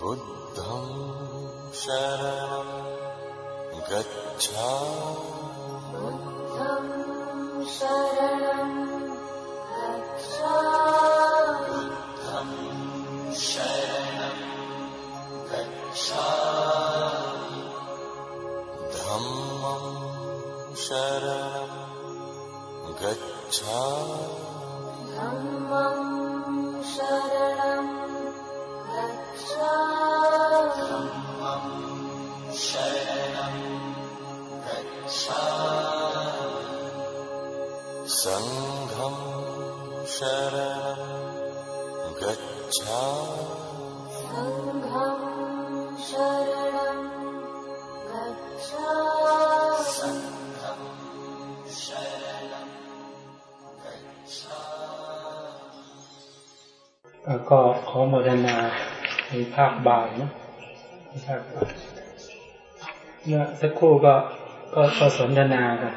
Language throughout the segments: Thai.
बुद्धं शरणं गच्छामि। धम्मं शरणं गच्छामि। धम्मं शरणं सङ्घं शरणं गच्छामि सङ्घं शरणं गच्छामि सङ्घं शरणं गच्छामि แล้วก็ขอโมทนาในภาคบ่ายนะในภาคบ่ายเมื่อสักครู่ก็ก็ก็สนทนากัน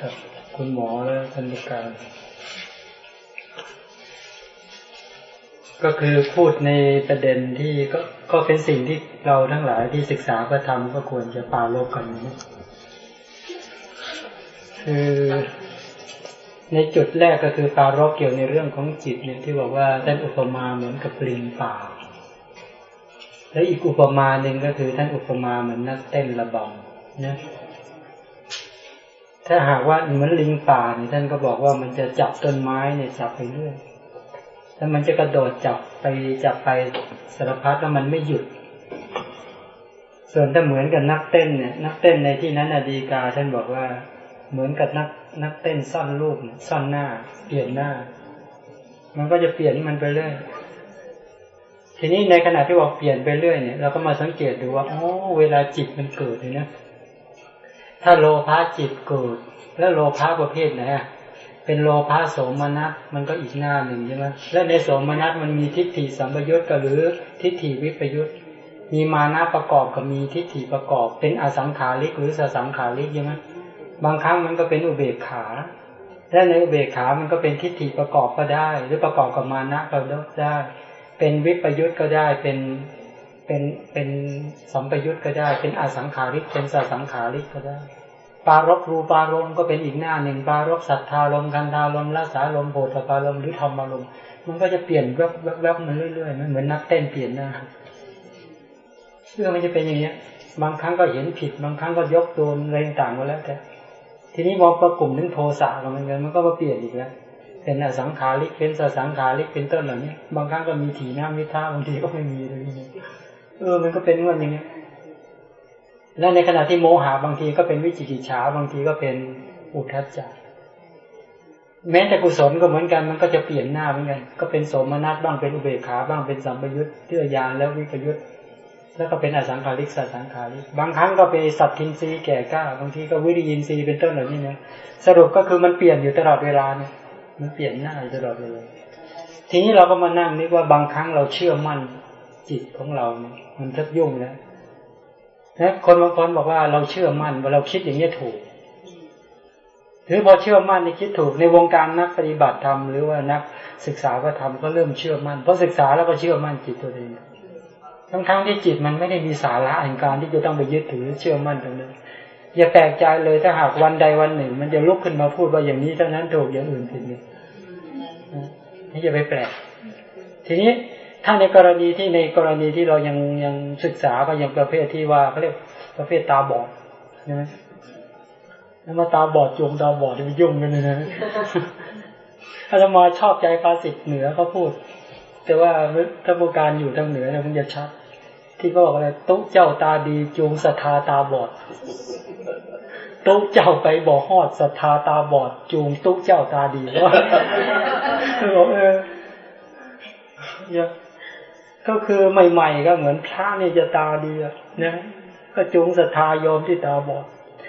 กับ คุณหมอและท่านผู้การ ก็คือพูดในประเด็นที่ก็ก็เป็นสิ่งที่เราทั้งหลายที่ศึกษาพระธรรมก็ควรจะปราลบกันนะคือในจุดแรกก็คือปรารบเกี่ยวในเรื่องของจิตเนี่ยที่บอกว่าท่านอุปมาเหมือนกับปลิงป่า แล้วอีกอุปมาหนึ่งก็คือท่านอุปมาเหมือนนักเต้นระบำนะ ถ้าหากว่าเหมือนลิงป่าเนี่ยท่านก็บอกว่ามันจะจับต้นไม้เนี่ยจับไปเรื่อยแล้วมันจะกระโดดจับไปจับไปสารพัดแล้วมันไม่หยุด ส่วนถ้าเหมือนกับนักเต้นเนี่ย นักเต้นในที่นั้นอดีกา ท่านบอกว่าเหมือนกับนักนักเต้นซ่อนรูปซ่อนหน้า เปลี่ยนหน้า มันก็จะเปลี่ยนมันไปเรื่อยทีนี้ในขณะที่บอกเปลี่ยนไปเรื่อยเนี่ยเราก็มาสังเกตดูว่าโอ้เวลาจิตมันเกิดเนี่ยนะ ถ้าโลภะจิตเกิดแล้วโลภะประเภทไหนอะเป็นโลภะโสมนัสมันก็อีกหน้าหนึ่งใช่ไหมและในโสมนัสมันมีทิฏฐิสัมปยุตกับหรือทิฏฐิวิปยุตมีมานะประกอบกับมีทิฏฐิประกอบ เป็นอสังขาริกหรือสสังขาริกใช่ไหมบางครั้งมันก็เป็นอุเบกขาและในอุเบกขามันก็เป็นทิฏฐิประกอบก็ได้ หรือประกอบกับมานะก็ได้ เป็นวิปยุตก็ได้เป็น เป็นเป็นสัมปยุตก็ได้ เป็นอสังขาริกเป็นสสังขาริกก็ได้ ปารบรูปารมก็เป็นอีกหน้าหนึ่ง ปารบสัทธารมณ์คันธารมณ์ละสารมโพธปารมหรือธรรมารมมันก็จะเปลี่ยนแวบแวบแวบมันเรื่อยๆมันเหมือนนักเต้นเปลี่ยนหน้าเรื่องมันจะเป็นอย่างเนี้ย บางครั้งก็เห็นผิด บางครั้งก็ยกตัวอะไรต่างๆก็แล้วแต่ทีนี้มองประกลุ่มถึงโทสะก็เหมือนกันมันก็มาเปลี่ยนอีกแล้วเป็นอสังขาริกเป็นสสังขาริกเป็นต้นเหล่านี้บางครั้งก็มีถีน้ำมิท่าบางทีก็ไม่มีเลย เออ มันก็เป็นวันอย่างเงี้ยและในขณะที่โมหะบางทีก็เป็นวิจิกิจฉาบางทีก็เป็นอุทธัจจะแม้แต่กุศลก็เหมือนกันมันก็จะเปลี่ยนหน้าเหมือนกันก็เป็นโสมนัสบ้างเป็นอุเบกขาบ้างเป็นสัมปยุทธ์เทื่อยานแล้ววิปยุทธ์แล้วก็เป็นอสังขาริกสัสังขาริกบางครั้งก็เป็นสัตทินรีแก่กล้าบางทีก็วิริยินรีเป็นต้นเหล่านี้นะสรุปก็คือมันเปลี่ยนอยู่ตลอดเวลาเนี่ยมันเปลี่ยนหน้าอยู่ตลอดเวลาทีนี้เราก็มานั่งนึกว่าบางครั้งเราเชื่อมั่น จิตของเราเนี่ยมันทับยุ่งแล้วนะคนบางคนบอกว่าเราเชื่อมั่นว่าเราคิดอย่างนี้ถูกหรือพอเชื่อมั่นในคิดถูกในวงการนักปฏิบัติธรรมหรือว่านักศึกษาก็ทำก็เริ่มเชื่อมั่นเพราะศึกษาแล้วก็เชื่อมั่นจิตตัวเองทั้งๆทที่จิตมันไม่ได้มีสาระอันการที่จะต้องไปยึดถือเชื่อมั่นตรงนั้นอย่าแปลกใจเลยถ้าหากวันใดวันหนึ่ง มันจะลุกขึ้นมาพูดว่าอย่างนี้เท่านั้นถูกอย่างอื่นผิดนี่ยนี่จะไปแปลกทีนี้ ถ้าในกรณีที่ในกรณีที่เรายังยังศึกษาไปยังประเภทที่ว่าเขาเรียกประเภทตาบอดใช่ไหมแล้วมาตาบอดจงตาบอดจะไปยุ่งกันเลยนะอาตมาชอบใจภาษิตเหนือเขาพูด แต่ว่าถ้าโบการอยู่ทางเหนือเนี่ยมันจะชัด ที่เขาบอกอะไรตุ๊เจ้าตาดีจูงศรัทธาตาบอดตุ๊เจ้าไปบ่อหอดศรัทธาตาบอด จูงตุ๊เจ้าตาดีว่าบอกเออ ก็คือใหม่ๆก็เหมือนพระนี่จะตาดีนะก็จูงศรัทธาโยมที่ตาบอด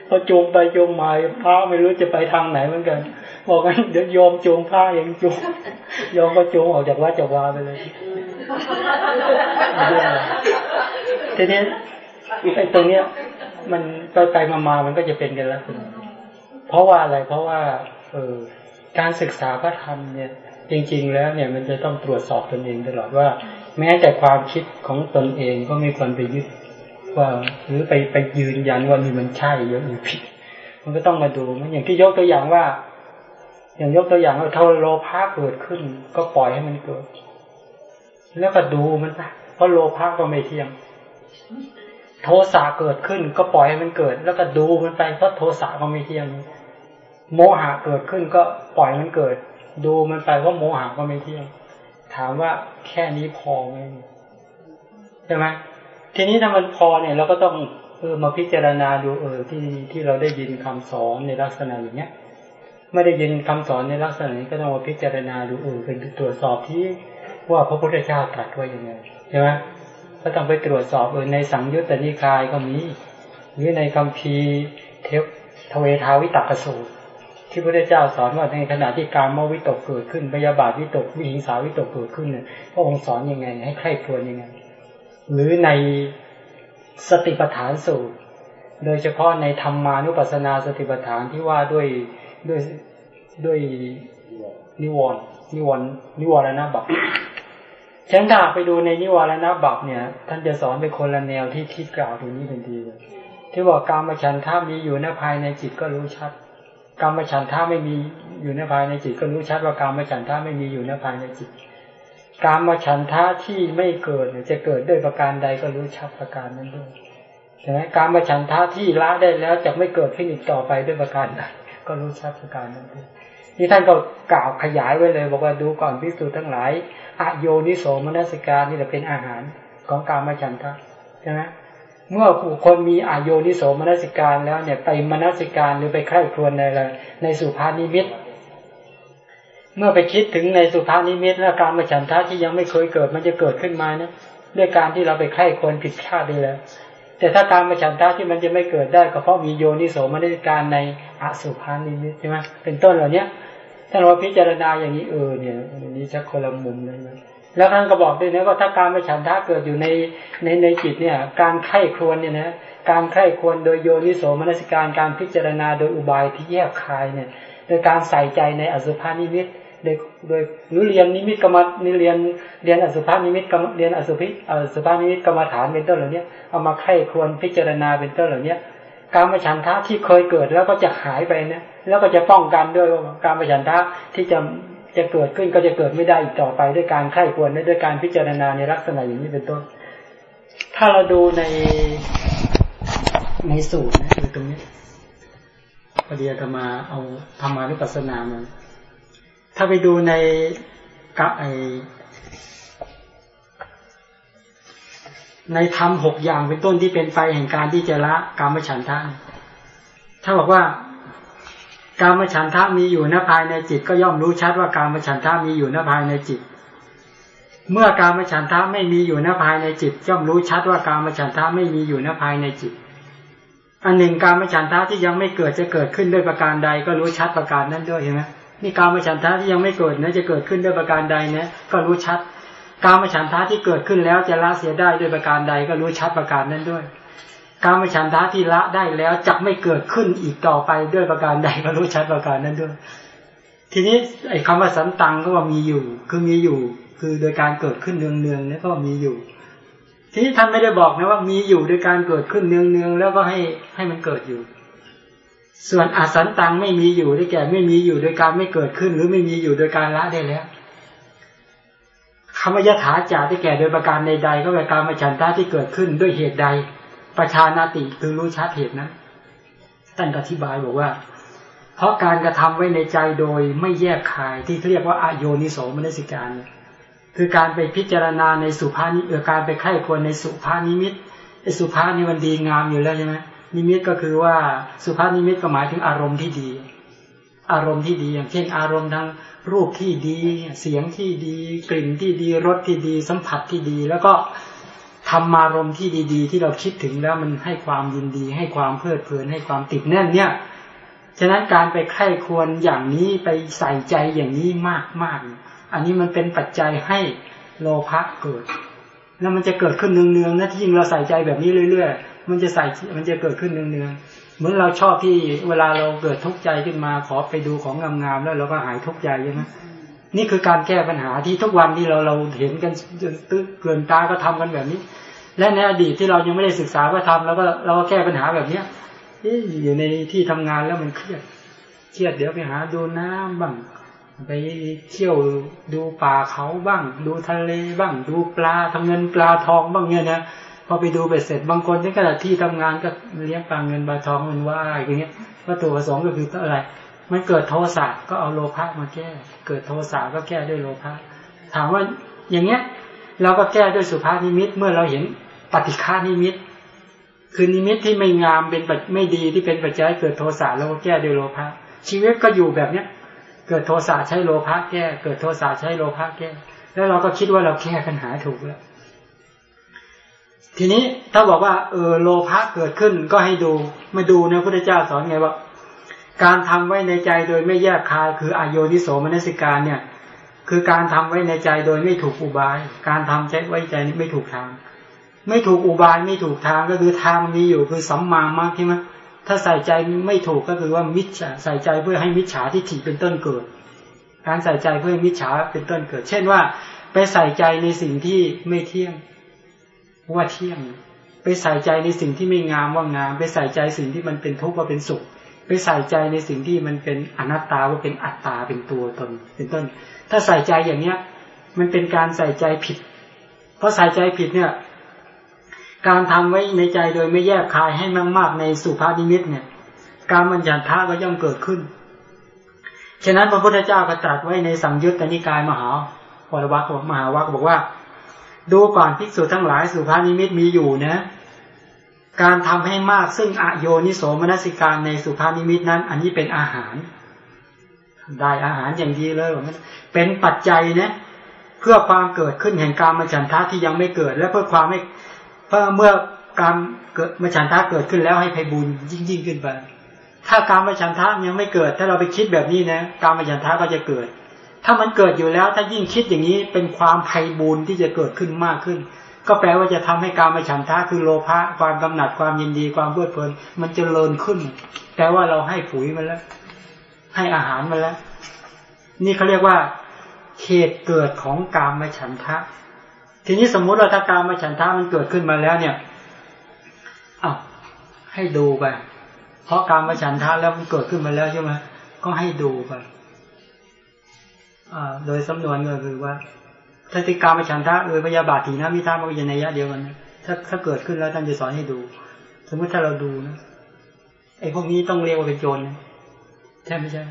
พอจูงไปจูงมาพระไม่รู้จะไปทางไหนเหมือนกัน บอกงั้นเดี๋ยวโยมจูงพระเองจูงโยมก็จูงออกจากวัดจากวาไปเลยทีนี้ไอ้ตรงเนี้ย มันไปไปมามามันก็จะเป็นกันแล้วเพราะว่าอะไรเพราะว่า เออการศึกษาพระธรรมเนี่ย จริง ๆ แล้วเนี่ยมันจะต้องตรวจสอบตนเองตลอดว่า แม้แต่ความคิดของตนเองก็ไม่ควรไปยึดว่าหรือไปไปยืนยันว่านี่มันใช่หรือผิด มันก็ต้องมาดูมันอย่างที่ยกตัวอย่างว่า อย่างยกตัวอย่างว่าเท่าโลภะเกิดขึ้น ก็ปล่อยให้มันเกิด แล้วก็ดูมันไปเพราะโลภะก็ไม่เที่ยง โทสะเกิดขึ้น ก็ปล่อยให้มันเกิด แล้วก็ดูมันไปเพราะโทสะก็ไม่เที่ยง โมหะเกิดขึ้นก็ปล่อยมันเกิด ดูมันไปเพราะโมหะก็ไม่เที่ยง ถามว่าแค่นี้พอไหมใช่ไหมทีนี้ถ้ามันพอเนี่ยเราก็ต้องเออมาพิจารณาดูเออที่ที่เราได้ยินคำสอนในลักษณะอย่างเนี้ยไม่ได้ยินคำสอนในลักษณะนี้ก็ต้องมาพิจารณาดูเออเป็นตรวจสอบที่ว่าพระพุทธเจ้าตรัสว่ายังไงใช่ไหมก็ต้องไปตรวจสอบเออในสังยุตตนิกายก็มีหรือในคัมภีเทวทวทาวิตักสูตร ที่พระพุทธเจ้าสอนว่าในขณะที่การมวิตกเกิดขึ้นพยาบาทวิตกวิหิงสาวิตกเกิดขึ้นเนี่ยพระองค์สอนยังไง ให้ใคร่ครวญยังไง หรือในสติปัฏฐานสูตร โดยเฉพาะในธรรมานุปัสสนาสติปัฏฐานที่ว่าด้วยด้วยด้วยนิวรณ์นิวรณ์นิวรณะบัพฉันถ้าไปดูในนิวรณะบัพเนี่ย ท่านจะสอนเป็นคนละแนวที่ที่กล่าวตรงนี้เป็นดีเลยที่บอกการมฉันท่ามีอยู่ในภายในจิตก็รู้ชัด กรรมฉันท่าไม่มีอยู่ในภายในจิตก็รู้ชัดว่าการมฉันท่าไม่มีอยู่ในภายในจิตการมฉันท่าที่ไม่เกิดจะเกิดด้วยประการใดก็รู้ชัดประการนั้นด้วยใช่ไหมการมฉันท่าที่ละได้แล้วจะไม่เกิดขึ้นอีกต่อไปด้วยประการใดก็รู้ชัดประการนั้นด้วยนี่ท่านก็กล่าวขยายไว้เลย บอกว่าดูก่อนพิสูจน์ทั้งหลายอโยนิโสมนัสการนี่แหละเป็นอาหารของการมฉันทะใช่ไหม เมื่อผู้คนมีอโยนิโสมนสิการแล้วเนี่ยไปมนสิการหรือไปใคร่ครวญในอะไรในสุภานิมิต เมื่อไปคิดถึงในสุภานิมิตแล้วการมาฉันทะที่ยังไม่เคยเกิดมันจะเกิดขึ้นมานะด้วยการที่เราไปใคร่ครวญผิดพลาดไปแล้วแต่ถ้าการมาฉันทะที่มันจะไม่เกิดได้ก็เพราะมีโยนิโสมนสิการในอสุภานิมิตใช่ไหมเป็นต้นเหล่านี้ถ้าเราพิจารณาอย่างนี้เออเนี่ยอันนี้จะคนละมุมเลยนะ แล้วท่านก็บอกด้วยนะว่าถ้าการมาฉันทะเกิดอยู่ในในในจิตเนี่ย การไข้ครวนเนี่ยนะการไข้ครวนโดยโยนิโสมนสิการการพิจารณาโดยอุบายที่แยกคายเนี่ย โดยการใส่ใจในอสุภานิมิตโดยโดยหรือเรียนนิมิตกรรมนี่เรียนเรียนอสุภานิมิตกรรมเรียนอสุภิอสุภานิมิตกรรมฐานเป็นต้นเหล่านี้เอามาไข้ครวนพิจารณาเป็นต้นเหล่านี้การมาฉันทะที่เคยเกิดแล้วก็จะหายไปนะแล้วก็จะป้องกันด้วยว่าการมาฉันทะที่จะ จะเกิดขึ้นก็จะเกิดไม่ได้อีกต่อไปด้วยการไข้ควรด้วยการพิจารณาในลักษณะอย่างนี้เป็นต้น ถ้าเราดูในในสูตรนะคือตรงนี้พอดีจะมาเอาธรรมานุปัสสนามาถ้าไปดูในกะไอในธรรมหกอย่างเป็นต้นที่เป็นไปแห่งการที่จะละกามฉันทะถ้าบอกว่า การมฉันทะมีอยู่ณภายในจิต ก็ย่อมรู้ชัดว่าการมฉันทะมีอยู่ณภายในจิต เมื่อการมฉันทะไม่มีอยู่ณภายในจิต ย่อมรู้ชัดว่าการมฉันทะไม่มีอยู่ณภายในจิต อันหนึ่งการมฉันทะที่ยังไม่เกิดจะเกิดขึ้นด้วยประการใด ก็รู้ชัดประการนั้นด้วยเห็นไหมนี่การมฉันทะที่ยังไม่เกิดนะจะเกิดขึ้นด้วยประการใดนะก็รู้ชัด การมฉันทะที่เกิดขึ้นแล้วจะละเสียได้ด้วยประการใด ก็รู้ชัดประการนั้นด้วย การมฉันทะที่ละได้แล้วจะไม่เกิดขึ้นอีกต่อไปด้วยประการใดก็รู้ชัดประการนั้นด้วย ทีนี้ไอ้คำว่าสันตังก็ว่ามีอยู่ คือมีอยู่ คือโดยการเกิดขึ้นเนืองเนืองนี่ก็มีอยู่ ทีนี้ท่านไม่ได้บอกนะว่ามีอยู่โดยการเกิดขึ้นเนืองเนืองแล้วก็ให้ให้มันเกิดอยู่ ส่วนอสันตังไม่มีอยู่ได้แก่ไม่มีอยู่โดยการไม่เกิดขึ้น หรือไม่มีอยู่โดยการละได้แล้วคำว่ายถาจาได้แก่โดยประการใดๆก็เป็นการมาฉันทะที่เกิดขึ้นด้วยเหตุใด ประชานาติคือรู้ชัดเหตุนั้นท่านอธิบายบอกว่า เพราะการกระทำไว้ในใจโดยไม่แยกคายที่เรียกว่าอโยนิโสมนสิการคือการไปพิจารณาในสุภานิเออการไปไข้ควรในสุภานิมิตไอสุภานี่มันดีงามอยู่แล้วใช่ไหมนิมิตก็คือว่าสุภานิมิตก็หมายถึงอารมณ์ที่ดี อารมณ์ที่ดีอย่างเช่น อารมณ์ทางรูปที่ดี เสียงที่ดี กลิ่นที่ดีรสที่ดี สัมผัสที่ดี แล้วก็ ธรรมารมณ์ที่ดีๆ ที่เราคิดถึงแล้วมันให้ความยินดี ให้ความเพลิดเพลินให้ความติดแน่นเนี่ย ฉะนั้นการไปไข้ควรอย่างนี้ไปใส่ใจอย่างนี้มากมากอันนี้มันเป็นปัจจัยให้โลภะเกิด แล้วมันจะเกิดขึ้นเนืองๆนะที่ยิ่งเราใส่ใจแบบนี้เรื่อยๆ มันจะใส่มันจะเกิดขึ้นเนืองๆเหมือนเราชอบที่เวลาเราเกิดทุกข์ใจขึ้นมาขอไปดูของงามๆแล้วเราก็หายทุกข์ใจใช่ไหม นี่คือการแก้ปัญหาที่ทุกวันที่เราเราเห็นกันจนตื้เกินตาก็ทำกันแบบนี้ และในอดีตที่เรายังไม่ได้ศึกษาก็ทำแล้วก็เราก็แก้ปัญหาแบบเนี้ยอยู่ในที่ทำงานแล้วมันเครียดเครียดเดี๋ยวไปหาดูน้ำบ้างไปเที่ยวดูป่าเขาบ้าง ดูทะเลบ้าง ดูปลาทำเงินปลาทองบ้างเนี่ยนะพอไปดูไปเสร็จบางคนที่ขณะที่ทำงานก็เลี้ยงปลาเงินปลาทองมันว่าอย่างเงี้ยวัตถุประสงค์ก็คืออะไร มันเกิดโทสะก็เอาโลภะมาแก้ เกิดโทสะก็แก้ด้วยโลภะถามว่าอย่างเงี้ย เราก็แก้ด้วยสุภาพนิมิตเมื่อเราเห็นปฏิฆนิมิต คือนิมิตที่ไม่งามเป็นไม่ดีที่เป็นปัจจัยเกิดโทสะเราก็แก้ด้วยโลภะชีวิตก็อยู่แบบเนี้ย เกิดโทสะใช้โลภะแก้ เกิดโทสะใช้โลภะแก้ แล้วเราก็คิดว่าเราแก้ปัญหาถูกแล้วทีนี้ถ้าบอกว่าเออโลภะเกิดขึ้นก็ให้ดูมาดูนะพระพุทธเจ้าสอนไงว่า การทำไว้ในใจโดยไม่แยกคายคืออโยนิโสมนสิการเนี่ย คือการทำไว้ในใจโดยไม่ถูกอุบาย การทำใจไว้ใจไม่ถูกทาง ไม่ถูกอุบายไม่ถูกทางก็คือทางมีอยู่คือสัมมามากใช่ไหมถ้าใส่ใจไม่ถูกก็คือว่ามิจฉาใส่ใจเพื่อให้มิจฉาที่ถีเป็นต้นเกิด การใส่ใจเพื่อมิจฉาเป็นต้นเกิด เช่นว่า ไปใส่ใจในสิ่งที่ไม่เที่ยงว่าเที่ยง ไปใส่ใจในสิ่งที่ไม่งามว่างาม ไปใส่ใจสิ่งที่มันเป็นทุกข์ว่าเป็นสุข ไปใส่ใจในสิ่งที่มันเป็นอนัตตาว่าเป็นอัตตาเป็นตัวตน เป็นต้น ถ้าใส่ใจอย่างเนี้ย มันเป็นการใส่ใจผิด เพราะใส่ใจผิดเนี่ย การทำไว้ในใจโดยไม่แยบคายให้มากๆในสุภาพนิมิตเนี่ย การมัญญัติก็ย่อมเกิดขึ้น ฉะนั้นพระพุทธเจ้าก็ตรัสไว้ในสังยุตตนิกายมหาวารวรรคมหาวรรคบอกว่า ดูก่อนภิกษุทั้งหลายสุภาพนิมิตมีอยู่นะ การทำให้มากซึ่งอโยนิโสมนสิการในสุภาพนิมิตนั้น อันนี้เป็นอาหาร ได้อาหารอย่างดีเลยเป็นปัจจัยนะเพื่อความเกิดขึ้นแห่งการมฉันทะที่ยังไม่เกิด และเพื่อความไม่เพราะเมื่อการเกิดมฉันทะเกิดขึ้นแล้วให้ไพบุญยิ่งยิ่งขึ้นไปถ้าการมฉันทะยังไม่เกิด ถ้าเราไปคิดแบบนี้นะการมฉันทะก็จะเกิด ถ้ามันเกิดอยู่แล้ว ถ้ายิ่งคิดอย่างนี้เป็นความไพบุญที่จะเกิดขึ้นมากขึ้น ก็แปลว่าจะทำให้การมาฉันทะคือโลภะความกำหนัดความยินดีความเพลิดเพลิน มันจเจริญขึ้นแต่ว่าเราให้ปุ๋ยมันแล้ว ให้อาหารมันแล้ว นี่เขาเรียกว่าเขตเกิดของกามฉันทะ ทีนี้สมมุติว่าถ้าการมาฉันทามันเกิดขึ้นมาแล้วเนี่ยอ้าวให้ดูไป เพราะการมาฉันทาแล้วมันเกิดขึ้นมาแล้วใช่ไหมก็ให้ดูไปโดยสำนวนก็คือว่า ถ้าติการมฉันทะเออพยาบาทถีนะมิท่ามันก็จะในยะเดียวกันถ้าถ้าเกิดขึ้นแล้วท่านจะสอนให้ดู สมมติถ้าเราดูนะไอ้พวกนี้ต้องเรียกว่าเป็นโจรใช่ไม่ใช่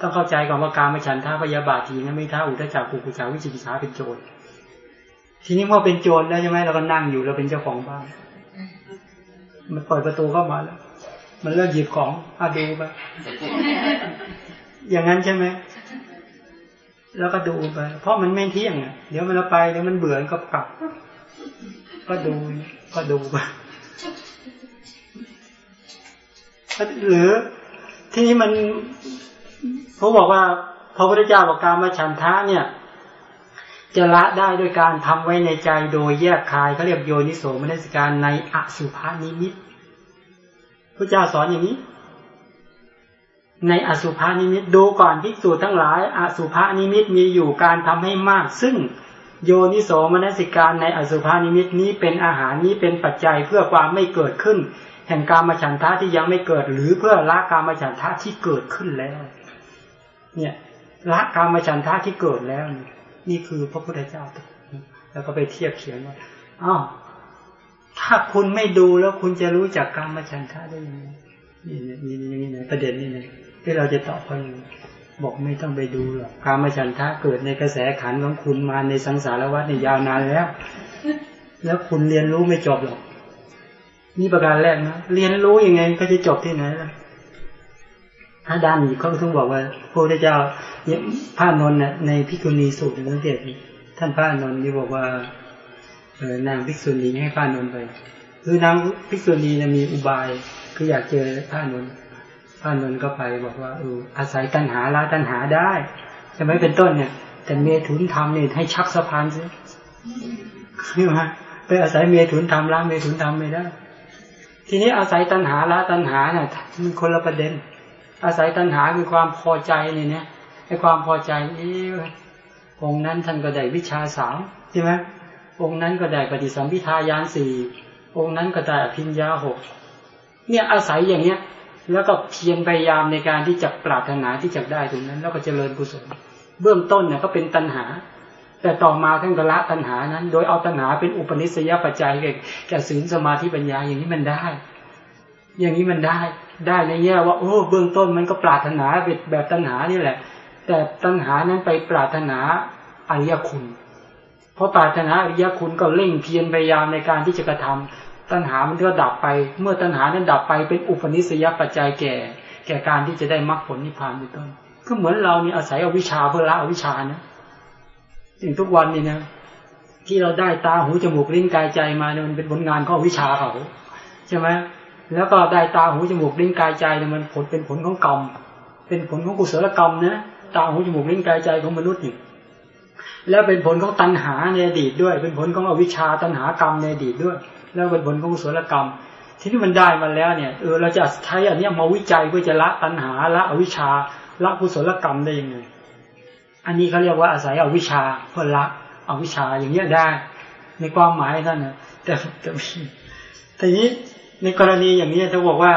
ต้องเข้าใจก่อนว่าการมฉันทาพยาบาทถีนะมิท่าอุทจักกุกุจาวิจิกิจฉาเป็นโจรทีนี้เมื่อเป็นโจรแล้วใช่ไหมเราก็นั่งอยู่เราเป็นเจ้าของบ้านมันเปิดประตูเข้ามาแล้ว มันเริ่มหยิบของอาดูไปอย่างนั้นใช่ไหม แล้วก็ดูไป เพราะมันไม่เที่ยงอะเดี๋ยวมันเราไปเดี๋ยวมันเบื่อก็กลับ ก็ดูก็ดูไปหรือที่นี้มันเขาบอกว่าพระพุทธเจ้าบอกการมาฉันทะเนี่ย จะละได้ด้วยการทำไว้ในใจโดยแยกคายเขาเรียกโยนิโสมนสิการในอสุภานิมิตพระเจ้าสอนอย่างนี้ ในอสุภานิมิตดูก่อนภิกษุทั้งหลาย อสุภานิมิตมีอยู่การทำให้มาก ซึ่งโยนิโสมนสิการในอสุภานิมิตนี้เป็นอาหารนี้เป็นปัจจัยเพื่อความไม่เกิดขึ้น แห่งการมาฉันทะที่ยังไม่เกิด หรือเพื่อละการมาฉันทะที่เกิดขึ้นแล้ว เนี่ยละการมาฉันทะที่เกิดแล้ว นี่คือพระพุทธเจ้าแล้วก็ไปเทียบเขียนว่าอ้าวถ้าคุณไม่ดูแล้วคุณจะรู้จักกรรมชันทะได้ยังไงนี่นี่นี่นี่ประเด็นนี่เลย ที่เราจะตอบเขาบอกไม่ต้องไปดูหรอกกรรมชันทะเกิดในกระแสขันของคุณมาในสังสารวัฏในยาวนานแล้ว แล้วคุณเรียนรู้ไม่จบหรอก นี่ประการแรกนะเรียนรู้ยังไงก็จะจบที่ไหนล่ะถ้าด้านนี้เขาต้องบอกว่าพระพุทธเจ้าพระนนท์ในพิกุณีสูตรสังเกตท่านพระนนท์นี่บอกว่าเออนางพิกุณีให้พระนนท์ไป คือนางพิกุณีมีอุบายคืออยากเจอพระนนท์ ระนนท์ก็ไปบอกว่าเอออาศัยตัณหาละตัณหาได้จะไหมเป็นต้นเนี่ย แต่เมถุนทำเนี่ยให้ชักสะพานซิใช่ไหมไปอาศัยเมถุนทำละเมถุนทำไม่ได้ ทีนี้อาศัยตัณหาละตัณหาเนี่ยมันคนละประเด็น อาศัยตัณหาคือความพอใจเนี่ยไอ้ความพอใจนี่องค์นั้นท่านก็ได้วิชาสามใช่ไหมองค์นั้นก็ได้ปฏิสัมพิทายานสี่องค์นั้นก็ได้อภิญญาหกเนี่ยอาศัยอย่างเนี้ย แล้วก็เพียรพยายามในการที่จะปรารถนาที่จะได้ตรงนั้น แล้วก็เจริญกุศล เบื้องต้นเนี่ยก็เป็นตัณหา แต่ต่อมาท่านก็ละตัณหานั้น โดยเอาตัณหาเป็นอุปนิสัยปัจจัยแก่แก่ศีลสมาธิปัญญาอย่างนี้มันได้ อย่างนี้มันได้ได้ในแง่ว่าโอ้เบื้องต้นมันก็ปรารถนาแบบแบบตัณหานี่แหละ แต่ตัณหานั้นไปปรารถนาอริยคุณเพราะปรารถนาอริยคุณก็เร่งเพียรพยายามในการที่จะกระทำ ตัณหามันก็ดับไป เมื่อตัณหานั้นดับไปเป็นอุปนิสัยปัจจัยแก่ แก่การที่จะได้มรรคผลนิพพานเป็นต้น ก็เหมือนเรานี่อาศัยอวิชชาเพื่อละอวิชชานะสิ่งทุกวันนี่นะที่เราได้ตาหูจมูกลิ้นกายใจมาเนี่ยมันเป็นผลงานของวิชาเขาใช่ไหมแล้วก็ได้ตาหูจมูกลิ้นกายใจเนี่ยมันผลเป็นผลของกรรม เป็นผลของกุศลกรรมนะตาหูจมูกลิ้นกายใจของมนุษย์นี่แล้วเป็นผลของตัณหาในอดีตด้วย เป็นผลของอวิชชาตัณหากรรมในอดีตด้วย แล้วเป็นผลของกุศลกรรม ที่นี่มันได้มาแล้วเนี่ยเออเราจะใช้อันนี้มาวิจัยเพื่อจะละตัณหาละอวิชชาละกุศลกรรมได้ยังไง อันนี้เขาเรียกว่าอาศัยอวิชชาเพื่อละอวิชชาอย่างเงี้ยได้ ในความหมายท่านนะแต่แต่ทีนี้ในกรณีอย่างนี้จะบอกว่า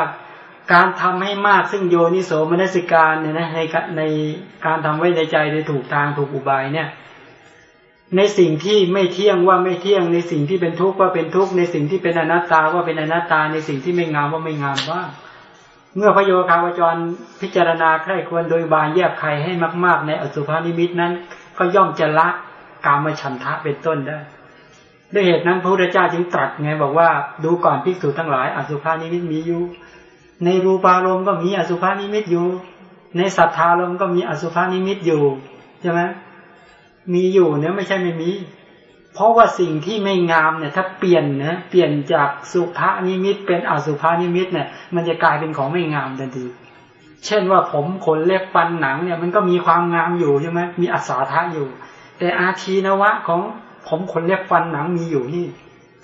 การทำให้มากซึ่งโยนิโสมนสิการเนี่ยนะในในการทำไว้ในใจในถูกทางถูกอุบายเนี่ย ในสิ่งที่ไม่เที่ยงว่าไม่เที่ยง ในสิ่งที่เป็นทุกข์ว่าเป็นทุกข์ในสิ่งที่เป็นอนัตตาว่าเป็นอนัตตา ในสิ่งที่ไม่งามว่าไม่งามบ้าเมื่อพระโยคาวจรพิจารณาใคร่ควรโดยบานแยกไขให้มาก ๆ ในอสุภานิมิตนั้น ก็ย่อมจะละกามฉันทะเป็นต้นได้ด้วยเหตุนั้นพระพุทธเจ้าจึงตรัสไงบอกว่าดูก่อนภิกษุทั้งหลาย อสุภนิมิตมีอยู่ ในรูปารมณ์ก็มีอสุภนิมิตอยู่ ในสัททารมณ์ก็มีอสุภนิมิตอยู่ใช่ไหม มีอยู่เนี่ยไม่ใช่ไม่มี เพราะว่าสิ่งที่ไม่งามเนี่ย ถ้าเปลี่ยนนะเปลี่ยนจากสุภานิมิต เป็นอสุภานิมิตเนี่ย มันจะกลายเป็นของไม่งามทันทีเช่นว่าผมขนเล็บฟันหนังเนี่ย มันก็มีความงามอยู่ใช่ไหมมีอัสสาทะอยู่ แต่อาทีนวะของผมขนเล็บฟันหนังมีอยู่นี่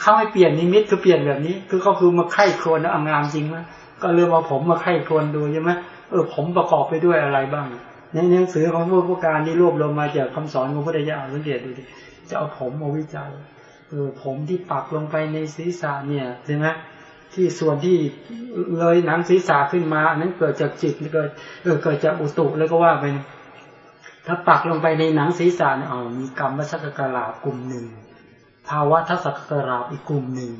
เข้าให้เปลี่ยนนิมิตคือเปลี่ยนแบบนี้ คือเขาคือมาไข้ครวนแล้วงามจริงไหมก็เริ่มเอาผมมาไข้ครวนดูใช่ไหมเออผมประกอบไปด้วยอะไรบ้าง ในหนังสือของพวกผู้การที่รวบรวมมาจากคำสอนของพระเดชอาสังเกตดูดิจะเอาผมมาวิจัยเออผมที่ปักลงไปในศีรษะเนี่ยใช่ไหมที่ส่วนที่เลยหนังศีรษะขึ้นมาอันนั้นเกิดจากจิตเกิดเออเกิดจากอุตุแล้วก็ว่าไปถ้าปักลงไปในหนังศีรษะเนี่ยอ๋อมีกรรมวัชกกราบกลุ่มหนึ่งภาวะทัศกกราบอีกกลุ่มหนึ่ง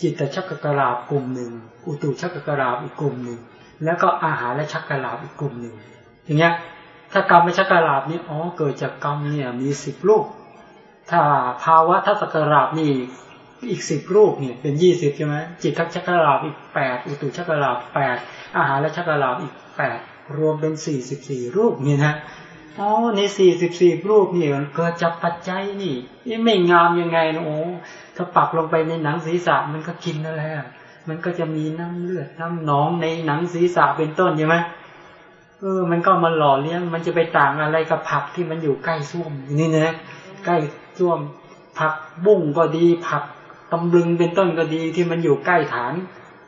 จิตชักกราบกลุ่มหนึ่งอุตุชักกราบอีกกลุ่มหนึ่งแล้วก็อาหารและชักกราบอีกกลุ่มหนึ่งอย่างเงี้ย ถ้ากรรมไม่ชักกราบนี่อ๋อเกิดจากกรรมเนี่ยมีสิบลูก ถ้าภาวะทัศกราบนี่อีกสิบรูปเนี่ยเป็นยี่สิบใช่ไหมจิตทักชักราบอีกแปดอุตุชักกราบแปดอาหารและชักกราบอีกแปดรวมเป็นสี่สิบสี่รูปเนี่ยนะอ๋อในสี่สิบสี่รูปนี่เกิดจากปัจจัยนี่นี่ไม่งามยังไงนะโอ้ถ้าปักลงไปในหนังศีรษะมันก็กินนั่นแหละมันก็จะมีน้ำเลือดน้ำหนองในหนังศีรษะเป็นต้นใช่ไหม เออ มันก็มาหล่อเลี้ยง มันจะไปต่างอะไรกับผักที่มันอยู่ใกล้ส้วมนี่นะใกล้ส้วม ผักบุ้งก็ดี ผักตำลึงเป็นต้นก็ดีที่มันอยู่ใกล้ฐาน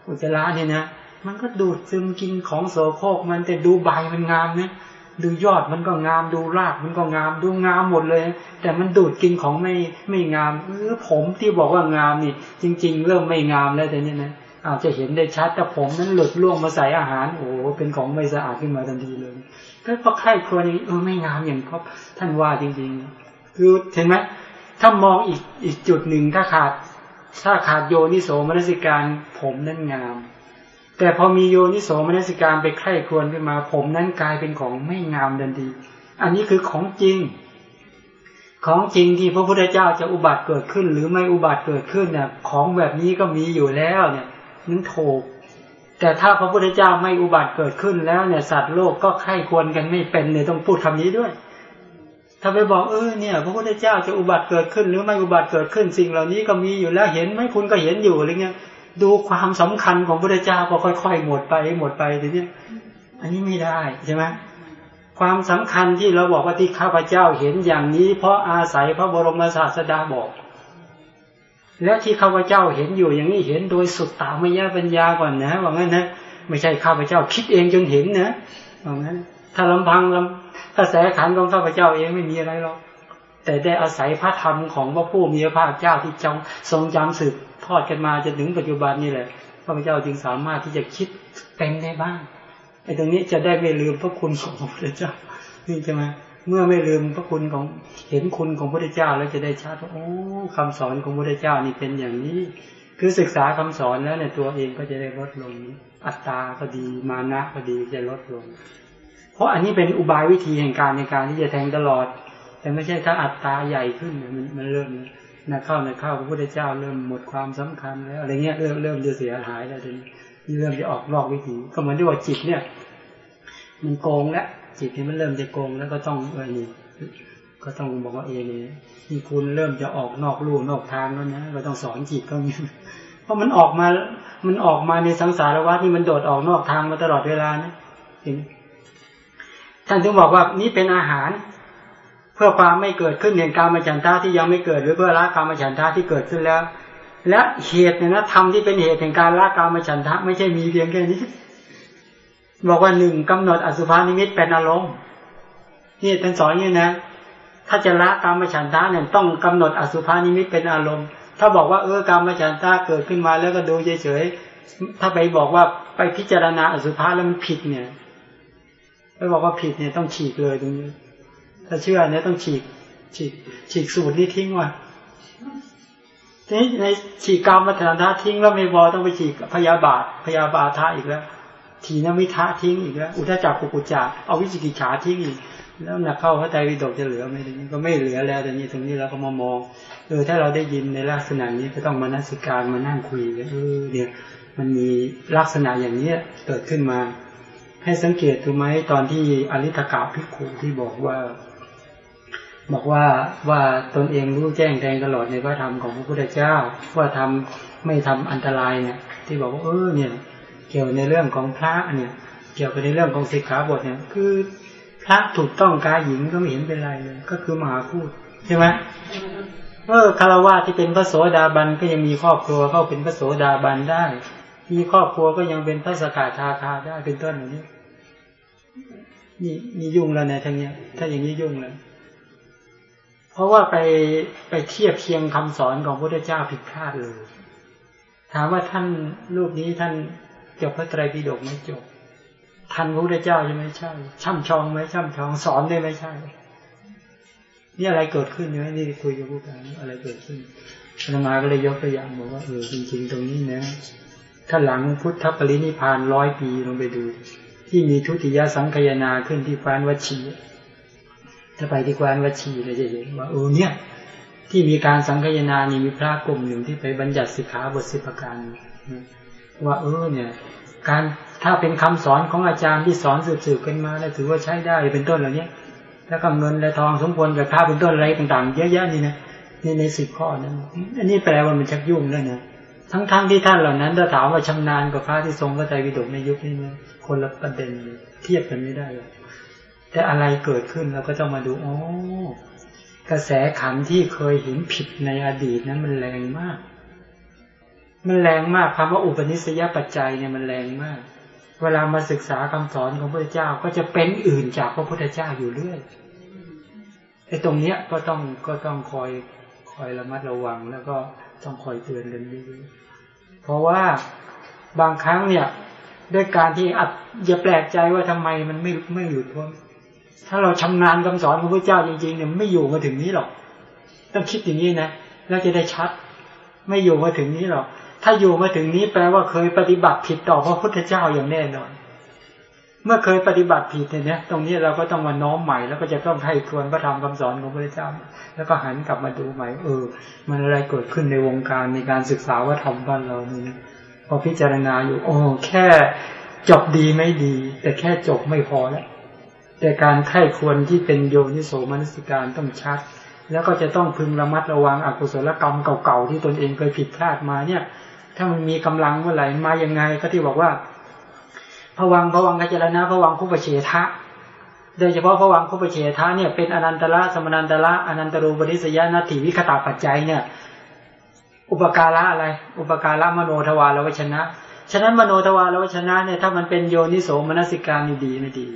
อุจจาระเนี่ยนะมันก็ดูดซึมกินของโสโครกมันแต่ดูใบมันงามเนี่ยดูยอดมันก็งามดูรากมันก็งามดูงามหมดเลย แต่มันดูดกินของไม่ไม่งามเออผมที่บอกว่างามนี่ จริง ๆ เริ่มไม่งามแล้วแต่นี่นะ อาจจะเห็นได้ชัดแต่ผมนั้นหลุดล่วงมาใส่อาหาร โอ้เป็นของไม่สะอาดขึ้นมาทันทีเลยก็พอใครครัวนี้เออไม่งามอย่างครับท่านว่าจริง ๆ คือเห็นไหมถ้ามองอีกอีกจุดหนึ่งถ้าขาด ถ้าขาดโยนิโสมนสิการ ผมนั้นงาม แต่พอมีโยนิโสมนสิการไปไข้ควรขึ้นมา ผมนั้นกลายเป็นของไม่งามดันดีอันนี้คือของจริง ของจริงที่พระพุทธเจ้าจะอุบัติเกิดขึ้น หรือไม่อุบัติเกิดขึ้นเนี่ยของแบบนี้ก็มีอยู่แล้วเนี่ย นั่นถูก แต่ถ้าพระพุทธเจ้าไม่อุบัติเกิดขึ้นแล้วเนี่ยสัตว์โลกก็ไข้ควรกันไม่เป็นเนี่ยต้องพูดคำนี้ด้วย ถ้าไปบอกเออเนี่ย พระพุทธเจ้าจะอุบัติเกิดขึ้น หรือไม่อุบัติเกิดขึ้นสิ่งเหล่านี้ก็มีอยู่แล้วเห็นไหมคุณก็เห็นอยู่อะไรเงี้ยดูความสำคัญของพระพุทธเจ้าก็ค่อยๆหมดไปหมดไปทีนี้อันนี้ไม่ได้ใช่ไหมความสำคัญที่เราบอกว่าที่ข้าพเจ้าเห็นอย่างนี้ เพราะอาศัยพระบรมศาสดาบอก และที่ข้าพเจ้าเห็นอยู่อย่างนี้เห็นโดยสุดตามยปัญญาก่อนนะว่างั้นนะไม่ใช่ข้าพเจ้าคิดเองจนเห็นนะว่างั้น ถ้าลำพังลำกระแสขันของข้าพเจ้าเองไม่มีอะไรหรอกแต่ได้อาศัยพระธรรมของพระผู้มีพระภาคเจ้าที่จงทรงจำสืบทอดกันมาจนถึงปัจจุบันนี่แหละพระพุทธเจ้าจึงสามารถที่จะคิดเป็นได้บ้างไอ้ตรงนี้จะได้ไม่ลืมพระคุณของพระเจ้านี่ใช่ไหม เมื่อไม่ลืมพระคุณของเห็นคุณของพระพุทธเจ้าแล้วจะได้ชัดว่าโอ้คำสอนของพระพุทธเจ้านี่เป็นอย่างนี้ คือศึกษาคำสอนแล้วเนี่ยตัวเองก็จะได้ลดลง อัตตาก็ดีมานะก็ดีจะลดลง เพราะอันนี้เป็นอุบายวิธีแห่งการในการที่จะแทงตลอด แต่ไม่ใช่ถ้าอัตตาใหญ่ขึ้นมันมันเริ่มนะเข้านะเข้าพระพุทธเจ้าเริ่มหมดความสำคัญแล้วอะไรเงี้ยเริ่มเริ่มจะเสียหายแล้วทีนี้เริ่มจะออกนอกวิถีก็เหมือนที่ว่าจิตเนี่ย มันโกงแล้ว จิตนี่มันเริ่มจะโกงแล้วก็ต้องเออนี่ก็ต้องบอกว่าเอนี่นี่คุณเริ่มจะออกนอกลู่นอกทางแล้วนะเราต้องสอนจิตก็มีเพราะมันออกมา มันออกมาในสังสารวัฏที่มันโดดออกนอกทางมาตลอดเวลานะเห็นท่านถึงบอกว่านี่เป็นอาหาร เพื่อความไม่เกิดขึ้นแห่งการมาฉันทาที่ยังไม่เกิด หรือเพื่อละการมาฉันทาที่เกิดขึ้นแล้ว และเหตุเนี่ยนะธรรมที่เป็นเหตุแห่งการละการมาฉันทะไม่ใช่มีเพียงแค่นี้ บอกว่าหนึ่งกำหนดอสุภานิมิตเป็นอารมณ์นี่ท่านสอนอย่างนี้นะ ถ้าจะละการมาฉันทะเนี่ยต้องกำหนดอสุภานิมิตเป็นอารมณ์ ถ้าบอกว่าเออการมาฉันทะเกิดขึ้นมาแล้วก็ดูเฉยๆถ้าไปบอกว่าไปพิจารณาอสุภาแล้วมันผิดเนี่ยไปบอกว่าผิดเนี่ยต้องฉีกเลยตรงนี้ ถ้าเชื่อเนี่ยต้องฉีก ฉีก ฉีกสูตรนี้ทิ้งว่ะทีนี้ในฉีกกรรมมาฉันทะทิ้งแล้วไม่พอต้องไปฉีกพยาบาทพยาบาทะอีกแล้ว ทีนมิทะทิ้งอีกแล้ว อุทจักกุกุจักเอาวิจิกิจฉาทิ้งอีก แล้วนักเข้าพระไตรปิฎกจะเหลือไหมทีนี้ก็ไม่เหลือแล้วแต่นี้ตรงนี้เราก็มามองเออถ้าเราได้ยินในลักษณะนี้ก็ต้องมานัสิการมานั่งคุยกันเออเนี่ยมันมีลักษณะอย่างเนี้ยเกิดขึ้นมา ให้สังเกตดูไหมตอนที่อริธกาภิกขุที่บอกว่า บอกว่าว่าตนเองรู้แจ้งแทงตลอดในพระธรรมของพระพุทธเจ้าว่าทำไม่ทำอันตรายเนี่ย ที่บอกว่าเออเนี่ย เกี่ยวในเรื่องของพระเนี่ย เกี่ยวกับในเรื่องของสิกขาบทเนี่ย คือพระถูกต้องกายหญิงก็ไม่เห็นเป็นไรเลย ก็คือมหาพูดใช่ไหมเออคารวะที่เป็นพระโสดาบันก็ยังมีครอบครัวก็เป็นพระโสดาบันได้ มีครอบครัวก็ยังเป็นพระสกทาคาได้เป็นต้นอย่างนี้นี่นี่ยุ่งแล้วนะทางเนี้ย ถ้าอย่างนี้ยุ่งแล้วเพราะว่าไปไปเทียบเคียงคำสอนของพระพุทธเจ้าผิดพลาดเลยถามว่าท่านรูปนี้ท่าน จบพระไตรปิฎกไม่จบ ทันพระพุทธเจ้าใช่ไหมใช่ ช่ำชองไหมช่ำชองสอนได้ไหมใช่ นี่อะไรเกิดขึ้นเนี่ยนี่คุยกับผู้การอะไรเกิดขึ้นอาตมาก็เลยยกตัวอย่างบอกว่าเออจริงๆตรงนี้นะ ถ้าหลังพุทธปรินิพานร้อยปีลงไปดู ที่มีทุติยสังคยนาขึ้นที่ฟานวชีถ้าไปที่แคว้นวชีเราจะเห็นว่าเออเนี่ย ที่มีการสังคยนานี่มีพระกลุ่มหนึ่งที่ไปบัญญัติสิกขาบทสิบประการ ว่าเออเนี่ย การถ้าเป็นคำสอนของอาจารย์ที่สอนสืบๆกันมาแล้วถือว่าใช้ได้เป็นต้นเหล่านี้แล้วก็เงินและทองสมควรกับค่าเป็นต้นอะไรต่างๆ เยอะแยะนี่นะนี่ในสิบข้อนั้นอันนี้แปลว่ามันชักยุ่งแล้วนะทั้งๆทที่ท่านเหล่านั้นถ้าถามว่าชำนาญกับพระที่ทรงพระไตรปิฎกในยุคนี้นะคนละประเด็นเทียบกันไม่ได้เลยแต่อะไรเกิดขึ้นเราก็ต้องมาดูอ๋อกระแสขันที่เคยเห็นผิดในอดีตนั้นมันแรงมาก มันแรงมากคำว่าอุปนิสัยปัจจัยเนี่ยมันแรงมาก เวลามาศึกษาคำสอนของพระเจ้าก็จะเป็นอื่นจากพระพุทธเจ้าอยู่เรื่อยไอ้ตรงเนี้ยก็ต้องก็ต้องคอยคอยระมัดระวังแล้วก็ต้องคอยเตือนกันด้วยเพราะว่าบางครั้งเนี่ยด้วยการที่อัดอย่าแปลกใจว่าทำไมมันไม่ไม่หลุดพ้นถ้าเราชำนาญคำสอนของพระเจ้าจริงๆเนี่ยไม่อยู่มาถึงนี้หรอก ต้องคิดอย่างนี้นะแล้วจะได้ชัด ไม่อยู่มาถึงนี้หรอก ถ้าอยู่มาถึงนี้แปลว่าเคยปฏิบัติผิดต่อพระพุทธเจ้าอย่างแน่นอน เมื่อเคยปฏิบัติผิดเนี่ยตรงนี้เราก็ต้องมาน้อมใหม่แล้วก็จะต้องให้ทวนพระธรรมคำสอนของพระเจ้า แล้วก็หันกลับมาดูใหม่เออ มันอะไรเกิดขึ้นในวงการในการศึกษาว่าธรรมบ้านเรานี่พอพิจารณาอยู่โอ้แค่จบดีไม่ดี แต่แค่จบไม่พอแล้วแต่การไข้ควรที่เป็นโยนิโสมนสิการต้องชัด แล้วก็จะต้องพึงระมัดระวังอกุศลกรรมเก่าๆที่ตนเองเคยผิดพลาดมาเนี่ย ถ้ามันมีกำลังเมื่อไหร่มายังไงก็ที่บอกว่าผวังผวังกัจจรณะผวังคุปเฉทะ โดยเฉพาะผวังคุปเฉทะเนี่ยเป็นอนันตระสมนันตระอนันตรูปริสยานาถิวิคตาปัจจัยเนี่ย อุปการะอะไร อุปการะมโนทวารวชนะ ฉะนั้นมโนทวารวชนะเนี่ยถ้ามันเป็นโยนิโสมนสิการนี่ดีไม่ดี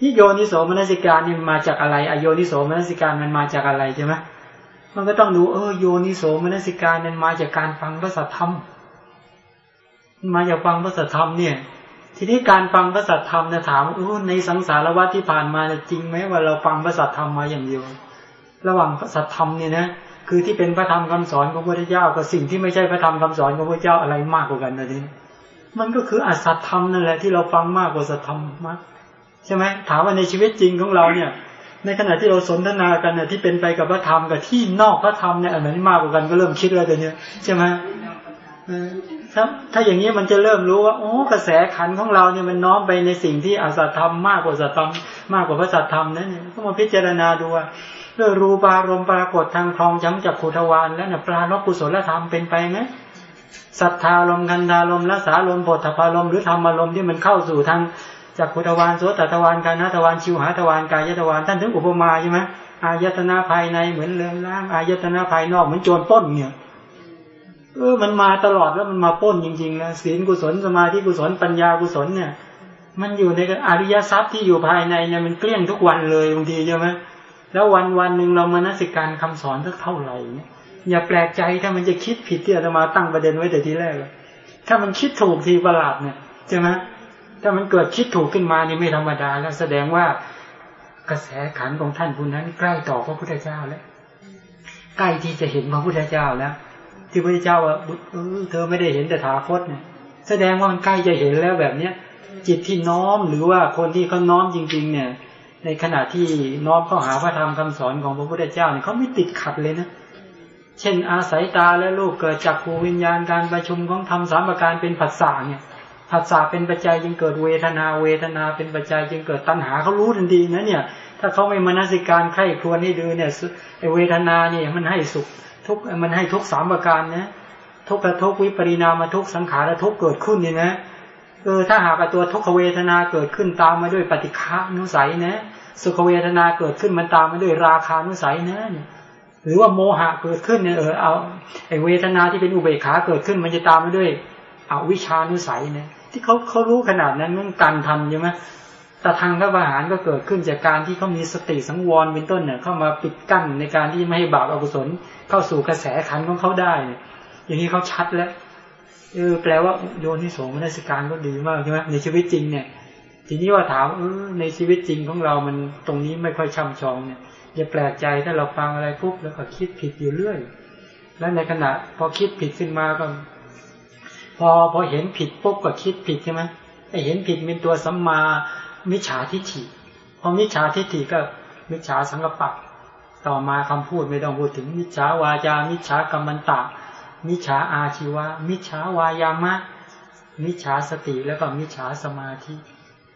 ที่โยนิโสมนสิการนี่มาจากอะไรอโยนิโสมนสิการมันมาจากอะไรใช่ไหมมันก็ต้องดูเออโยนิโสมนสิการนั้นมาจากการฟังพระสัทธรรม มาจากฟังพระสัทธรรมเนี่ย ทีนี้การฟังพระสัทธรรมเนี่ยถามอในสังสารวัฏที่ผ่านมาจริงไหมว่าเราฟังพระสัทธรรมมาอย่างเดียว ระหว่างพระสัทธรรมเนี่ยนะคือที่เป็นพระธรรมคำสอนของพระพุทธเจ้ากับสิ่งที่ไม่ใช่พระธรรมคำสอนของพระพุทธเจ้าอะไรมากกว่ากันนะทีนี้มันก็คืออสัตธรรมนั่นแหละที่เราฟังมากกว่าสัตธรรมมากใช่ไหมถามว่าในชีวิตจริงของเราเนี่ย ในขณะที่เราสนทนากันเนี่ยที่เป็นไปกับพระธรรมกับที่นอกพระธรรมเนี่ยอันไหนมากกว่ากันก็เริ่มคิดแล้วแต่เนี้ยใช่ไหม ถ้าถ้าอย่างนี้มันจะเริ่มรู้ว่าโอ้กระแสขันของเราเนี่ยมันน้อมไปในสิ่งที่อสัตธรรมมากกว่าสัตธรรมมากกว่าพระสัตธรรมนั่นเนี่ยก็มาพิจารณาดูว่าเรื่องรูปารมณ์ปรากฏทางคลองช้ำจากขุทวานแล้วเนี่ยปลาลกุศลธรรมเป็นไปไหมศรัทธาลมกันดาลมละสาลมโพธพารมหรือธรรมารมที่มันเข้าสู่ทางจากขุทวานโสตทวานกานาทวานชิวหาทวานกายทวานท่านถึงอุปมาใช่ไหมอายตนาภายในเหมือนเรืองล่างอายตนาภายนอกเหมือนโจรป้นเนี่ย เออมันมาตลอดแล้วมันมาป้นจริงๆนะศีลกุศลสมาธิกุศลปัญญากุศลเนี่ย มันอยู่ในอริยทรัพย์ที่อยู่ภายในเนี่ยมันเกลี้ยงทุกวันเลยบางทีใช่ไหมแล้ววันวันหนึ่งเรามานัสิการคำสอนสักเท่าไหร่เนี่ยอย่าแปลกใจถ้ามันจะคิดผิดที่อาตมาตั้งประเด็นไว้แต่ทีแรกเลยถ้ามันคิดถูกทีประหลาดเนี่ยใช่ไหมถ้ามันเกิดคิดถูกขึ้นมานี่ไม่ธรรมดาแล้วแสดงว่ากระแสขันของท่านผู้นั้นใกล้ต่อพระพุทธเจ้าแล้วใกล้ที่จะเห็นพระพุทธเจ้าแล้ว ที่พระพุทธเจ้าว่าเธอไม่ได้เห็นแต่ถาคตเนี่ยแสดงว่ามันใกล้จะเห็นแล้วแบบเนี้ยจิตที่น้อมหรือว่าคนที่เขาน้อมจริง ๆ เนี่ย ในขณะที่น้อมเข้าหาพระธรรมคำสอนของพระพุทธเจ้าเนี่ยเขาไม่ติดขัดเลยนะเช่น อาศัยตาและรูปเกิดจากภูวิญญาณการประชุมของธรรมสามประการเป็นผัสสะเนี่ยผัสสะเป็นปัจจัยจึงเกิดเวทนา เวทนาเป็นปัจจัยจึงเกิดตัณหาเขารู้ทันทีนะเนี่ย ถ้าเขาไม่มนสิการไข้ครวญให้ดูเนี่ยไอเวทนาเนี่ยมันให้สุข ทุกมันให้ทุกสามประการนะทุกขทุกวิปริณามาทุกสังขารทุกเกิดขึ้นเนี่ยนะเออถ้าหากตัวทุกขเวทนาเกิดขึ้นตามมาด้วยปฏิฆานุสัยนะ สุขเวทนาเกิดขึ้นมันตามมาด้วยราคานุสัยนะหรือว่าโมหะเกิดขึ้นเนี่ยเออเอาไอเวทนาที่เป็นอุเบกขาเกิดขึ้น มันจะตามมาด้วยอวิชานุสัยเนี่ยที่เขาเขารู้ขนาดนั้นมันการทันใช่ไหม แต่ทางพระบาหารก็เกิดขึ้นจากการที่เขามีสติสังวรเป็นต้นเนี่ยเข้ามาปิดกั้นในการที่ไม่ให้บาปอกุศลเข้าสู่กระแสขันของเขาได้เนี่ยอย่างนี้เขาชัดแล้วเออแปลว่าโยนิโสมนสิการก็ดีมากใช่ไหมในชีวิตจริงเนี่ย ทีนี้ว่าถามเออในชีวิตจริงของเรามันตรงนี้ไม่ค่อยช่ำชองเนี่ยอย่าแปลกใจถ้าเราฟังอะไรปุ๊บแล้วก็คิดผิดอยู่เรื่อย แล้วในขณะ พอคิดผิดขึ้นมาก็ พอพอเห็นผิดปุ๊บก็คิดผิดใช่ไหมไอเห็นผิดเป็นตัวสัมมา มิจฉาทิฏฐิพอมิจฉาทิฏฐิก็มิจฉาสังกปะต่อมาคำพูดไม่ต้องพูดถึงมิจฉาวาจา มิจฉากรรมันตะ มิจฉาอาชีวะ มิจฉาวายามะ มิจฉาสติแล้วก็มิจฉาสมาธิ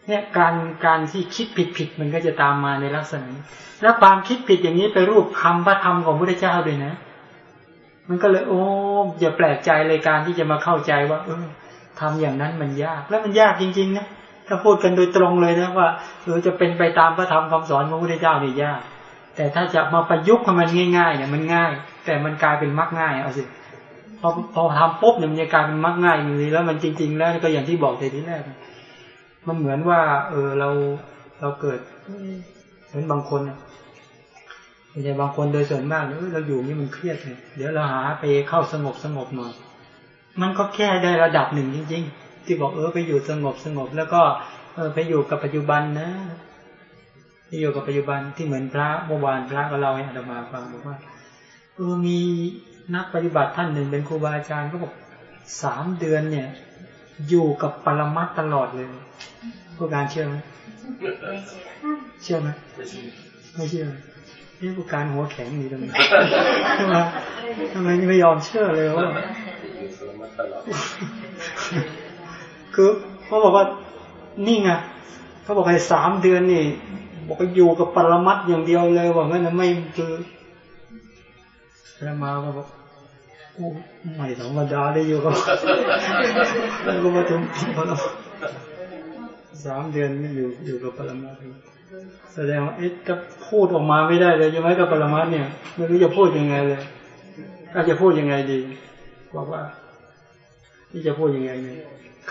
เนี่ยการการที่คิดผิดผิดมันก็จะตามมาในลักษณะนี้แล้วความคิดผิดอย่างนี้ไปรูปคำพระธรรมของพระเจ้าด้วยนะ มันก็เลย โอ้อย่าแปลกใจเลยการที่จะมาเข้าใจว่า เออทำอย่างนั้นมันยาก แล้วมันยากจริง ๆ นะ ถ้าพูดกันโดยตรงเลยนะว่าเออจะเป็นไปตามพระธรรมคำสอนของพระเจ้านี่ยาก แต่ถ้าจะมาประยุกต์ให้มันง่ายๆเนี่ยมันง่าย แต่มันกลายเป็นมักง่ายเอาสิพอพอทำปุ๊บเนี่ยมันจะกลายเป็นมักง่ายอย่างนี้แล้วมันจริง ๆ แล้วก็อย่างที่บอกในที่แรกมันเหมือนว่า เออเราเราเกิดเหมือนบางคนไม่ใช่บางคนโดยส่วนมากเเราอยู่นี่มันเครียดเลยเดี๋ยวเราหาไปเข้าสงบสงบหน่อยมันก็แค่ได้ระดับหนึ่งจริง ๆ ที่บอกเออไปอยู่สงบสงบ แล้วก็เออไปอยู่กับปัจจุบันนะไปอยู่กับปัจจุบันที่เหมือนพระเมื่อวานพระก็เล่าให้อาตมาฟังบอกว่าเออมีนักปฏิบัติท่านหนึ่งเป็นครูบาอาจารย์ก็บอกสามเดือนเนี่ย อยู่กับปรมัตตลอดเลยผู้การเชื่อไหมเชื่อไหมไม่เชื่อนี่ผู้การหัวแข็งอยู่ตรงนี้ทำไมทำไมไม่ยอมเชื่อเลยว่า คือเขาบอกว่านี่ไงเขาบอกให้สามเดือนนี่ บอกว่าอยู่กับปรมัตอย่างเดียวเลยว่างั้นไม่คือแล้วมาก็บอกโอ้ไม่ธรรมดาได้อยู่กับแล้วก็มาถึงปรมสามเดือนนี่อยู่อยู่กับปรมัตแสดงว่าเอ๊ะจะพูดออกมาไม่ได้เลยใช่ไหมกับปรมัตเนี่ยไม่รู้จะพูดยังไงเลยถ้าจะพูดยังไงดีบอกว่าที่จะพูดยังไงเนี่ย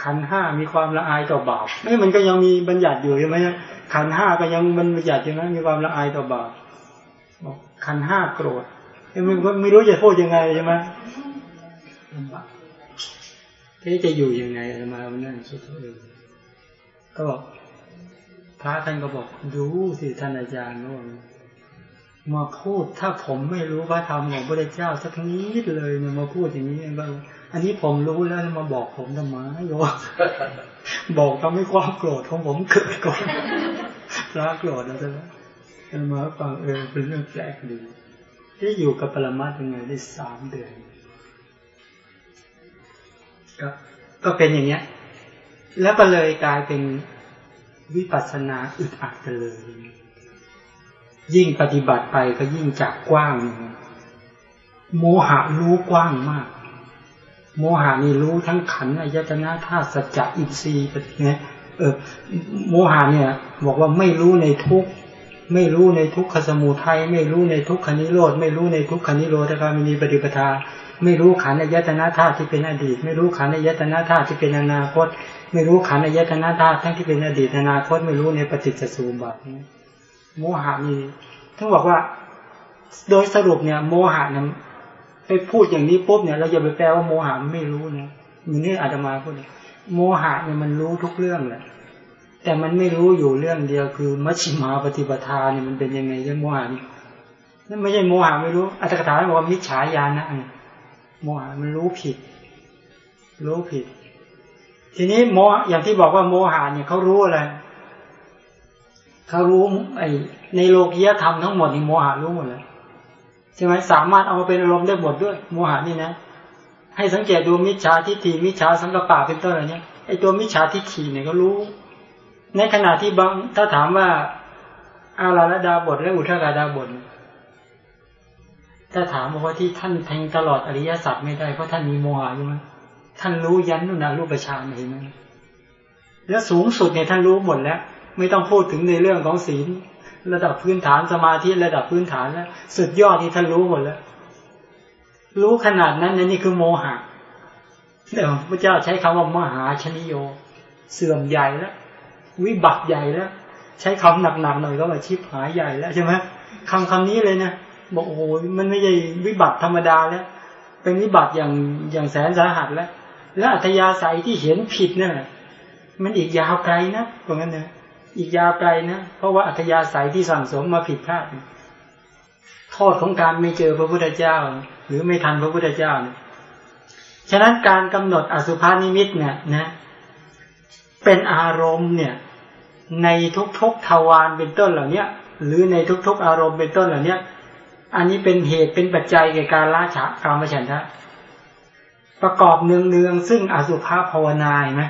ขันห้ามีความละอายต่อบาปไม่มันก็ยังมีบัญญัติอยู่ใช่ไหมขันห้าก็ยังมันบัญญัติอยู่นะมีความละอายต่อบาปขันห้าโกรธไม่ไม่รู้จะพูดยังไงใช่ไหมที่จะอยู่ยังไงมาวันนั้นคิดเองก็บอกพระท่านก็บอกดูสิท่านอาจารย์ว่ามาพูดถ้าผมไม่รู้พระธรรมของพระเจ้าสักนิดเลยเนี่ยมาพูดอย่างนี้บ้าง อันนี้ผมรู้แล้วมาบอกผมทำไมโยบอกทำให้ความโกรธของผมเกิดก่อนพระโกรธนะจ๊ะมาฟังเออเป็นเรื่องแปลกดีที่อยู่กับปรมาถึงไงได้สามเดือนก็ก็เป็นอย่างเนี้ย แล้วก็เลยกลายเป็นวิปัสสนาอึดอัดกันเลย ยิ่งปฏิบัติไปก็ยิ่งจากกว้าง โมหะรู้กว้างมาก โมหะนี่รู้ทั้งขันอายตนะธาตุสัจจะอินทรีย์เนี่ยเออโมหะเนี่ย บอกว่าไม่รู้ในทุกไม่รู้ในทุกขสมุทัยไม่รู้ในทุกขนิโรธไม่รู้ในทุกขนิโรธการมีปฏิปทา ไม่รู้ขันอายตนะธาตุที่เป็นอดีต ไม่รู้ขันอายตนะธาตุที่เป็นอนาคต ไม่รู้ขันอายตนะธาตุทั้งที่เป็นอดีตอนาคต ไม่รู้ในปฏิจจสมุปบาทโมหะนี่ทั้งบอกว่า โดยสรุปเนี่ย โมหะนั้น ไปพูดอย่างนี้ปุ๊บเนี่ยเราจะไปแปลว่าโมหะมันไม่รู้นะอย่างนี้อาตมาพูดโมหะเนี่ยมันรู้ทุกเรื่องแหละแต่มันไม่รู้อยู่เรื่องเดียวคือ มัชฌิมาปฏิปทาเนี่ยมันเป็นยังไงเรื่องโมหะนี่นั่นไม่ใช่โมหะไม่รู้อัตถกถาบอกว่ามิจฉาญาณนะโมหะมันรู้ผิด รู้ผิด ทีนี้โมอย่างที่บอกว่าโมหะเนี่ยเขารู้อะไรเขารู้ไอในโลกียธรรมทั้งหมดนี่โมหะรู้หมดเลย ใช่ไหมสามารถเอามาเป็นอารมณ์ได้หมดด้วยโมหะนี่นะ ให้สังเกตดูมิจฉาทิฏฐิมิจฉาสังกปะเป็นต้นอะไรเนี้ยไอตัวมิจฉาทิฏฐิเนี่ยก็รู้ ในขณะที่บางถ้าถามว่าอาราลดาบทและอุทกาดาบทถ้าถามว่าที่ท่านแทงตลอดอริยสัจไม่ได้เพราะท่านมีโมหะใช่ไหมท่านรู้ยันนุนารูปฌานเห็นไหมแล้วสูงสุดเนี่ยท่านรู้หมดแล้ว ไม่ต้องพูดถึงในเรื่องของศีล ระดับพื้นฐานสมาธิระดับพื้นฐานแล้วสุดยอดที่ท่านรู้หมดแล้ว รู้ขนาดนั้นนี่คือโมหะเดี๋ยวพระเจ้าใช้คำว่ามหาชนิโย เสื่อมใหญ่แล้ว วิบัติใหญ่แล้ว ใช้คำหนักๆหน่อยก็ว่าชิบหายใหญ่แล้วใช่ไหมคำคำนี้เลยนะบอกโอ้โหมันไม่ใช่วิบัติธรรมดาแล้ว เป็นวิบัติอย่างอย่างแสนสาหัสแล้ว และอัธยาศัยที่เห็นผิดเนี่ยมันอีกยาวไกลนะตรงนั้นนะ อีกยาวไกลนะเพราะว่าอัธยาศัยที่สั่งสมมาผิดพลาดโทษของการไม่เจอพระพุทธเจ้า หรือไม่ทันพระพุทธเจ้าเนี่ยฉะนั้นการกำหนดอสุภานิมิตเนี่ยนะเป็นอารมณ์เนี่ยในทุกๆทวารเป็นต้นเหล่านี้หรือในทุกๆ อารมณ์เป็นต้นเหล่านี้อันนี้เป็นเหตุเป็นปัจจัยแก่การละฉะกามฉันทะประกอบเนืองๆซึ่งอสุภาภาวนาไหม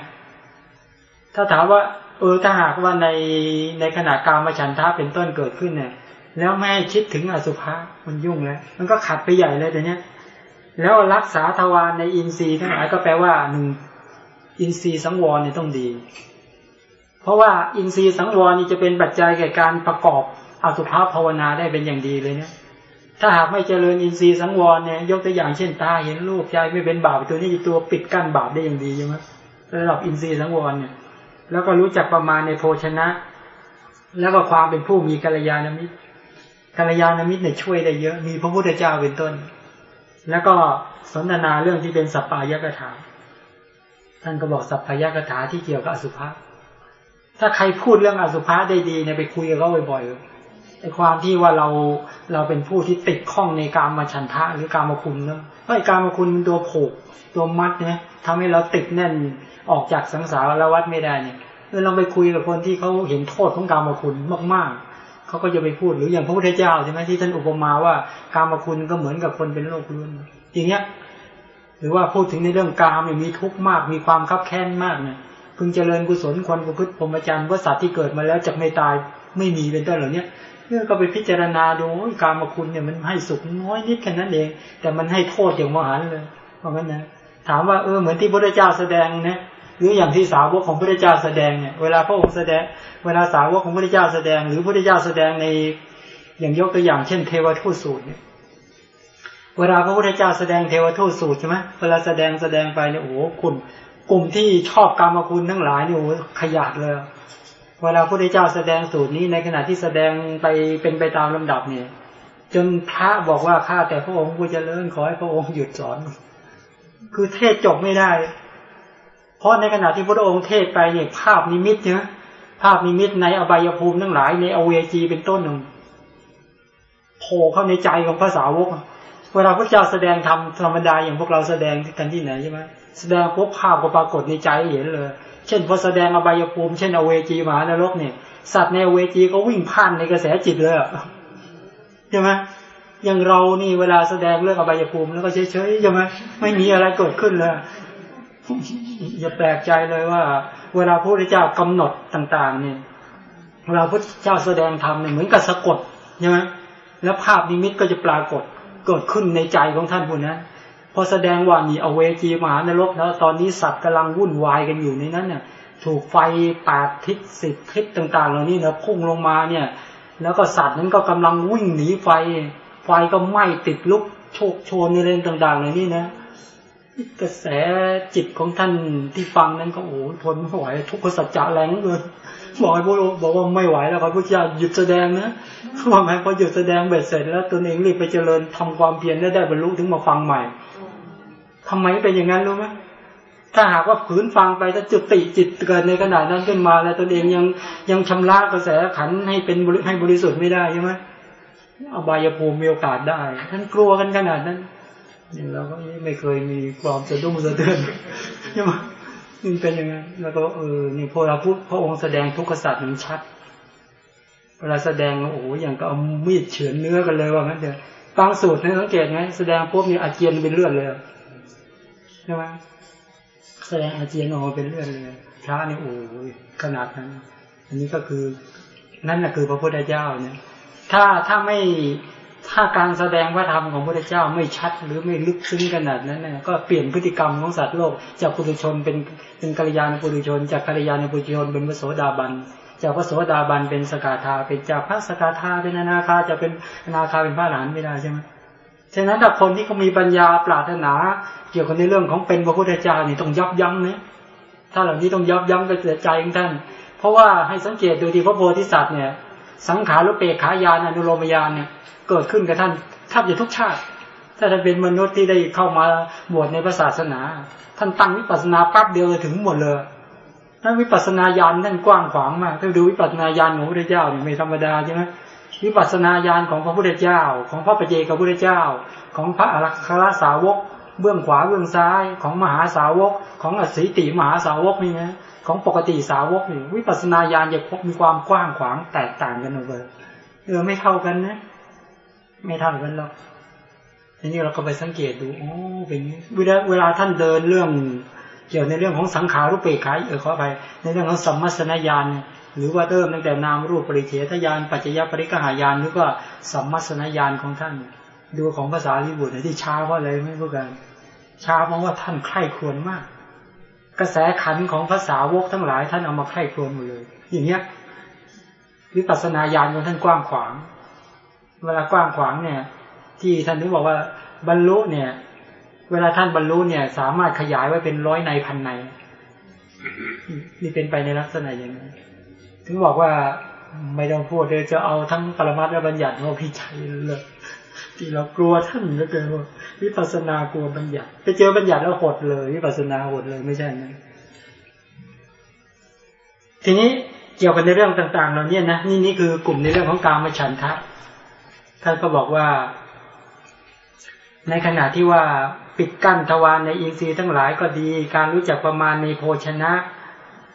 ถ้าถามว่า เออถ้าหากว่าในในขณะกามฉันทะเป็นต้นเกิดขึ้นเนี่ย แล้วไม่คิดถึงอสุภะมันยุ่งแล้ว มันก็ขัดไปใหญ่เลยแต่เนี้ย แล้วรักษาทวารในอินทรีย์ทั้งหลายก็แปลว่าหนึ่งอินทรีย์สังวรเนี่ยต้องดี เพราะว่าอินทรีย์สังวรนี่จะเป็นปัจจัยแก่การประกอบอสุภะภาวนาได้เป็นอย่างดีเลยเนี่ยถ้าหากไม่เจริญอินทรีย์สังวรเนี่ยยกตัวอย่างเช่นตาเห็นรูปใจไม่เป็นบาปตัวนี้ตัวปิดกั้นบาปได้อย่างดีใช่ไหมระดับอินทรีย์สังวรเนี่ย แล้วก็รู้จักประมาณในโภชนะ แล้วก็ความเป็นผู้มีกัลยาณมิตรกัลยาณมิตรเนี่ยช่วยได้เยอะ มีพระพุทธเจ้าเป็นต้น แล้วก็สนทนาเรื่องที่เป็นสัพพายกถาท่านก็บอกสัพพายกถาที่เกี่ยวกับอสุภะถ้าใครพูดเรื่องอสุภะได้ดีเนี่ยไปคุยกับเขาบ่อยๆไอ้ความที่ว่าเราเราเป็นผู้ที่ติดข้องในการมาฉันทะหรือการมาคุณเนาะเพราะการมาคุณมันตัวผูกตัวมัดเนี่ยทำให้เราติดแน่น ออกจากสังสารวัฏไม่ได้เนี่ยเราไปคุยกับคนที่เขาเห็นโทษของกรรมคุณมาก ๆเขาก็จะไปพูดหรืออย่างพระพุทธเจ้าใช่ไหมที่ท่านอุปมาว่ากรรมคุณก็เหมือนกับคนเป็นโรครุนอย่างเงี้ย หรือว่าพูดถึงในเรื่องกามเนี่ยมีทุกข์มาก มีความคับแค้นมากเนี่ยพึงเจริญกุศลควรประพฤติพรหมจรรย์ว่าสัตว์ที่เกิดมาแล้วจะไม่ตายไม่มีเป็นต้นเหล่านี้เพื่อก็ไปพิจารณาดูการมาคุณเนี่ยมันให้สุขน้อยนิดแค่นั้นเอง แต่มันให้โทษอย่างมหันเลยเพราะงั้นนะถามว่าเออเหมือนที่พระเจ้าแสดงนะ หรืออย่างที่สาวกของพระเจ้าแสดงเนี่ยเวลาพระองค์แสดง เวลาสาวกของพระเจ้าแสดง หรือพระเจ้าแสดงในอย่างยกตัวอย่างเช่นเทวทูตสูตรเนี่ยเวลาพระพุทธเจ้าแสดงเทวทูตสูตรใช่ไหมเวลาแสดงแสดงไปเนี่ยโอ้โหคุณกลุ่มที่ชอบกรรมคุณทั้งหลายเนี่ยโอ้ขยาดเลย เวลาพระพุทธเจ้าแสดงสูตรนี้ในขณะที่แสดงไปเป็นไปตามลำดับเนี่ยจนพระบอกว่าข้าแต่พระองค์ผู้เจริญขอให้พระองค์หยุดสอน คือเทศจบไม่ได้ ราะในขณะที่พระองค์เทศไปเนี่ยภาพนิมิตเนี่ยภาพนิมิตในอบายภูมิทั้งหลายในอเวจีเป็นต้นหนึ่งโผล่เข้าในใจของภาษาวก เวลาพระเจ้าแสดงธรรมธรรมดาอย่างพวกเราแสดงกันที่ไหนใช่ไหมแสดงพบภาพก็ปรากฏในใจเห็นเลย เช่นพอแสดงอบายภูมิเช่นอเวจีมหานรกเนี่ย สัตว์ในอเวจีก็วิ่งผ่านในกระแสจิตเลยใช่ไหมอย่างเรานี่เวลาแสดงเรื่องอบายภูมิแล้วก็เฉยๆใช่ไหมไม่มีอะไรเกิดขึ้นเลย อย่าแปลกใจเลยว่า เวลาพระพุทธเจ้ากำหนดต่าง ๆ เนี่ยเวลาพระพุทธเจ้าแสดงธรรมเนี่ยเหมือนกับสะกดใช่ไหมแล้วภาพนิมิตก็จะปรากฏเกิดขึ้นในใจของท่านผู้นั้นพอแสดงว่านี่อเวจีมหานรกแล้วตอนนี้สัตว์กำลังวุ่นวายกันอยู่ในนั้นเนี่ยถูกไฟปดทิศสิบทิศต่าง ๆ เหล่านี้เนี่ยพุ่งลงมาเนี่ย แล้วก็สัตว์นั้นก็กำลังวิ่งหนีไฟ ไฟก็ไหม้ติดลุกโชกโชนในเรื่องต่างๆเหล่านี้นะ กระแสจิตของท่านที่ฟังนั้นก็โอ้ทนไม่ไหวทุกขสัจจะแรงเลยบอกให้พวกบอกว่าไม่ไหวแล้วครับพระเจ้าหยุดแสดงนะว่าไหมพอหยุดแสดงเบ็ดเสร็จแล้วตนเองรีบไปเจริญทำความเพียรได้ได้บรรลุถึงมาฟังใหม่ทำไมเป็นอย่างนั้นรู้ไหมถ้าหากว่าขืนฟังไปถ้าจุติจิตเกิดในขณะนั้นขึ้นมาแล้วตนเองยังยังชำระกระแสขันให้เป็นให้บริสุทธิ์ไม่ได้ใช่ไหมอบายภูมิมีโอกาสได้ท่านกลัวกันขนาดนั้น อย่เราก็ไม่เคยมีความสะดุ้งสะเทือนใช่ไหมมันเป็นยังไงแล้วก็เออนี่พอเราพูดพระองค์แสดงทุกขสัตว์มันชัดเวลาแสดงโอ้โหอย่างก็เอามีดเฉือนเนื้อกันเลยว่างั้นเดี๋ยวบางสูตรนี่สังเกตไหมแสดงปุ๊บนี่อาเจียนเป็นเลือดเลยใช่ไหมแสดงอาเจียนออกมาเป็นเลือดเลยพระนี่โอ้ยขนาดนั้น อันนี้ก็คือนั่นแหละคือพระพุทธเจ้าเนี่ย ถ้าถ้าไม่ ถ้าการแสดงพระธรรมของพระเจ้าไม่ชัดหรือไม่ลึกซึ้งขนาดนั้นนะก็เปลี่ยนพฤติกรรมของสัตว์โลก จากปุถุชนเป็นเป็นกัลยาณปุถุชน จากกัลยาณปุถุชนเป็นพระโสดาบันจากพระโสดาบันเป็นสกาธาเป็นจากพระสกาธาเป็นอนาคาจะเป็นอนาคาเป็นพระหลานไม่ได้ใช่ไหมฉะนั้นถ้าคนที่เขามีปัญญาปรารถนา เกี่ยวกับในเรื่องของเป็นพระพุทธเจ้านี่ต้องยับยั้งนะถ้าเหล่านี้ต้องยับยั้งกระเสือใจของท่าน เพราะว่าให้สังเกตดูที่พระโพธิสัตว์เนี่ย สังขารุเปกขายานอนุโลมยานเนี่ยเกิดขึ้นกับท่านแทบจะทุกชาติ ถ้าท่านเป็นมนุษย์ที่ได้เข้ามาบวชในศาสนา ท่านตั้งวิปัสสนาปั๊บเดียวเลยถึงหมดเลยนั่นวิปัสสนาญาณนั่นกว้างขวางมากถ้าดูวิปัสสนาญาณของพระพุทธเจ้าเนี่ยไม่ธรรมดาใช่ไหมวิปัสสนาญาณของพระพุทธเจ้า ของพระปเจกับพระพุทธเจ้า ของพระอรครสาวก เบื้องขวาเบื้องซ้ายของมหาสาวก ของอสิติมหาสาวกนี่นะ ของปกติสาวกนี่วิปัสสนาญาณจะพบมีความกว้างขวางแตกต่างกันเลยเออไม่เท่ากันนะ ไม่เท่ากันหรอกทีนี้เราก็ไปสังเกตดูโอ้เป็นเวลาเวลาท่านเดินเรื่อง เกี่ยวในเรื่องของสังขารุปเปกขายเออขอไปในเรื่องของสัมมัสนญาณหรือว่าเริ่มตั้งแต่นามรูปปริเฉทญาณปัจจยปริกหายานหรือว่าสัมมัสนญาณของท่าน ดูของภาษาลิบุตรที่ช้าเพราะอะไรไม่รู้กันช้าเพราะว่าท่านใคร่ควญมาก กระแสขันของภาษาวกทั้งหลาย ท่านเอามาใคร่ครวญหมดเลย อย่างเนี้ยวิปัสสนาญาณของท่านกว้างขวาง เวลากว้างขวางเนี่ย ที่ท่านถึงบอกว่าบรรลุเนี่ย เวลาท่านบรรลุเนี่ย สามารถขยายไว้เป็นร้อยในพันในนี่เป็นไปในลักษณะอย่างนี้ถึงบอกว่าไม่ต้องพูดเลยจะเอาทั้งปรมัตถ์และบัญญัติมาพิจัยเลย ที่เรากลัวท่านก็เกินว่าวิปัสสนากลัวบัญญัติ ไปเจอบัญญัติแล้วหดเลยวิปัสสนาหดเลยไม่ใช่นะทีนี้เกี่ยวกันในเรื่องต่าง ๆ เราเนี่ยนะนี่นี่คือกลุ่มในเรื่องของการมาฉันทะท่านก็บอกว่า ในขณะที่ว่าปิดกั้นทวารในอินทรีย์ทั้งหลายก็ดี การรู้จักประมาณในโภชนะ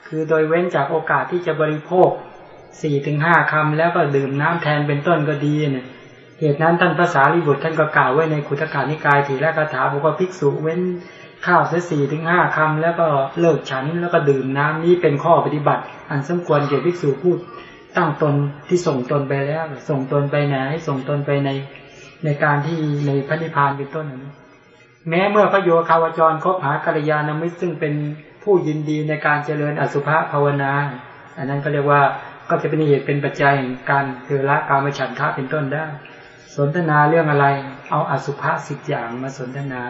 คือโดยเว้นจากโอกาสที่จะบริโภคสี่ถึงห้าคำแล้วก็ดื่มน้ำแทนเป็นต้นก็ดีเนี่ย เหตุนั้นท่านภาษาลิบุตรท่านก็กล่าวไว้ในขุทกานิกายถีและคาถาบอกว่าภิกษุเว้นข้าวเสียสี่ถึงห้าคำแล้วก็เลิกฉันแล้วก็ดื่มน้ำนี้เป็นข้อปฏิบัติ อันสมควรเกี่ยวภิกษุพูดตั้งตนที่ส่งตนไปแล้ว ส่งตนไปไหนส่งตนไปในในการที่ในพระนิพพานเป็นต้นนั้นแม้เมื่อพระโยคาวจรคบหากัลยาณมิตรซึ่งเป็นผู้ยินดีในการเจริญอสุภะภาวนา อันนั้นก็เรียกว่าก็จะเป็นเหตุเป็นปัจจัยการคือละกามฉันทะเป็นต้นได้ สนทนาเรื่องอะไร เอาอสุภะสิบอย่างมาสนทนา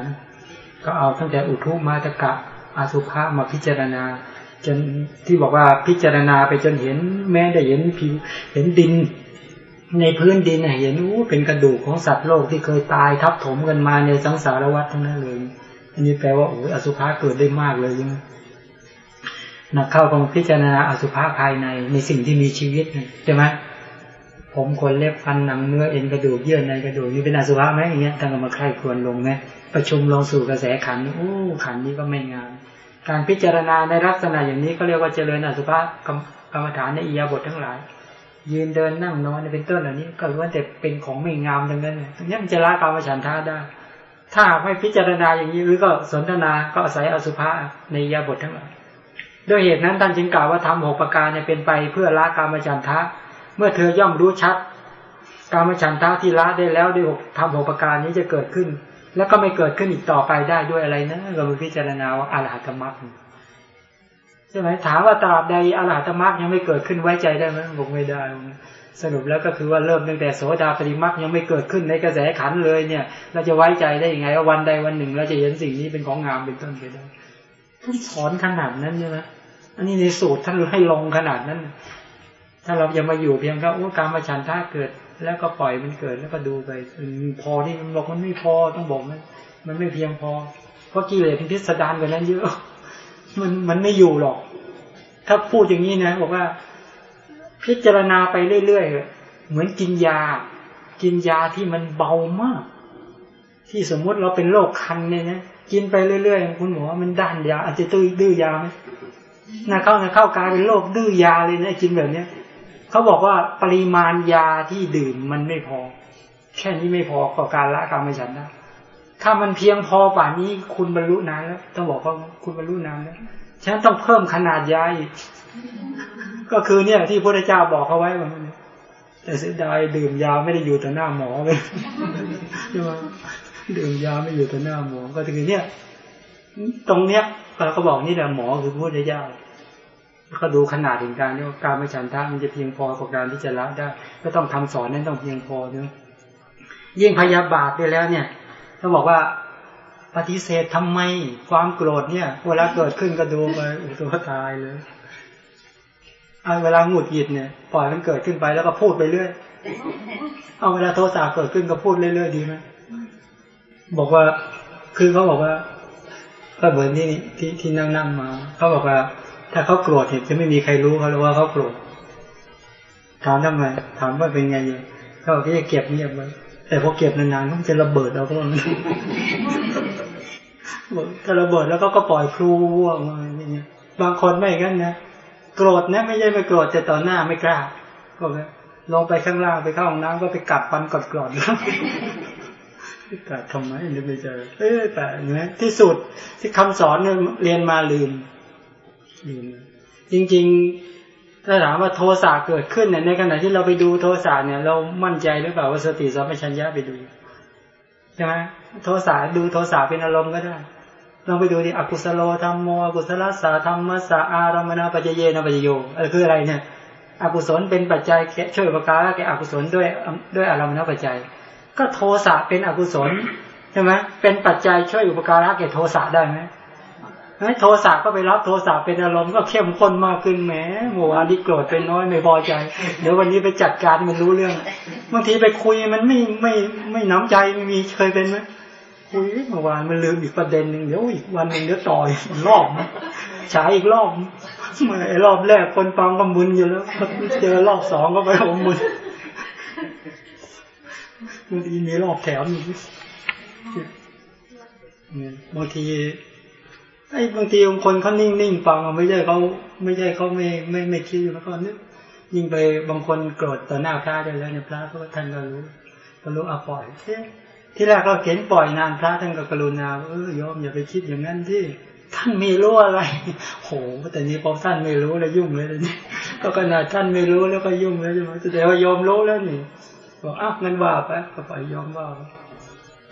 ก็เอาตั้งแต่อุทุมาตกะอสุภะมาพิจารณา จนที่บอกว่าพิจารณาไปจนเห็นแม้ได้เห็นผิวเห็นดิน ในพื้นดินเห็นอู้เป็นกระดูกของสัตว์โลกที่เคยตายทับถมกันมาในสังสารวัฏทั้งนั้นเลย อันนี้แปลว่าโอ้อสุภะเกิดได้มากเลยยังนักเข้าของพิจารณาอสุภะภายในในสิ่งที่มีชีวิตใช่ไหม ผมขนเล็บฟันหนังเนื้อเอ็นกระดูกเยื่อในกระดูกนี่เป็นอสุภะไหมอย่างเงี้ยท่านก็มาใคร่ควรลงนะประชุมลงสู่กระแสขันธ์โอ้ขันนี้ก็ไม่งามการพิจารณาในลักษณะอย่างนี้ก็เรียกว่าเจริญอสุภะกรรมฐานในอียาบททั้งหลาย ยืนเดินนั่งนอนเป็นต้นเหล่านี้ ก็ล้วนแต่เป็นของไม่งามทั้งนั้นตรงนี้มันจะละกามฉันทาได้ ถ้าไม่พิจารณาอย่างนี้หรือก็สนทนาก็อาศัยอสุภะในอียาบททั้งหลายด้วยเหตุนั้นท่านจึงกล่าวว่าทำหกประการเนี่ยเป็นไปเพื่อละกามฉันทะ เมื่อเธอย่อมรู้ชัด กามฉันทะที่ละได้แล้วด้วยทำหกประการนี้จะเกิดขึ้น แล้วก็ไม่เกิดขึ้นอีกต่อไปได้ด้วยอะไรนะเราพิจารณาว่าอรหัตมรรคใช่ไหมถามว่าตราบใดอรหัตมรรคยังไม่เกิดขึ้นไว้ใจได้ไหมบอกไม่ได้สรุปแล้วก็คือว่าเริ่มตั้งแต่โสดาปริมรรคยังไม่เกิดขึ้นในกระแสขันเลยเนี่ย เราจะไว้ใจได้ยังไงว่าวันใดวันหนึ่ง เราจะเห็นสิ่งนี้เป็นของงามเป็นต้นไปได้ท่านสอนขนาดนั้นใช่ไหมอันนี้ในสูตรท่านให้ลงขนาดนั้น ถ้าเราจะมาอยู่เพียงแค่โอ้การมาฉันท่าเกิด แล้วก็ปล่อยมันเกิดแล้วก็ดูไปพอที่มันบอกมันไม่พอต้องบอกมันมันไม่เพียงพอ เพราะกิเลสมันพิสดารกว่านั้นเยอะ มันมันไม่อยู่หรอก ถ้าพูดอย่างนี้นะบอกว่า พิจารณาไปเรื่อยๆเหมือนกินยา กินยาที่มันเบามาก ที่สมมุติเราเป็นโรคคันเนี่ยนะกินไปเรื่อยๆคุณหมอมันด้านยาอาจจะตื้อดื้อยาไหมน่าเข้าน่าเข้ากลายเป็นโรคดื้อยาเลยนะกินแบบเนี้ย เขาบอกว่าปริมาณยาที่ดื่มมันไม่พอ แค่นี้ไม่พอต่อการละกรรมฉันได้ถ้ามันเพียงพอป่านนี้คุณบรรลุนานแล้วต้องบอกว่าคุณบรรลุนานแล้วฉะนั้นต้องเพิ่มขนาดยาอีกก็คือเนี่ย ที่พระเจ้าบอกเขาไว้ว่าแต่เสียดายดื่มยาไม่ได้อยู่ต่อหน้าหมอเลยใช่ไหมดื่มยาไม่อยู่ต่อหน้าหมอ ก็คือเนี่ย ตรงเนี้ยเราก็บอกนี่แหละหมอคือพระเจ้า ก็ดูขนาดถึงการที่การไม่ฉันทะมันจะเพียงพอกับการที่จะละได้ ก็ต้องทำสอนนั้นต้องเพียงพอเนาะยิ่งพยาบาทไปแล้วเนี่ยต้องบอกว่าปฏิเสธทำไมความโกรธเนี่ยเวลาเกิดขึ้นก็ดูไปอุตัวตายเลยเอาเวลาหงุดหงิดเนี่ยปล่อยมันเกิดขึ้นไปแล้วก็พูดไปเรื่อยเอาเวลาโทสะเกิดขึ้นก็พูดเรื่อยๆดีไหมบอกว่าคือเขาบอกว่าก็เหมือนที่ที่ที่นั่งนั่งมาเขาบอกว่า ถ้าเขาโกรธเห็นจะไม่มีใครรู้เขาเลยว่าเขาโกรธถามทำไมถามว่าเป็นไงอยู่เขาบอกที่จะเก็บเงียบไว้แต่พอเก็บนานๆมันจะระเบิดเอาพวกนั้นถ้าระเบิดแล้วก็ก็ปล่อยพลูออกมาอย่างเงี้ย บางคนไม่กันนะโกรธนะไม่ใช่ไม่โกรธแต่ต่อหน้าไม่กล้าก็ลงไปข้างล่างไปเข้าห้องน้ำก็ไปกัดฟันกดกรอดกัดทำไมนึกไม่เจอเอ้แต่เนี่ยที่สุดที่คำสอนเนี่ยเรียนมาลืม จริงๆ ถ้าถามว่าโทสะเกิดขึ้นเนี่ยในขณะที่เราไปดูโทสะเนี่ย เรามั่นใจหรือเปล่าว่าสติสัมปชัญญะไปดูใช่ไหมโทสะดูโทสะเป็นอารมณ์ก็ได้ลองไปดูดิอกุศโลธรรมโมอกุศลสาธรรมสาอารมณปัจเจเยนปัจโยอะไรคืออะไรเนี่ย อกุศลเป็นปัจจัยช่วยประกาแก่อกุศลด้วยด้วยอารมณปัจจัย ก็โทสะเป็นอกุศลใช่ไหมเป็นปัจจัยช่วยอุปการะแก่โทสะได้ไหม โทสะก็ไปรับโทสะเป็นอารมณ์ก็เข้มข้นมากขึ้นแหมเมื่อวานนี้โกรธเป็นน้อยไม่พอใจ เดี๋ยววันนี้ไปจัดการมันรู้เรื่องบางทีไปคุยมันไม่ไม่ไม่น้ำใจไม่มีเคยเป็นไหมคุยเมื่อวานมันลืมอีกประเด็นหนึ่งเดี๋ยวอีกวันหนึ่งเดี๋ยวต่อยรอบฉายอีกรอบเมื่อรอบแรกคนฟังก็มึนอยู่แล้วเจอรอบสองก็ไปผมมึนบางทีมีรอบแถมอีกบางที ไอ้บางทีบางคนเขานิ่งนิ่งฟังไม่ใช่เขาไม่ใช่เขาไม่ไม่ไม่คิดแล้วก็นึกยิ่งไปบางคนโกรธต่อหน้าพระได้แล้วเนี่ยพระก็ท่านก็รู้ก็รู้อาปล่อยที่แรกเราเขียนปล่อยนานพระท่านก็กรุณาเออยอมอย่าไปคิดอย่างนั้นที่ท่านไม่รู้อะไร โห แต่นี้พอท่านไม่รู้แล้วยุ่งเลยนี่ก็ขนาดท่านไม่รู้แล้วก็ยุ่งแล้วใช่ไหมแต่ว่ายอมรู้แล้วนี่บอกอ้าวงั้นว่าไปก็ปล่อยยอมว่า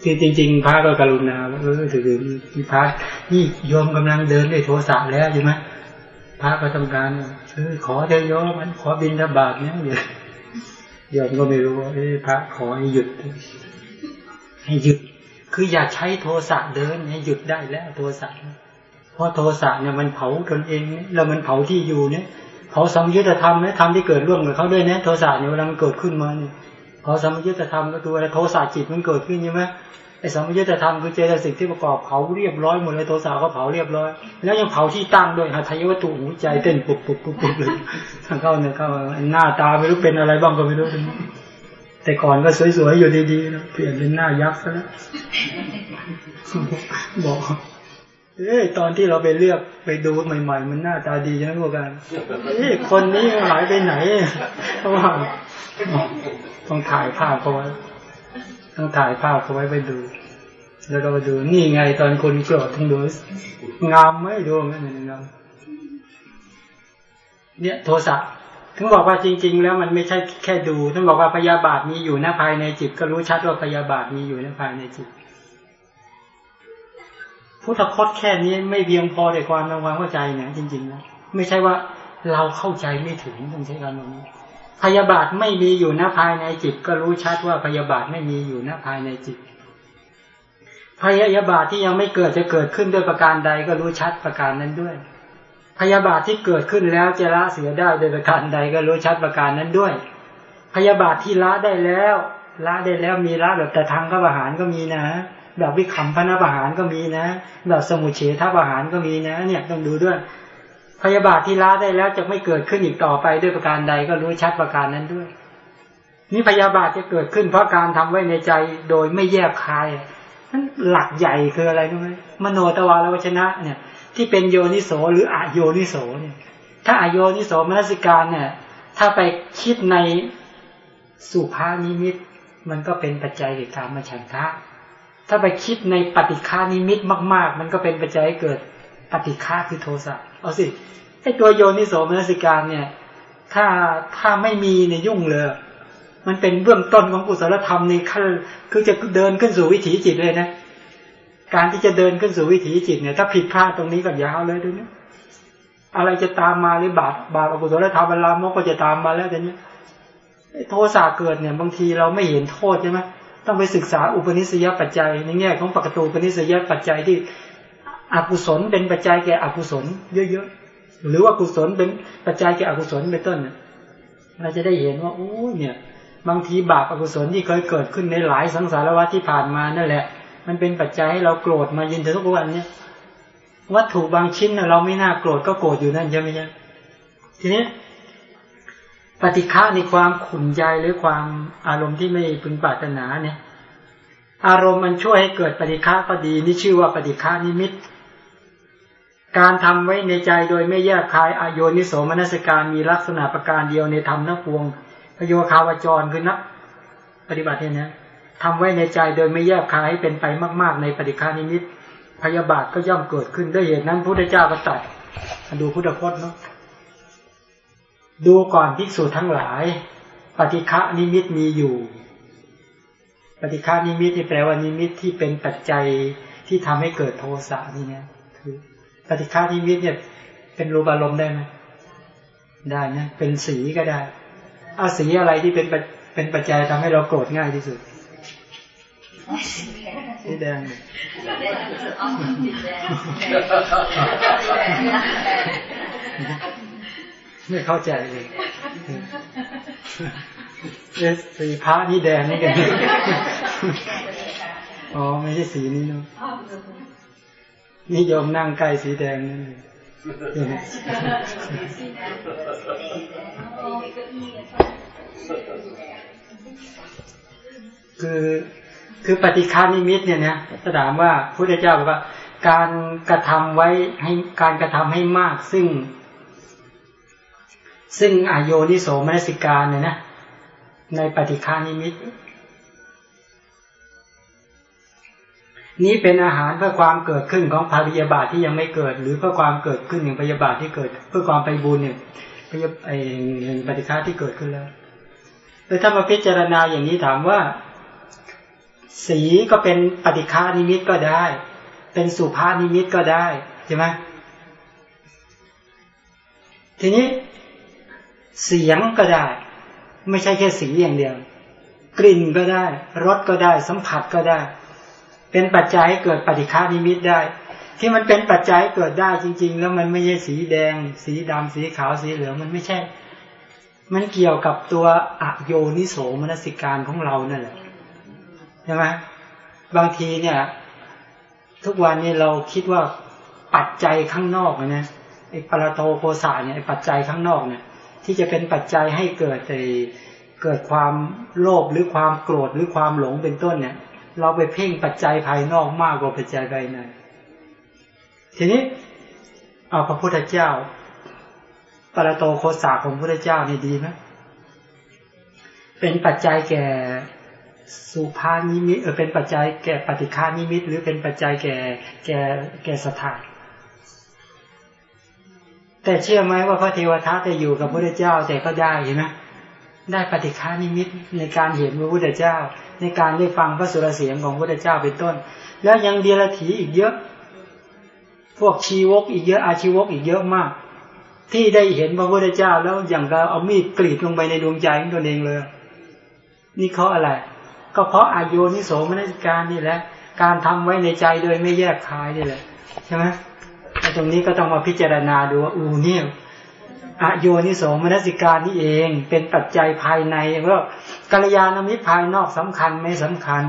คือจริง ๆ พระก็กรุณาเออถือมีพระนี่โยมกำลังเดินด้วยโทสะแล้วใช่ไหมพระก็ต้องการเออขอเธอโยมมันขอบินทบาทเนี่ยเดี๋ยวโยมก็ไม่รู้ว่าเออพระขอให้หยุด ให้หยุด คืออย่าใช้โทสะเดินให้หยุดได้แล้วโทสะเพราะโทสะเนี่ยมันเผาตนเองแล้วมันเผาที่อยู่เนี่ยเผาสมยุทธธรรมนะธรรมที่เกิดร่วมกับเขาด้วยนะโทสะเนี่ยเวลามันเกิดขึ้นมาเนี่ย เผาสมยุทธธรรมก็คือเวลาโทสะจิตมันเกิดขึ้นใช่ไหมไอ้สมยุทธธรรมคือเจตสิกที่ประกอบเผาเรียบร้อยหมดเลยโทสะก็เผาเรียบร้อย แล้วยังเผาที่ตั้งด้วยหาทายวัตถุหัวใจเต้นปุบปุบปุบปุบเลยทางเข้าเนี่ยเข้าหน้าตาไม่รู้เป็นอะไรบ้างก็ไม่รู้แต่ก่อนก็สวยๆอยู่ดีๆนะเปลี่ยนเป็นหน้ายักษ์ซะแล้วบอก เอ้ยตอนที่เราไปเลือกไปดูใหม่ๆ มันหน้าตาดีจังพวกกันเอ้ยคนนี้หายไปไหนเพราะว่าต้องถ่ายภาพเขาไว้ต้องถ่ายภาพเขาไว้ไปดู แล้วเราไปดูนี่ไงตอนคนโกรธต้องดูงามไหมดูงั้นงามเนี่ยโทสะถึงบอกว่าจริง ๆ แล้วมันไม่ใช่แค่ดูถึงบอกว่าพยาบาทมีอยู่หน้าภายในจิต ก็รู้ชัดว่าพยาบาทมีอยู่หน้าภายในจิต พุทธคตแค่นี้ไม่เพียงพอในความทำความเข้าใจเนี่ยจริงๆนะไม่ใช่ว่าเราเข้าใจไม่ถึงต้องใช้คำนี้ พยาบาทไม่มีอยู่หน้าภายในจิต ก็รู้ชัดว่าพยาบาทไม่มีอยู่หน้าภายในจิต พยาบาทที่ยังไม่เกิดจะเกิดขึ้นด้วยประการใดก็รู้ชัดประการนั้นด้วย พยาบาทที่เกิดขึ้นแล้วจะละเสียได้โดยประการใดก็รู้ชัดประการนั้นด้วย พยาบาทที่ละได้แล้ว ละได้แล้วมีละแบบแต่ทางก็ประหารก็มีนะ แบบวิคัมพนาประหารก็มีนะแบบสมุเฉทประหารก็มีนะ เนี่ยต้องดูด้วย พยาบาทที่ละได้แล้วจะไม่เกิดขึ้นอีกต่อไปด้วยประการใดก็รู้ชัดประการนั้นด้วย นี่พยาบาทจะเกิดขึ้นเพราะการทำไว้ในใจโดยไม่แยกคายนั้นหลักใหญ่คืออะไรรู้ไหมมโนตวารวชนะ เนี่ย ที่เป็นโยนิโสหรืออโยนิโสเนี่ย ถ้าอโยนิโสมนสิการเนี่ย ถ้าไปคิดในสุภานิมิต มันก็เป็นปัจจัยแก่การมาฉันทะ ถ้าไปคิดในปฏิฆานิมิตมาก ๆ มันก็เป็นปัจจัยให้เกิดปฏิฆาคือโทสะเอาสิไอตัวโยนิโสมนสิการเนี่ย ถ้าถ้าไม่มีเนี่ยยุ่งเลยมันเป็นเบื้องต้นของกุศลธรรมในขั้นคือจะเดินขึ้นสู่วิถีจิตเลยนะ การที่จะเดินขึ้นสู่วิถีจิตเนี่ย ถ้าผิดพลาดตรงนี้ก็ยาวเลยดูนี่ยอะไรจะตามมาหรือบาปบาปอกุศลธรรมเวลามกก็จะตามมาแล้วแต่เนี้ยโทสะเกิดเนี่ย บางทีเราไม่เห็นโทษใช่ไหม ต้องไปศึกษาอุปนิสัยปัจจัย ในแง่ของปกตูอุปนิสัยปัจจัยที่อกุศลเป็นปัจจัยแก่อกุศล เยอะๆหรือว่ากุศลเป็นปัจจัยแก่อกุศลเป็นต้นเราจะได้เห็นว่าโอ้เนี่ย บางทีบาปอกุศลที่เคยเกิดขึ้นในหลายสังสารวัฏที่ผ่านมานั่นแหละ มันเป็นปัจจัยให้เราโกรธมายินถึงทุกวันเนี่ยวัตถุบางชิ้นเราไม่น่าโกรธก็โกรธอยู่นั่นใช่ไหมใช่ทีนี้ ปฏิฆะในความขุนใจหรือความอารมณ์ที่ไม่พึงปรารถนาเนี่ย อารมณ์มันช่วยให้เกิดปฏิฆะก็ดีนี่ชื่อว่าปฏิฆานิมิต การทำไว้ในใจโดยไม่แยบคายอโยนิโสมนสิการมีลักษณะประการเดียวในธรรมนักพวกพระโยคาวจรคือนัก ปฏิบัติเนี่ยทำไว้ในใจโดยไม่แยบคายให้เป็นไปมาก ๆ ในปฏิฆนิมิตพยาบาทก็ย่อมเกิดขึ้นด้วยเหตุนั้นพระพุทธเจ้าก็ตรัสดูพุทธพจน์เนาะ ดูก่อนภิกษุทั้งหลาย ปฏิฆนิมิตมีอยู่ ปฏิฆนิมิตที่แปลว่านิมิตที่เป็นปัจจัยที่ทำให้เกิดโทสะนี่เนี่ยคือ ปฏิฆะนิมิตเนี่ย เป็นรูปอารมณ์ได้ไหมได้นะ เป็นสีก็ได้เอาสีอะไรที่เป็นเป็นปัจจัยทำให้เราโกรธง่ายที่สุดสีแดง ไม่เข้าใจเลยเอสีพระนี่แดงนี่กันอ๋อไม่ใช่สีนี้เนาะนี่ยอมนั่งใกล้สีแดงนั่นคือคือปฏิฆานิมิตเนี่ยนะจะถามว่าพระเจ้าบอกว่า การกระทำไว้ให้การกระทำให้มาก ซึ่ง ซึ่งอโยนิโสมนสิการเนี่ยนะ ในปฏิฆานิมิต นี้เป็นอาหารเพื่อความเกิดขึ้นของภริยาบาทที่ยังไม่เกิด หรือเพื่อความเกิดขึ้นอย่างพยาบาทที่เกิด เพื่อความไปบุญเนี่ยพยาไอปฏิฆาที่เกิดขึ้นแล้วแต่ถ้ามาพิจารณาอย่างนี้ถามว่า สีก็เป็นปฏิฆานิมิตก็ได้ เป็นสุภานิมิตก็ได้ใช่ไหมทีนี้ เสียงก็ได้ ไม่ใช่แค่สีอย่างเดียว กลิ่นก็ได้รสก็ได้ สัมผัสก็ได้ เป็นปัจจัยเกิดปฏิฆานิมิตได้ ที่มันเป็นปัจจัยเกิดได้จริง ๆ แล้วมันไม่ใช่สีแดง สีดำสีขาวสีเหลืองมันไม่ใช่ มันเกี่ยวกับตัวอโยนิโสมนสิการของเรานั่นแหละใช่ไหมบางทีเนี่ย ทุกวันนี้เราคิดว่าปัจจัยข้างนอกนะไอ้ปรโตโคสาเนี่ยไอ้ปัจจัยข้างนอกเนี่ย ที่จะเป็นปัจจัยให้เกิดเกิดความโลภหรือความโกรธหรือความหลงเป็นต้นเนี่ย เราไปเพ่งปัจจัยภายนอกมากกว่าปัจจัยภายในทีนี้เอาพระพุทธเจ้าปรโตโคสาของพระพุทธเจ้านี่ดีไหมเป็นปัจจัยแก่สุภานิมิตเออเป็นปัจจัยแก่ปฏิฆานิมิต หรือเป็นปัจจัยแก่แก่แก่สถาน แต่เชื่อไหมว่าพระเทวทัตจะอยู่กับพระพุทธเจ้าแต่ก็ได้เห็นไหมได้ปฏิฆานิมิตในการเห็นพระพุทธเจ้า ในการได้ฟังพระสุรเสียงของพระพุทธเจ้าเป็นต้น แล้วยังเดียรถีอีกเยอะ พวกชีวกอีกเยอะอาชีวกอีกเยอะมาก ที่ได้เห็นพระพุทธเจ้า แล้วอย่างก็เอามีดกรีดลงไปในดวงใจของตนเองเลย นี่เขาอะไร ก็เพราะอายุนิโสมนสิการนี่แหละ การทำไว้ในใจโดยไม่แยกคายนี่แหละใช่ไหม ตรงนี้ก็ต้องมาพิจารณาดูว่าอูเนี่ยอโยนิโสมนสิการนี่เองเป็นปัจจัยภายในว่ากัลยาณมิตรภายนอกสำคัญไม่สำคัญ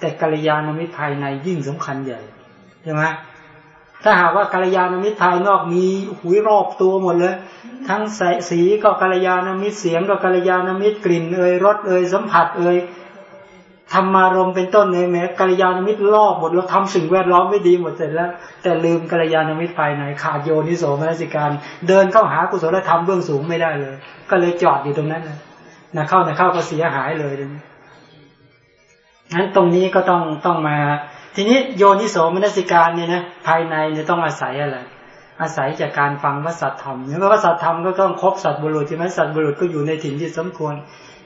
แต่กัลยาณมิตรภายในยิ่งสำคัญใหญ่ใช่ไหมถ้าหากว่ากัลยาณมิตรภายนอกมีหุยรอบตัวหมดเลย ทั้งสีก็กัลยาณมิตรเสียงก็กัลยาณมิตรกลิ่นเอ่ยรสเอ่ยสัมผัสเอ่ย ธรรมารมเป็นต้นเลยแม้กัลยาณมิตรรอบหมดเราทำสิ่งแวดล้อมไม่ดีหมดเสร็จแล้ว แต่ลืมกัลยาณมิตรภายในขาดโยนิโสมนสิการ เดินเข้าหากุศลธรรมเบื้องสูงไม่ได้เลย ก็เลยจอดอยู่ตรงนั้นนะเข้านะเข้าก็เสียหายเลยนั้นตรงนี้ก็ต้องต้องมา ทีนี้โยนิโสมนสิการเนี่ยนะภายในเนี่ยต้องอาศัยอะไรอาศัยจากการฟังพระสัทธรรมเพราะว่าสัทธรรมก็ต้องครบสัตบุรุษใช่ไหมสัตบุรุษก็อยู่ในถิ่นที่สมควร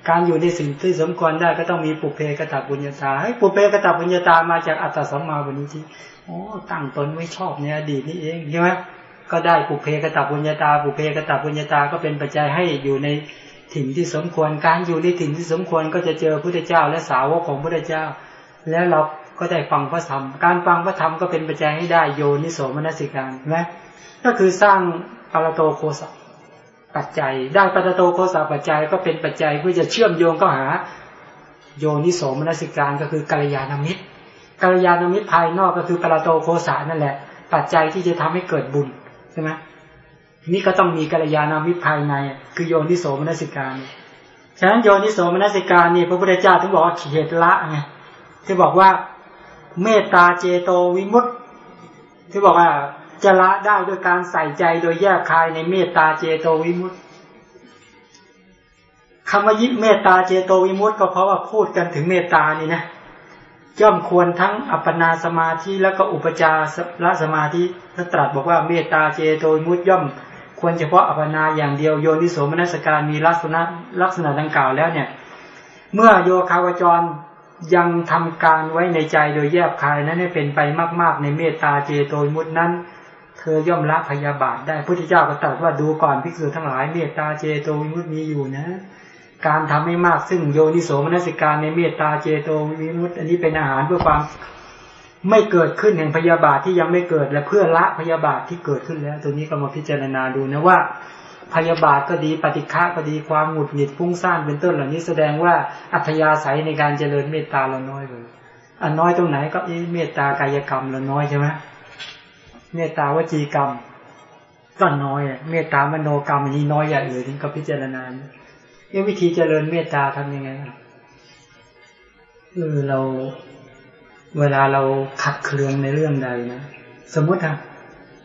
การอยู่ในสิ่งที่สมควรได้ก็ต้องมีปุเพกตบุญญาตาให้ปุเพกตบุญญาตามาจากอัตตสัมมาบุญญาทีโอ้ตั้งตนไม่ชอบในอดีตนี่เองใช่ไหมก็ได้ปุเพกตบุญญาตาปุเพกตบุญญาตาก็เป็นปัจจัยให้อยู่ในถิ่นที่สมควรการอยู่ในถิ่นที่สมควรก็จะเจอพระเจ้าและสาวกของพระเจ้า แล้วเราก็ได้ฟังพระธรรม การฟังพระธรรมก็เป็นปัจจัยให้ได้โยนิโสมนสิการนะก็คือสร้างปารโตโคส ปัจจัย ได้ปัตโตโคสาปัจจัยก็เป็นปัจจัยเพื่อจะเชื่อมโยงเข้าหา โยนิโสมนสิการก็คือกัลยาณมิตรกัลยาณมิตรภายนอกก็คือปรโตโคสานั่นแหละ ปัจจัยที่จะทำให้เกิดบุญใช่ไหมนี่ก็ต้องมีกัลยาณมิตรภายใน คือโยนิโสมนสิการฉะนั้นโยนิโสมนสิการนี่พระพุทธเจ้าถึงบอกว่าเขตละไงที่บอกว่าเมตตาเจโตวิมุตติที่บอกว่า จะละได้ด้วยการใส่ใจโดยแยกคายในเมตตาเจโตวิมุตติคำว่ายิเมตตาเจโตวิมุตติก็เพราะว่าพูดกันถึงเมตตานี่นะย่อมควรทั้งอัปปนาสมาธิแล้วก็อุปจาระสมาธิพระตรัสบอกว่าเมตตาเจโตวิมุตติย่อม ควรเฉพาะอัปปนาอย่างเดียวโยนิโสมนัสการมีลักษณะลักษณะดังกล่าวแล้วเนี่ย เมื่อโยคาวจรยังทำการไว้ในใจโดยแยบคายนั้นให้เป็นไปมาก ๆ ในเมตตาเจโตวิมุตตินั้น เธอย่อมละพยาบาทได้พุทธเจ้าก็ตรัสว่าดูก่อนภิกษุทั้งหลายเมตตาเจโตวิมุตติมีอยู่นะ การทำให้มากซึ่งโยนิโสมนสิการในเมตตาเจโตวิมุตติอันนี้เป็นอาหารเพื่อความไม่เกิดขึ้นแห่งพยาบาทที่ยังไม่เกิดและเพื่อละพยาบาทที่เกิดขึ้นแล้ว ตัวนี้ก็มาพิจารณาดูนะว่า พยาบาทก็ดีปฏิฆะก็ดีความหงุดหงิดฟุ้งซ่านเป็นต้นเหล่านี้แสดงว่าอัธยาศัยในการเจริญเมตตาเราน้อยเลยอันน้อยตรงไหนก็เมตตากายกรรมเราน้อยใช่ไหม เมตตาวจีกรรมก็น้อยเมตตามโนกรรมอันนี้น้อยใหญ่เลยที่เขาพิจารณาเนี่ยวิธีเจริญเมตตาทำยังไงคือเราเวลาเราขัดเคืองในเรื่องใดนะสมมติอะ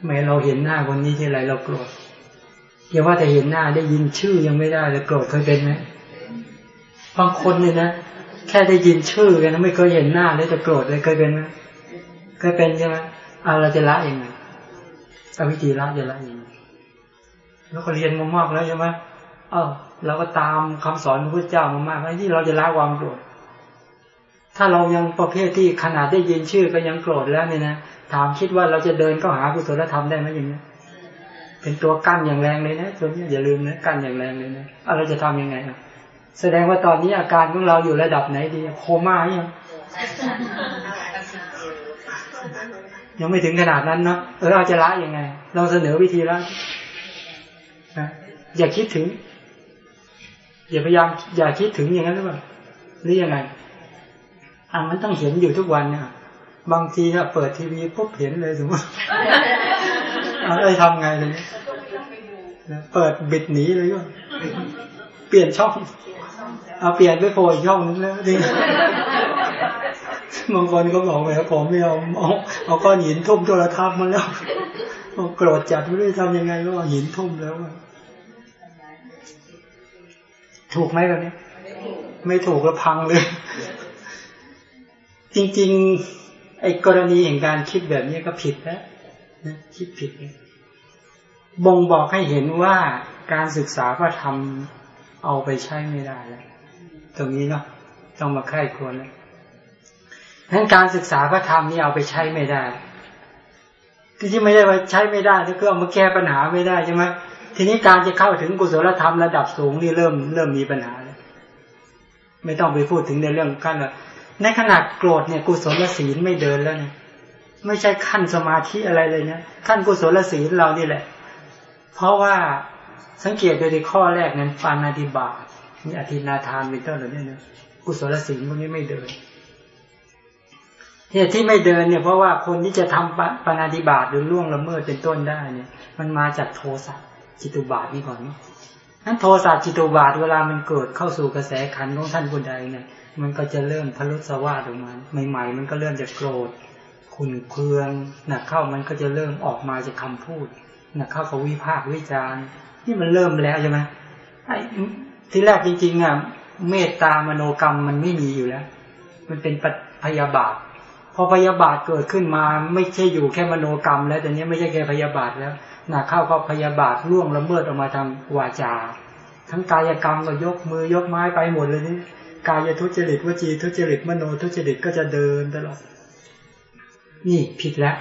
แม้เราเห็นหน้าคนนี้ที่ไรเราโกรธอย่าว่าแต่เห็นหน้าได้ยินชื่อยังไม่ได้เลยโกรธเคยเป็นไหมบางคนเนี่ยนะแค่ได้ยินชื่อกันไม่เคยเห็นหน้าเลยจะโกรธเลยเคยเป็นไหมเคยเป็นใช่ไหมอาเราจะละยังไง เอาวิธีละจะละยังไงแล้วก็เรียนมามากแล้วใช่ไหมเออเราก็ตามคำสอนของพระเจ้ามามากไอ้ที่เราจะละความโกรธถ้าเรายังประเภทที่ขนาดได้ยินชื่อก็ยังโกรธแล้วเนี่ยนะถามคิดว่าเราจะเดินเข้าหากุศลธรรมได้ไหมอย่างนี้เป็นตัวกั้นอย่างแรงเลยนะตัวนี้อย่าลืมนะกั้นอย่างแรงเลยนะเราจะทํำยังไงแสดงว่าตอนนี้อาการของเราอยู่ระดับไหนดี โคม่ายัง ยังไม่ถึงขนาดนั้นเนาะเออเราจะละยังไงลองเสนอวิธีละนะอย่าคิดถึง อย่าพยายาม อย่าคิดถึงอย่างนั้นหรือเปล่าหรือยังไงอะมันต้องเห็นอยู่ทุกวันเนี่ยบางทีเนี่ยเปิดทีวีปุ๊บเห็นเลยสมมติอาไอ้ทำไงเลยเปิดบิดหนีเลยก็เปลี่ยนช่อง เอาเปลี่ยนไปโผล่อีกช่องนึงแล้วจริ บางคนก็บอกว่าผมไม่เอาเอาเอาก้อนหินทุ่มโทรทัศน์มาแล้วโกรธจัดไม่รู้จะทำยังไงก็หินทุ่มแล้วถูกไหมแบบนี้ ไม่ถูกก็พังเลย จริง ๆ ไอ้กรณีแห่งการคิดแบบนี้ก็ผิดแล้วนะคิดผิดบ่งบอกให้เห็นว่าการศึกษาพระธรรมเอาไปใช้ไม่ได้แล้วตรงนี้เนาะต้องมาไข้ควรแล้ว นั้นการศึกษาพระธรรมนี่เอาไปใช้ไม่ได้ ที่ไม่ได้ว่าใช้ไม่ได้นี่ก็เอามาแก้ปัญหาไม่ได้ใช่ไหมทีนี้การจะเข้าถึงกุศลธรรมระดับสูงนี่เริ่มเริ่มมีปัญหาแล้วไม่ต้องไปพูดถึงในเรื่องขั้นละในขนาดโกรธเนี่ยกุศลศีลไม่เดินแล้วเนี่ยไม่ใช่ขั้นสมาธิอะไรเลยเนี่ยขั้นกุศลศีลเรานี่แหละ เพราะว่าสังเกตโดยในข้อแรกนั้นปานาติบาตมีอธินาทานเป็นต้นเหล่านี้นะกุศลศีลพวกนี้ไม่เดิน เหตุที่ไม่เดินเนี่ยเพราะว่าคนที่จะทำปานาติบาตหรือล่วงละเมิดเป็นต้นได้เนี่ย มันมาจากโทสะจิตุบาทนี่ก่อนนี่นั้นโทสะจิตุบาทเวลามันเกิดเข้าสู่กระแสขันของท่านคนใดเนี่ย มันก็จะเริ่มพลุสวาดออกมาใหม่ๆ มันก็เริ่มจะโกรธขุนเคืองหนักเข้ามันก็จะเริ่มออกมาจากคาพูดหนักเข้ากับวิพากษ์วิจารณ์นี่มันเริ่มแล้วใช่ไหมไอ้ที่แรกจริงๆอะเมตตามโนกรรมมันไม่มีอยู่แล้ว มันเป็นพยาบาท พอพยาบาทเกิดขึ้นมา ไม่ใช่อยู่แค่มโนกรรม แล้วแต่นี้ไม่ใช่แค่พยาบาทแล้วหนักเข้าก็พยาบาทล่วงละเมิดออกมาทางวาจา ทั้งกายกรรมก็ยกมือยกไม้ไปหมดเลยนี่กายทุจริตวจีทุจริตมโนทุจริตก็จะเดินตลอดนี่ผิดแล้ว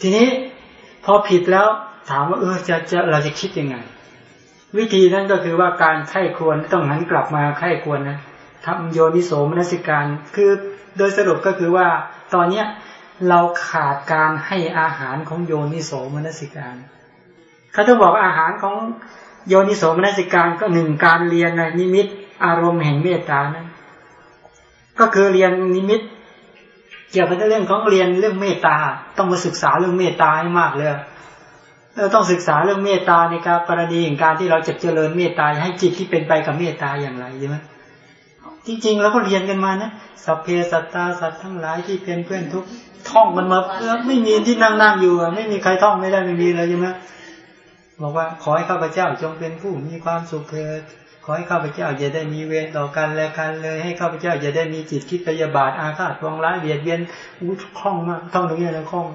ทีนี้พอผิดแล้วถามว่าเออจะจะเราจะคิดยังไง วิธีนั้นก็คือว่าการไข้ควรต้องหันกลับมาไข้ควรนะทำโยนิโสมนสิการคือ โดยสรุปก็คือว่า ตอนเนี้ยเราขาดการให้อาหารของโยนิโสมนสิการเขาต้องบอกอาหารของโยนิโสมนสิการก็หนึ่งการเรียนในนิมิตอารมณ์แห่งเมตตานั้นก็คือเรียนนิมิต เกี่ยวกับเรื่องของเรียนเรื่องเมตตา ต้องมาศึกษาเรื่องเมตตาให้มากเลยเราต้องศึกษาเรื่องเมตตาในการกรณีอย่างการที่เราจะเจริญเมตตาให้จิตที่เป็นไปกับเมตตาอย่างไรใช่ไหม จริงๆเราก็เรียนกันมานะสัพเพสัตตาสัตว์ทั้งหลายที่เป็นเพื่อนทุกท่องมันมาไม่มีที่นั่งนั่งอยู่ไม่มีใครท่องไม่ได้ไม่มีเลยใช่ไหมบอกว่าขอให้ข้าพเจ้าจงเป็นผู้มีความสุขเถิดขอให้ข้าพเจ้าอย่าได้มีเวรต่อกันและกันเลย ให้ข้าพเจ้าอย่าได้มีจิตคิดพยาบาทอาฆาตวงร้ายเบียดเบียนอู้คล่องมากท่องตรงนี้นะคล่อง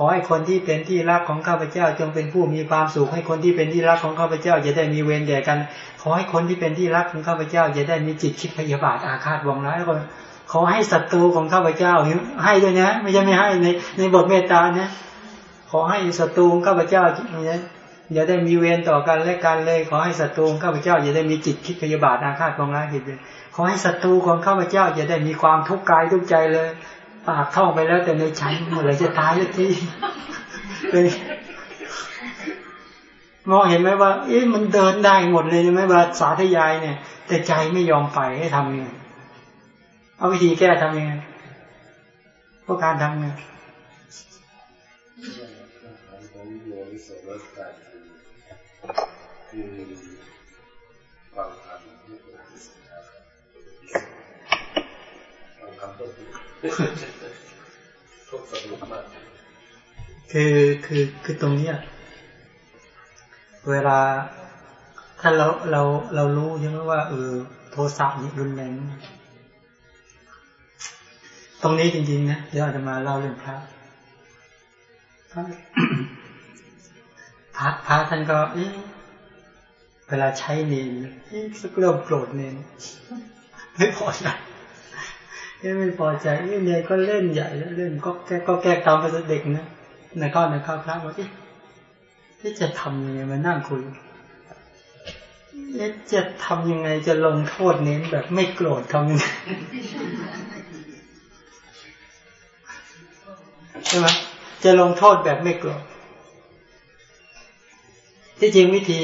ขอให้คนที่เป็นที่รักของข้าพเจ้า จงเป็นผู้มีความสุขให้คนที่เป็นที่รักของข้าพเจ้าอย่าได้มีเวรแก่กัน ขอให้คนที่เป็นที่รักของข้าพเจ้าอย่าได้มีจิตคิดพยาบาทอาฆาตวงร้ายก็ขอให้ศัตรูของข้าพเจ้าให้ด้วยนะ ไม่ใช่ไม่ให้ในในบทเมตตาเนี่ยขอให้ศัตรูของข้าพเจ้าเนี่ยอย่าได้มีเวรต่อกันและกันเลย ขอให้ศัตรูของข้าพเจ้าอย่าได้มีจิตคิดพยาบาทอาฆาตวงร้ายผิดเลยขอให้ศัตรูของข้าพเจ้าอย่าได้มีความทุกข์กายทุกใจเลย ปากท่องไปแล้วแต่ในใจเมื่อไรจะตายสักทีมองเห็นไหมว่า เอ๊ะมันเดินได้หมดเลยใช่ไหมว่าสาธยายเนี่ย แต่ใจไม่ยอมไปให้ทำยังไงเอาวิธีแก้ทำยังไงพวกการทำไงคือ ฟังธรรมฟังธรรมก็คือทุกสนุกมากคือคือคือตรงเนี้ยเวลาถ้าเราเราเรารู้ใช่ไหมว่าเออโทสะนี่รุนแรงตรงนี้จริงๆนะเดี๋ยวอาจจะมาเล่าเรื่องพระพระพระท่านก็เวลาใช้เนนสักเริ่มโกรธเนนไม่พอใจ ไม่พอใจเนนก็เล่นใหญ่แล้วเล่นก็แก้ก็แก้ตามไปเด็กนะในข้อในข้อพระว่าที่จะทำยังไงมานั่งคุยจะทำยังไงจะลงโทษเน้นแบบไม่โกรธทำยังไงใช่ไหมจะลงโทษแบบไม่โกรธที่จริงวิธี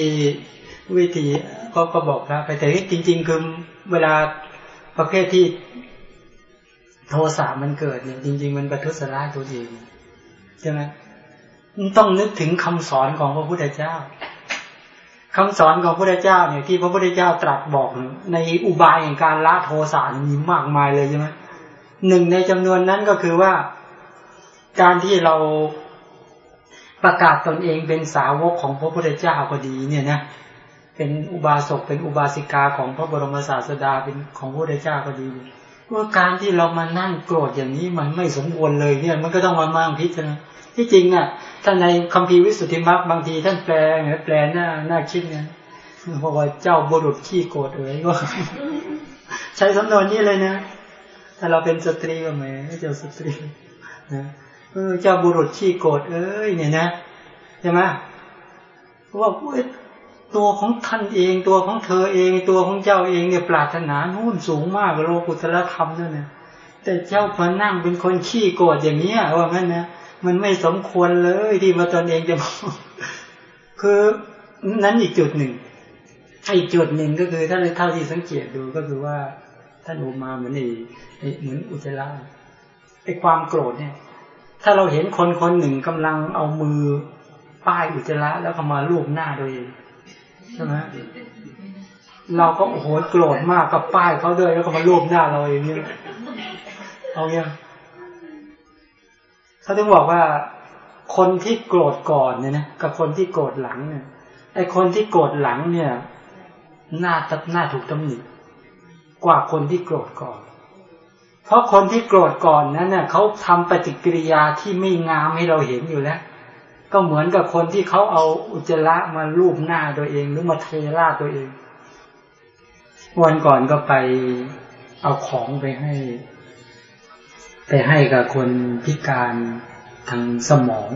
วิธีก็ก็บอกพระไปแต่จริง ๆ คือเวลาประเภทที่ โทสะมันเกิดเนี่ยจริง ๆ มันประทุษร้ายตัวเองใช่ไหมต้องนึกถึงคำสอนของพระพุทธเจ้าคำสอนของพระพุทธเจ้าเนี่ยที่พระพุทธเจ้าตรัสบอกในอุบายแห่งการละโทสะมีมากมายเลยใช่ไหมหนึ่งในจำนวนนั้นก็คือว่าการที่เราประกาศตนเองเป็นสาวกของพระพุทธเจ้าก็ดีเนี่ยนะเป็นอุบาสกเป็นอุบาสิกาของพระบรมศาสดาเป็นของพระพุทธเจ้าก็ดี ว่าการที่เรามานั่งโกรธอย่างนี้มันไม่สมควรเลย เนี่ยมันก็ต้องมามั่งพิจารณาที่จริงอะท่านในคัมภีร์วิสุทธิมรรคบางทีท่านแปลเนี่ยแปลหน้าหน้าคิดเนี่ยเพราะว่าเจ้าบุรุษขี้โกรธเอ๋ยก็ใช้สำนวนนี้เลยนะถ้าเราเป็นสตรีก็แหมเจ้าสตรีนะเออเจ้าบุรุษขี้โกรธเอ้ยเนี่ยนะใช่ไหมว่า ตัวของท่านเอง ตัวของเธอเอง ตัวของเจ้าเองเนี่ยปรารถนานู่นสูงมากโลกุตละธรรมนั่นนะแต่เจ้าพอนั่งเป็นคนขี้โกรธอย่างเนี้ยว่างั้นนะมันไม่สมควรเลยที่มาตนเองจะบอกคือนั้นอีกจุดหนึ่งอีกจุดหนึ่งก็คือถ้าเท่าที่สังเกตดูก็คือว่าท่านอุมาเหมือนไอ้เหมือนอุจจาระไอ้ความโกรธเนี่ย ถ้าเราเห็นคนคนหนึ่งกำลังเอามือป้ายอุจจาระแล้วก็มาลูบหน้าตัวเอง ใช่ไหมเราก็โอ้โหโกรธมากกับป้ายเขาด้วยแล้วก็มาลูบหน้าเราอย่างนี้เอาเนี่ยเขาต้องบอกว่าคนที่โกรธก่อนเนี่ยนะกับคนที่โกรธหลังเนี่ยไอคนที่โกรธหลังเนี่ยหน้าตัดหน้าถูกตำหนิกว่าคนที่โกรธก่อน เพราะคนที่โกรธก่อนนั้นเนี่ยเขาทำปฏิกิริยาที่ไม่งามให้เราเห็นอยู่แล้ว ก็เหมือนกับคนที่เขาเอาอุจจาระมาลูบหน้าตัวเอง หรือมาเทราตัวเอง วันก่อนก็ไปเอาของไปให้ ไปให้กับคนพิการทางสมอง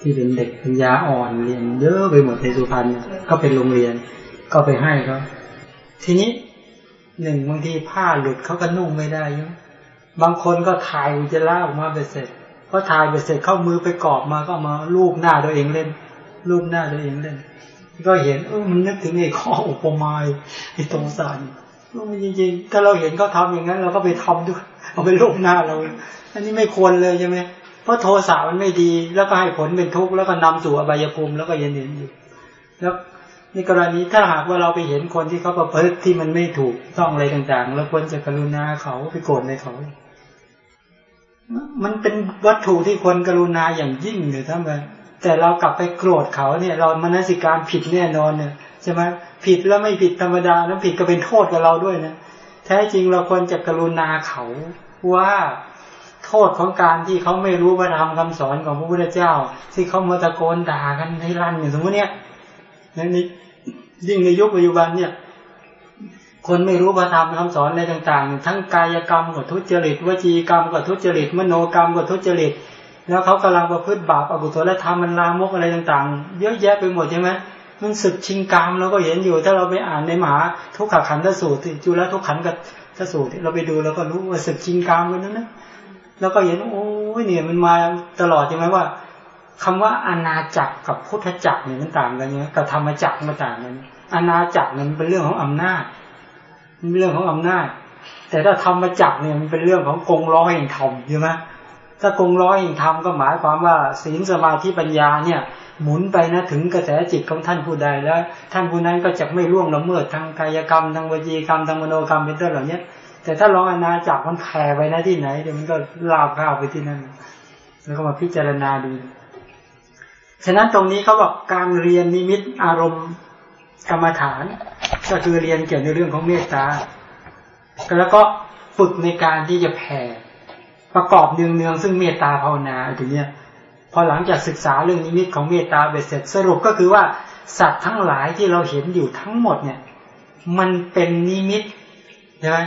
ที่เป็นเด็กปัญญาอ่อนเรียนเยอะไปหมดในสุพรรณก็เป็นโรงเรียน ก็ไปให้เขาทีนี้หนึ่งบางทีผ้าหลุดเขาก็นุ่งไม่ได้ยังบางคนก็ถ่ายอุจจาระออกมาไปเสร็จ พอถ่ายไปเสร็จเข้ามือไปกรอบมาก็มาลูบหน้าตัวเองเล่นลูบหน้าตัวเองเล่น ก็เห็นเออมันนึกถึงไอ้ข้ออุปมาไอ้ตรงสารมันจริงๆ ถ้าเราเห็นเขาทาอย่างนั้น เราก็ไปทำด้วย เอาไปลูบหน้าเราอันนี้ไม่ควรเลยใช่ไหมเพราะโทสะมันไม่ดี แล้วก็ให้ผลเป็นทุกข์แล้วก็นำสู่อบายภูมิแล้วก็ยันเห็นอยู่แล้วในกรณีถ้าหากว่าเราไปเห็นคนที่เขาประพฤติที่มันไม่ถูกต้องอะไรต่างๆ แล้วควรจะกรุณาเขาไปโกรธในเขา มันเป็นวัตถุที่ควรกรุณาอย่างยิ่งเลยท่านเลยแต่เรากลับไปโกรธเขาเนี่ย เรามนสิการผิดแน่นอนเนี่ยใช่ไหมผิดแล้วไม่ผิดธรรมดาแล้วผิดก็เป็นโทษกับเราด้วยนะแท้จริงเราควรจะกรุณาเขาว่าโทษของการที่เขาไม่รู้พระธรรมคำสอนของพระพุทธเจ้า ที่เขามาตะโกนด่ากันให้รั่นอย่างสมมติเนี่ยนี่ยิ่งในยุคปัจจุบันเนี่ย คนไม่รู้พระธรรมคำสอนอะไรต่างๆ ทั้งกายกรรมกับทุจริตวจีกรรมกับทุจริต มโนกรรมกับทุจริต แล้วเขากำลังประพฤติบาปอกุศลธรรมมันลามกอะไรต่างๆ เยอะแยะไปหมดใช่ไหมมันสึกชิงกรรมเราก็เห็นอยู่ ถ้าเราไปอ่านในมหาทุกขขันธสูตรจุลทุกขันกับทสูตรเราไปดูเราก็รู้ว่าสึกชิงกรรมกันนั้นนะแล้วก็เห็นโอ้ยเนี่ยมันมาตลอดใช่ไหมว่าคำว่าอาณาจักรกับพุทธจักรเนี่ยมันต่างกันเนี่ยกับธรรมจักรมันต่างกันอาณาจักรมันเป็นเรื่องของอำนาจ เป็นเรื่องของอำนาจ แต่ถ้าธรรมจักเนี่ยมันเป็นเรื่องของกงร้อยแห่งธรรมใช่ไหมถ้ากงร้อยแห่งธรรมก็หมายความว่าศีลสมาธิปัญญาเนี่ย หมุนไปนะถึงกระแสจิตของท่านผู้ใดแล้ว ท่านผู้นั้นก็จะไม่ล่วงละเมิดทางกายกรรมทางวจีกรรมทางมโนกรรมเป็นต้นเหล่านี้แต่ถ้าลองอานาจักมันแผ่ไปนะที่ไหนเดี๋ยวมันก็ลาบข้าวไปที่นั่นแล้วก็มาพิจารณาดู ฉะนั้นตรงนี้เขาบอกการเรียนนิมิตอารมณ์ กรรมฐาน ก็คือเรียนเกี่ยวในเรื่องของเมตตาแล้วก็ฝึกในการที่จะแผ่ประกอบเนืองๆซึ่งเมตตาภาวนาถึงเนี้ยพอหลังจากศึกษาเรื่องนิมิตของเมตตาเบ็ดเสร็จสรุปก็คือว่าสัตว์ทั้งหลายที่เราเห็นอยู่ทั้งหมดเนี่ย มันเป็นนิมิตใช่ไหม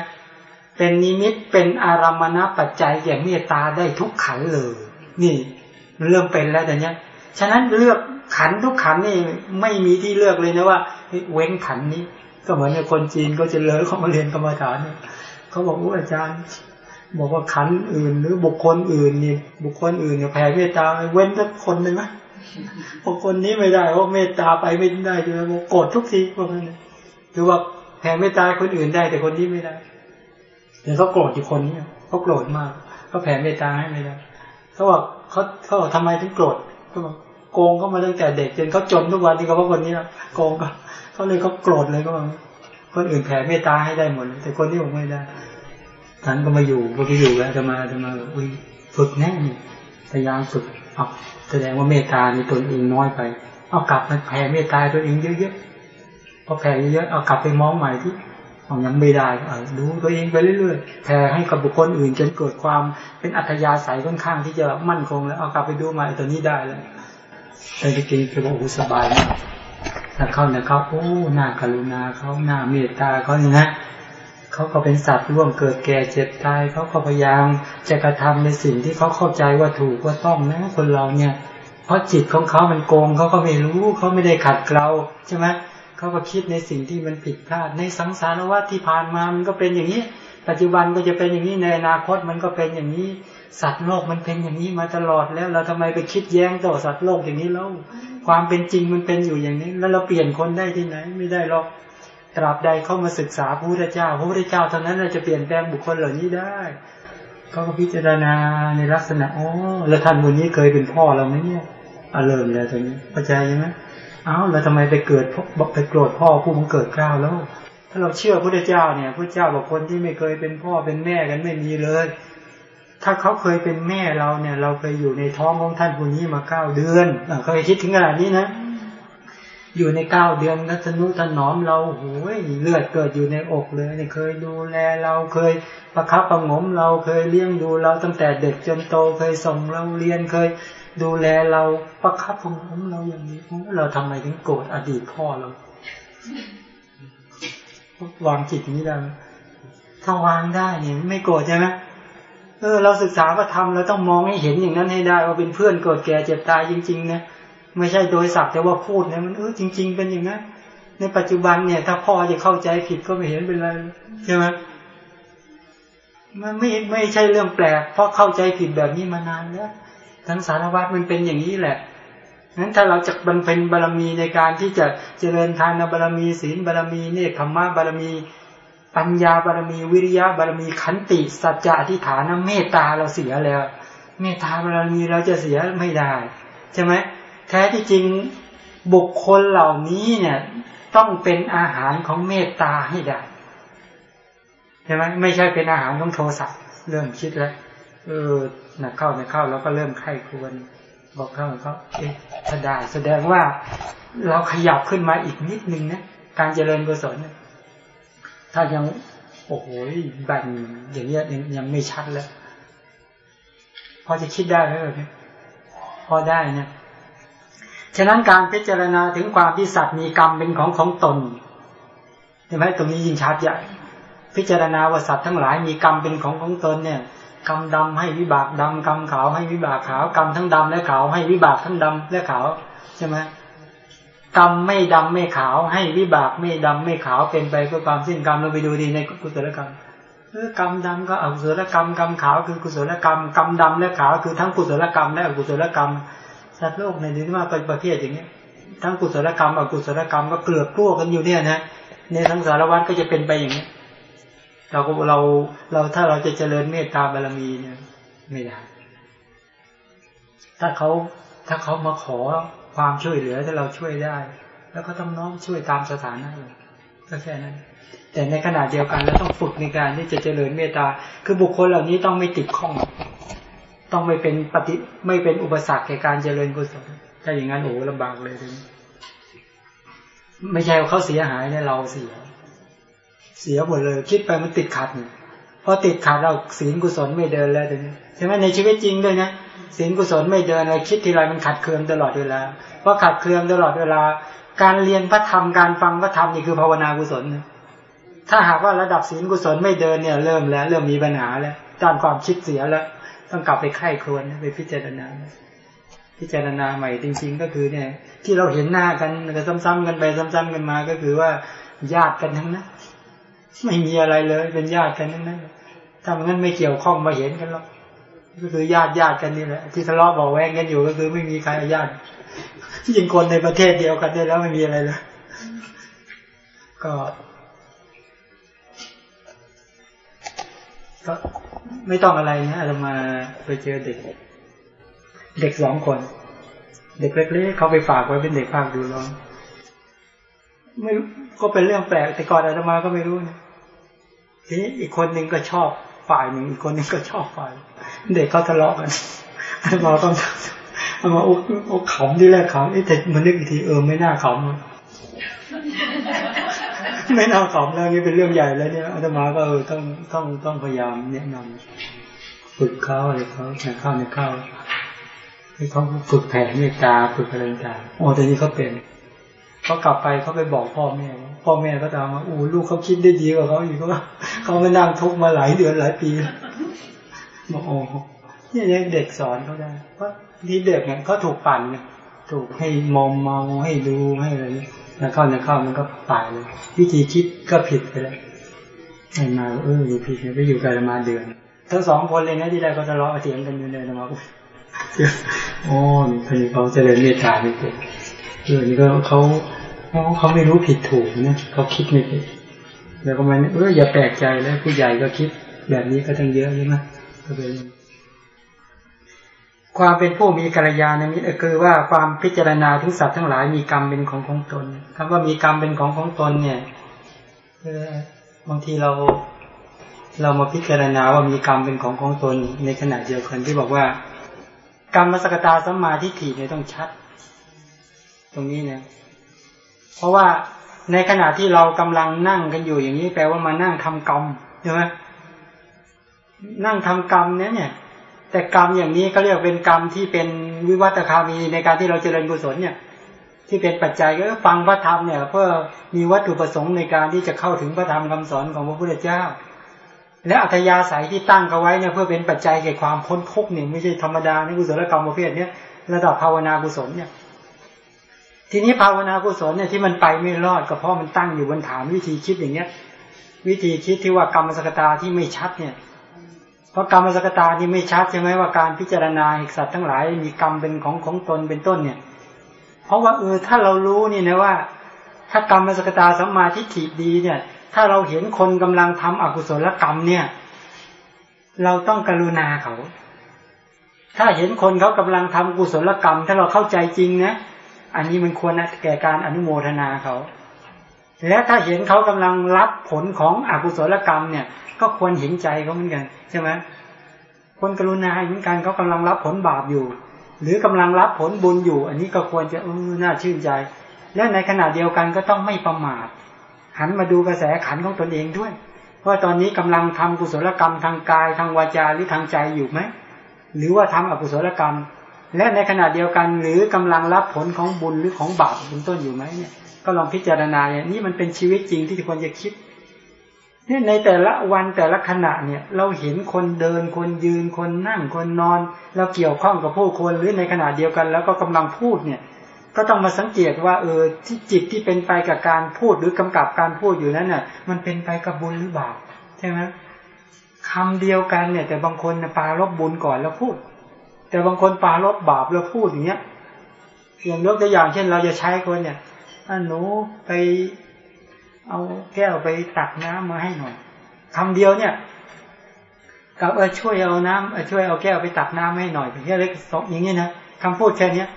เป็นนิมิตเป็นอารามณปัจจัยแก่เมตตาได้ทุกขันเลย นี่เริ่มเป็นแล้วแต่เนี้ย ฉะนั้นเลือกขันทุกขันนี่ไม่มีที่เลือกเลยนะว่า เว้นขันนี้ ก็เหมือนในคนจีนก็จะเลยเข้ามาเรียนกรรมฐานเนี่ยเขาบอกว่าอาจารย์ บอกว่าขันอื่น หรือบุคคลอื่นนี่บุคคลอื่นเนี่ยแผ่เมตตาเว้นสักคนหนึ่งนะบุคคลนี้ไม่ได้เพราะเมตตาไปไม่ได้ใช่ไหมบอกโกรธทุกทีพวกนั้นหรือว่าแผ่เมตตาคนอื่นได้แต่คนนี้ไม่ได้เดี๋ยวเขาโกรธอยู่คนนี้เขาโกรธมากเขาแผ่เมตตาให้ไม่ได้เขาบอกเขาเขาบอกทำไมถึงโกรธเขาบอกโกงเขามาตั้งแต่เด็กจนเขาจนทุกวันที่เขาเพราะคนนี้นะโกงก็ เขาเลยเขาโกรธเลยก็คนอื่นแผ่เมตตาให้ได้หมดแต่คนนี้ผมไม่ได้ท่านก็มาอยู่พอที่อยู่แล้วจะมาจะมาอุ้ยฝึกแน่นพยายามฝึกเอาแสดงว่าเมตตาในตนเองน้อยไป เอากลับมาแผ่เมตตาตัวเองเยอะๆพอแผ่เยอะๆเอากลับไปมองใหม่ที่เอายังไม่ได้เอาดูตัวเองไปเรื่อยๆแผ่ให้กับบุคคลอื่นจนเกิดความเป็นอัธยาศัยค่อนข้างที่จะมั่นคงแล้วเอากลับไปดูใหม่ตัวนี้ได้แล้วแต่จริงๆคือว่าโอ้สบายมาก ถ้าเข้าเนี่ยเขาโอ้หน้ากรุณาเขาหน้าเมตตาเขาเนี่ยนะเขาก็เป็นสัตว์ร่วมเกิดแก่เจ็บตายเขาก็พยายามจะกระทำในสิ่งที่เขาเข้าใจว่าถูกว่าต้องนะคนเราเนี่ย เพราะจิตของเขามันโกงเขาก็ไม่รู้เขาไม่ได้ขัดเกลาใช่ไหมเขาก็คิดในสิ่งที่มันผิดพลาดในสังสารวัฏที่ผ่านมามันก็เป็นอย่างนี้ ปัจจุบันก็จะเป็นอย่างนี้ในอนาคตมันก็เป็นอย่างนี้ สัตว์โลกมันเป็นอย่างนี้มาตลอดแล้ว เราทำไมไปคิดแย้งต่อสัตว์โลกอย่างนี้แล้วความเป็นจริงมันเป็นอยู่อย่างนี้ แล้วเราเปลี่ยนคนได้ที่ไหน ไม่ได้หรอกตราบใดเข้ามาศึกษาพระพุทธเจ้าพระพุทธเจ้าเท่านั้นเราจะเปลี่ยนแปลงบุคคลเหล่านี้ได้เขาก็พิจารณาในลักษณะอ๋อแล้วท่านคนนี้เคยเป็นพ่อเราไหมเนี่ยอาเริ่มแล้วตอนนี้เข้าใจใช่ไหมเอ้าแล้วทำไมไปเกิดไปโกรธพ่อผู้มันเกิดกล้าวแล้ว ถ้าเราเชื่อพระพุทธเจ้าเนี่ยพระเจ้าบอกคนที่ไม่เคยเป็นพ่อเป็นแม่กันไม่มีเลย ถ้าเขาเคยเป็นแม่เราเนี่ย เราเคยอยู่ในท้องของท่านคนนี้มาเก้าเดือนเคยคิดถึงขนาดนี้นะ อยู่ในเก้าเดือนนัทนุถนอมเราโอ้ยเลือดเกิดอยู่ในอกเลยเนี่ยเคยดูแลเราเคยประคับประงมเราเคยเลี้ยงดูเราตั้งแต่เด็กจนโตเคยส่งเราเรียนเคยดูแลเราประคับประงมเราอย่างนี้เราทำไมถึงโกรธอดีตพ่อเราวางจิตนี้ได้ถ้าวางได้เนี่ยไม่โกรธใช่ไหม ออเราศึกษาว่าทำเราต้องมองให้เห็นอย่างนั้นให้ได้ว่าเป็นเพื่อนเกิดแก่เจ็บตายจริงๆนะไม่ใช่โดยสักแต่ว่าพูดเนี่ยมันเออจริง ๆ เป็นอย่างนั้นในปัจจุบันเนี่ย ถ้าพ่อจะเข้าใจผิดก็ไม่เห็นเป็นไรใช่ไหมมันไม่ไม่ใช่เรื่องแปลก เพราะเข้าใจผิดแบบนี้มานานแล้วทั้งสารวัตรมันเป็นอย่างนี้แหละนั้นถ้าเราจะบรรเป็นบารมีในการที่จะเจริญทานบารมีศีลบารมีเนคขมมะบารมี ปัญญาบารมีวิริยะบารมีขันติ สัจจะอธิฐานเมตตาเราเสียแล้ว เมตตาบารมีเราจะเสียไม่ได้ใช่ไหมแท้ที่จริงบุคคลเหล่านี้เนี่ยต้องเป็นอาหารของเมตตาให้ได้ใช่ไหมไม่ใช่เป็นอาหารของโทสะเริ่มคิดแล้วเออหนักเข้าหนักเข้าแล้วก็เริ่มไข้ควรบอกเข้าเขาเอ๊ะถ้าได้แสดงว่าเราขยับขึ้นมาอีกนิดนึงนะการเจริญกุศล ถ้ายังโอ้โหแบ่งอย่างเงี้ยยังยังไม่ชัดแล้วพอจะคิดได้ไหมแบบนี้พอได้นะฉะนั้นการพิจารณาถึงความที่สัตว์มีกรรมเป็นของของตนเห็นไหมตรงนี้ยิ่งชัดใหญ่พิจารณาว่าสัตว์ทั้งหลายมีกรรมเป็นของของตนเนี่ยกรรมดำให้วิบากดำกรรมขาวให้วิบากขาวกรรมทั้งดำและขาวให้วิบากทั้งดำและขาวใช่ไหม กรรมไม่ดำไม่ขาว ให้วิบากไม่ดำไม่ขาวเป็นไปเพื่อความสิ้นกรรมเราไปดูดีในกุศลกรรมกรรมดำก็อกุศลกรรมกรรมขาวคือกุศลกรรมกรรมดำและขาวคือทั้งกุศลกรรมและอกุศลกรรมสัตว์โลกในนี้ว่าเป็นประเภทอย่างนี้ทั้งกุศลกรรมอกุศลกรรมก็เกลือกกลัวกันอยู่เนี่ยนะในทั้งสารวัตรก็จะเป็นไปอย่างนี้เราก็เราเราถ้าเราจะเจริญเมตตาบารมีเนี่ยไม่ได้ถ้าเขาถ้าเขามาขอ ความช่วยเหลือถ้าเราช่วยได้ แล้วก็ต้องน้อมช่วยตามสถานะก็แค่นั้น แต่ในขณะเดียวกันเราต้องฝึกในการที่จะเจริญเมตตา คือบุคคลเหล่านี้ต้องไม่ติดข้อง ต้องไม่เป็นปฏิไม่เป็นอุปสรรคแก่การเจริญกุศลถ้าอย่างนั้นโอ้ลำบากเลยทีนี้ไม่ใช่เขาเสียหายในเราเสีย เสียหมดเลย คิดไปมันติดขัดเนี่ย พอติดขัดเราศีลกุศลไม่เดินแล้วทีนี้ใช่ไหมในชีวิตจริงด้วยนะศีลกุศลไม่เดินอะไรคิดทีไรมันขัดเคืองตลอดเวลาเพราะขัดเคืองตลอดเวลา การเรียนพระธรรมการฟังพระธรรมนี่คือภาวนากุศลถ้าหากว่าระดับศีลกุศลไม่เดินเนี่ย เริ่มแล้ว เริ่มมีปัญหาแล้วด้านความคิดเสียแล้ว ต้องกลับไปไข้ครวนไปพิจารณา พิจารณาใหม่จริง ๆ ก็คือเนี่ย ที่เราเห็นหน้ากันก็ซ้ำๆกันไปซ้ำๆกันมาก็คือว่าญาติกันทั้งนั้น ไม่มีอะไรเลย เป็นญาติกันทั้งนั้นถ้ามันงั้นไม่เกี่ยวข้องมาเห็นกันหรอกก็คือญาติญาติกันนี่แหละที่ทะเลาะเบาแวงกันอยู่ก็คือไม่มีใครญาติยิ่งคนในประเทศเดียวกันได้แล้วไม่มีอะไรเลยก็ก็ไม่ต้องอะไรนะเรามาไปเจอเด็ก เด็กสองคน เด็กเล็กๆเขาไปฝากไว้เป็นเด็กภาคดูร้องไม่รู้ก็เป็นเรื่องแปลกแต่ก่อนอาตมาก็ไม่รู้นะ ทีนี้อีกคนหนึ่งก็ชอบฝ่ายหนึ่งอีกคนหนึ่งก็ชอบฝ่าย เด็กเขาทะเลาะกันอาตมาต้องอาตมาอ้โอ้ขำที่แรกขำไอ้แต่มันนึกอีกทีเออไม่น่าขำอะไม่น่าขำแล้วนี่เป็นเรื่องใหญ่แล้วเนี่ยอาตมาก็เออต้องต้องต้องพยายามแนะนำฝึกเขาอะไรเขาในเข้าวในข้าวให้เขาฝึกแผ่เมตตาฝึกอะไรต่างโอ้แต่นี้เขาเป็นเขากลับไปเขาไปบอกพ่อแม่ว พ่อแม่ก็ถามว่าอู้ลูกเขาคิดได้ดีกว่าเขาอีกว่าเขาไม่นั่งทุกมาหลายเดือนหลายปีบอกโอ้เนี่ยเด็กสอนเขาได้เพราะที่เด็กเนี่ยเขาถูกปั่นเนี่ยถูกให้มอมเมาให้ดูให้อะไรเนี่ยแล้วเข้าในเข้ามันก็ตายเลยวิธีคิดก็ผิดไปแล้วให้มาเอออยู่ผิดไปอยู่กันมาเดือนทั้งสองคนเลยนะที่ได้ก็ทะเลาะเถียงกันอยู่เลยนะมาโอ้นี่คนนี้เขาเจริญเมตตาไม่เป็นเออนี่ก็เขา เขาเขาไม่รู้ผิดถูกนะเขาคิดไม่เป็นแล้วก็มันเอออย่าแปลกใจแล้วผู้ใหญ่ก็คิด แบบนี้ก็ตั้งเยอะใช่ไหมก็เป็นความเป็นผู้มีกัลยาณมิตรคือว่าความพิจารณาทุกสัตว์ทั้งหลายมีกรรมเป็นของของตนคำว่ามีกรรมเป็นของของตนเนี่ยบางทีเราเรามาพิจารณาว่ามีกรรมเป็นของของตนในขณะเดียวกันที่บอกว่า กรรมสกตาสัมมาทิฏฐิเนี่ยต้องชัด ตรงนี้เนี่ย เพราะว่าในขณะที่เรากำลังนั่งกันอยู่อย่างนี้แปลว่ามานั่งทำกรรมใช่ไหมนั่งทำกรรมเนี่ยเนี่ย แต่กรรมอย่างนี้ก็เรียกเป็นกรรมที่เป็นวิวัตคามีในการที่เราเจริญกุศลเนี่ย ที่เป็นปัจจัยก็ฟังพระธรรมเนี่ย เพื่อมีวัตถุประสงค์ในการที่จะเข้าถึงพระธรรมคำสอนของพระพุทธเจ้า และอัธยาศัยที่ตั้งเขาไว้เนี่ยเพื่อเป็นปัจจัยแก่ความพ้นทุกข์เนี่ยไม่ใช่ธรรมดาในกุศลกรรมประเภทเนี้ยระดับภาวนากุศลเนี่ย ทีนี้ภาวนากุศลเนี่ยที่มันไปไม่รอดก็เพราะมันตั้งอยู่บนฐานวิธีคิดอย่างเนี้ย วิธีคิดที่ว่ากรรมสกตาที่ไม่ชัดเนี่ย เพราะกรรมสกตาที่ไม่ชัดใช่ไหมว่าการพิจารณาสัตว์ทั้งหลายมีกรรมเป็นของของตนเป็นต้นเนี่ย เพราะว่าเออถ้าเรารู้นี่นะว่า ถ้ากรรมสกตาสัมมาทิฏฐิดีเนี่ย ถ้าเราเห็นคนกำลังทำอกุศลกรรมเนี่ย เราต้องกรุณาเขา ถ้าเห็นคนเขากำลังทำกุศลกรรม ถ้าเราเข้าใจจริงนะ อันนี้มันควรนะแก่การอนุโมทนาเขา และถ้าเห็นเขากำลังรับผลของอกุศลกรรมเนี่ย ก็ควรเห็นใจเขาเหมือนกันใช่ไหมคนกรุณาเหมือนกันเขากำลังรับผลบาปอยู่ หรือกำลังรับผลบุญอยู่ อันนี้ก็ควรจะเออน่าชื่นใจ และในขณะเดียวกันก็ต้องไม่ประมาทหันมาดูกระแสขันของตนเองด้วยว่าตอนนี้กำลังทำกุศลกรรมทางกายทางวาจาหรือทางใจอยู่ไหมหรือว่าทำอกุศลกรรม และในขณะเดียวกันหรือกำลังรับผลของบุญหรือของบาปเป็นต้นอยู่ไหมเนี่ย ก็ลองพิจารณาเนี่ยนี่มันเป็นชีวิตจริงที่ควรจะคิดเนี่ยในแต่ละวันแต่ละขณะเนี่ย เราเห็นคนเดินคนยืนคนนั่งคนนอน เราเกี่ยวข้องกับผู้คนหรือในขณะเดียวกัน แล้วก็กำลังพูดเนี่ย ก็ต้องมาสังเกตว่า เออที่จิตที่เป็นไปกับการพูดหรือกำกับการพูดอยู่นั้นน่ะ มันเป็นไปกับบุญหรือบาปใช่ไหมคำเดียวกันเนี่ย แต่บางคนปาลบบุญก่อนแล้วพูด แต่บางคนปาลบบาปแล้วพูดอย่างเงี้ยอย่างยกตัวอย่างเช่น เราจะใช้คนเนี่ยหนูไปเอาแก้วไปตักน้ำมาให้หน่อยคำเดียวเนี่ยกับเออช่วยเอาน้ำเออช่วยเอาแก้วไปตักน้ำให้หน่อยแค่เล็กสองอย่างเงี้ยนะคำพูดแค่เนี้ย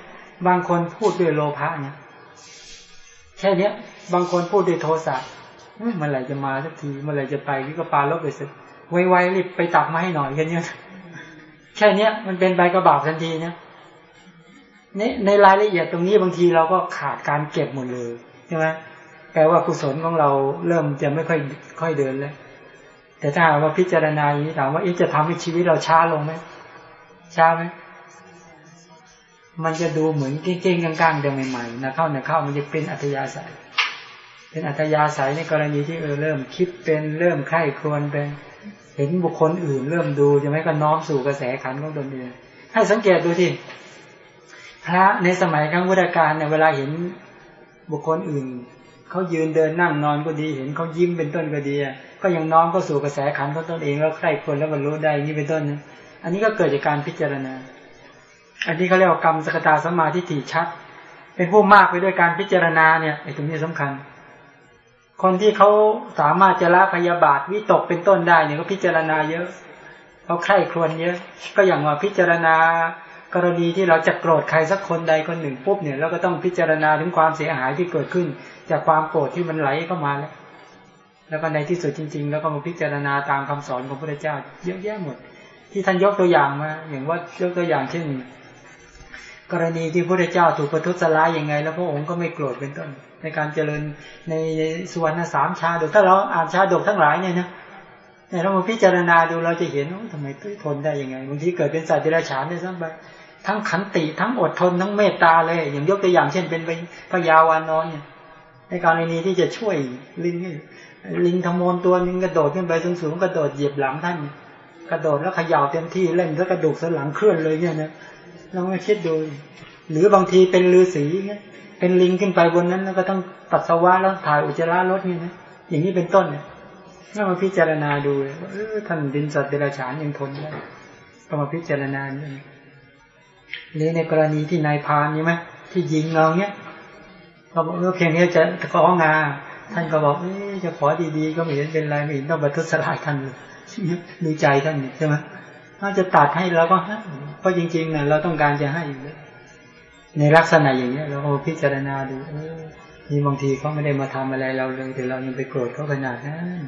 บางคนพูดด้วยโลภะเนี่ยแค่เนี้ย บางคนพูดด้วยโทสะเมื่อไหร่จะมาสักทีเมื่อไหร่จะไปก็ปาลบไปสิไวๆรีบไปตักมาให้หน่อยแค่นี้ แค่เนี้ยมันเป็นใบกระบาดทันทีเนี่ในรายละเอียดตรงนี้บางทีเราก็ขาดการเก็บหมดเลยใช่ไหมแปลว่ากุศลของเราเริ่มจะไม่ค่อยค่อยเดินแล้ว แต่ถ้าว่าพิจารณาอย่างนี้ถามว่าจะทำให้ชีวิตเราช้าลงไหมช้าไหมมันจะดูเหมือนเก่งๆกลางๆเดิมใหม่ๆนะเข้านะเข้ามันจะเป็นอัธยาศัย เป็นอัธยาศัยในกรณีที่เออเริ่มคิดเป็นเริ่มไข้ครวนเป็น เห็นบุคคลอื่นเริ่มดูจะไม่ก็น้อมสู่กระแสขันของตนเองให้สังเกตดูที่พระในสมัยครั้งพุทธกาลเนี่ยเวลาเห็นบุคคลอื่นเขายืนเดินนั่งนอนก็ดี เห็นเขายิ้มเป็นต้นก็ดีก็ยังน้อมก็สู่กระแสขันของตนเองแล้วใครควรแล้วบรรลุได้อย่างนี้เป็นต้นนะอันนี้ก็เกิดจากการพิจารณา อันนี้เขาเรียกว่ากรรมสกตาสมาทิฏฐิชัด เป็นผู้มากไปด้วยการพิจารณาเนี่ยไอ้ตรงนี้สำคัญ คนที่เขาสามารถจะละพยาบาทวิตกเป็นต้นได้เนี่ยก็พิจารณาเยอะเขาใคร่ครวญเยอะ ก็อย่างว่าพิจารณากรณีที่เราจะโกรธใครสักคนใดคนหนึ่งปุ๊บเนี่ยเราก็ต้องพิจารณาถึงความเสียหายที่เกิดขึ้น จากความโกรธที่มันไหลเข้ามาแล้วแล้วก็ในที่สุดจริง ๆ แล้วก็มาพิจารณาตามคำสอนของพระเจ้า เยอะแยะหมด ที่ท่านยกตัวอย่างมา อย่างว่ายกตัวอย่างเช่น กรณีที่พระพุทธเจ้าถูกประทุษร้ายยังไง แล้วพระองค์ก็ไม่โกรธเป็นต้น ในการเจริญในสุวรรณสามชาดกถ้าเราอ่านชาดกทั้งหลายเนี่ยนะเนี่ยเรามาพิจารณาดูเราจะเห็นว่าทำไมทนได้ยังไงบางทีเกิดเป็นสัตว์เดรัจฉานได้ซ้ำไปทั้งขันติทั้งอดทนทั้งเมตตาเลย อย่างยกตัวอย่างเช่นเป็นพญาวานอนเนี่ย ในกรณีที่จะช่วยลิงลิงทมนตัวนึงกระโดดขึ้นไปสูงๆกระโดดเหยียบหลังท่านกระโดดแล้วเขย่าเต็มที่เล่นแล้วกระดูกสันหลังเคลื่อนเลยเนี่ยนะ เราไม่คิดดู หรือบางทีเป็นฤาษีเนี่ยเป็นลิงขึ้นไปบนนั้น แล้วก็ต้องปัสสาวะแล้วถ่ายอุจจาระรถเนี่ยนะอย่างนี้เป็นต้นเนี่ยถ้ามาพิจารณาดูว่าเออท่านดินสัตว์เดรัจฉานยังทนได้ก็มาพิจารณาเนี่ยหรือในกรณีที่นายพานใช่ไหมที่ยิงเราเนี่ยเขาบอกเออเพียงนี้จะของงาท่านก็บอกเออจะขอดีๆก็ไม่เห็นเป็นไรไม่เห็นต้องบัทุสลายท่านเลยดูใจท่านใช่ไหม ถ้าจะตัดให้เราก็ให้เพราะจริงๆเนี่ยเราต้องการจะให้ในลักษณะอย่างนี้เราพิจารณาดูเออนี่บางทีเขาไม่ได้มาทำอะไรเราเลยแต่เรายังไปโกรธเขาขนาดนั้น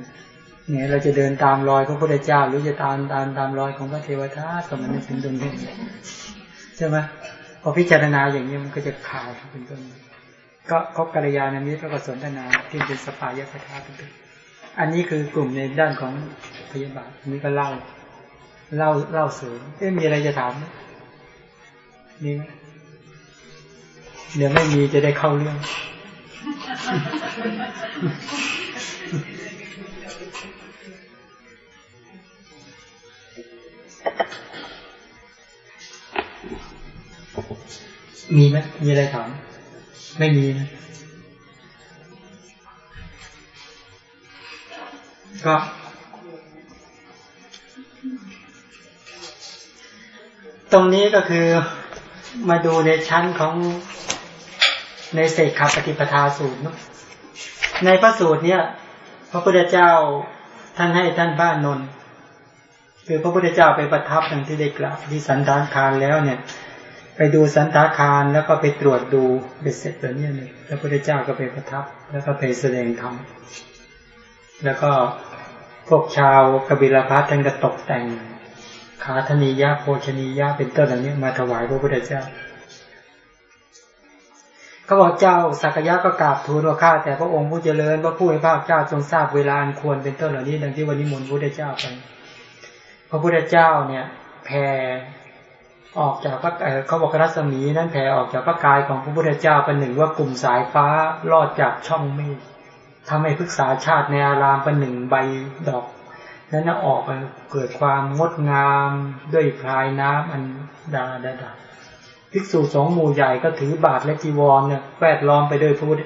เนี่ยเราจะเดินตามรอยพระพุทธเจ้า หรือจะตามตามตามรอยของพระเทวทัตก็มันไม่ถึงตรงนี้ใช่ไหมพอพิจารณาอย่างนี้มันก็จะขาดเป็นต้นก็คบกัลยาณมิตรแล้วก็สนทนาที่เป็นสปายคถาเป็นต้นอันนี้คือกลุ่มในด้านของพยาบาทนี้ก็เล่า เล่าเล่าเสริมเอ๊ะมีอะไรจะถามมีไหมเดี๋ยวไม่มีจะได้เข้าเรื่อง มีไหมมีอะไรถามไม่มีนะก็ ตรงนี้ก็คือมาดูในชั้นของในเศษขาปฏิปทาสูตรนะในพระสูตรเนี่ย พระพุทธเจ้าท่านให้ท่านบ้านนนท์คือพระพุทธเจ้าไปประทับอย่างที่ได้กล่าวที่สันทานคารแล้วเนี่ย ไปดูสันทาคารแล้วก็ไปตรวจดูเบ็ดเสร็จแล้วเนี่ยพระพุทธเจ้าก็ไปประทับ แล้วก็ไปแสดงธรรมแล้วก็พวกชาวกบิลพัทท่านก็ตกแต่ง ขาธนียะโภชนียะเป็นต้นเหล่านี้มาถวายพระพุทธเจ้าเขาบอกเจ้าสักยะก็กราบทูลว่าข้าแต่พระองค์ผู้เจริญพระผู้ให้ภาคเจ้าทรงทราบเวลาอันควรเป็นต้นเหล่านี้ดังที่วันนี้มนต์พระพุทธเจ้าไปพระพุทธเจ้าเนี่ยแผ่ออกจากพระเขาบอกรัศมีนั้นแผ่ออกจากพระกายของพระพุทธเจ้าเป็นหนึ่งว่ากลุ่มสายฟ้าลอดจากช่องเมฆทำให้พึกษาชาติในอารามเป็นหนึ่งใบดอก นั้นออกเกิดความงดงามด้วยพลายน้ำอันดาดาดาภิกษุสองหมู่ใหญ่ก็ถือบาทและจีวรเนี่ยแวดล้อมไปด้วยพระพุทธ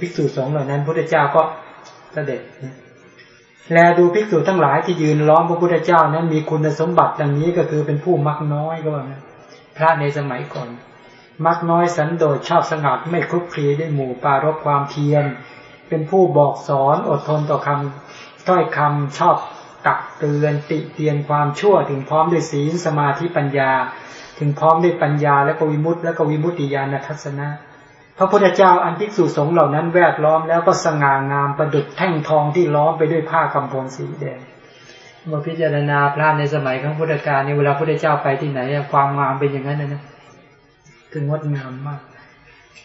ภิกษุสองเหล่านั้นพระพุทธเจ้าก็เสด็จแลดูภิกษุทั้งหลายที่ยืนล้อมพระพุทธเจ้านั้นมีคุณสมบัติดังนี้ก็คือเป็นผู้มักน้อยก็ว่านะพระในสมัยก่อน มักน้อยสันโดษชอบสงัดไม่คลุกคลีได้หมู่ปารบความเพียรเป็นผู้บอกสอนอดทนต่อคำถ้อยคำชอบ ตักเตือนติเตียนความชั่วถึงพร้อมด้วยศีลสมาธิปัญญา ถึงพร้อมด้วยปัญญาและกวิมุตติและกวิมุตติญาณทัศนะพระพุทธเจ้าอันภิกษุสงฆ์เหล่านั้นแวดล้อมแล้วก็สง่างามประดุจแท่งทองที่ล้อมไปด้วยผ้ากำพลสีแดงเมื่อพิจารณาพระในสมัยของพุทธกาลในเวลาพุทธเจ้าไปที่ไหนความงามเป็นอย่างนั้นนะนะคืองดงามมาก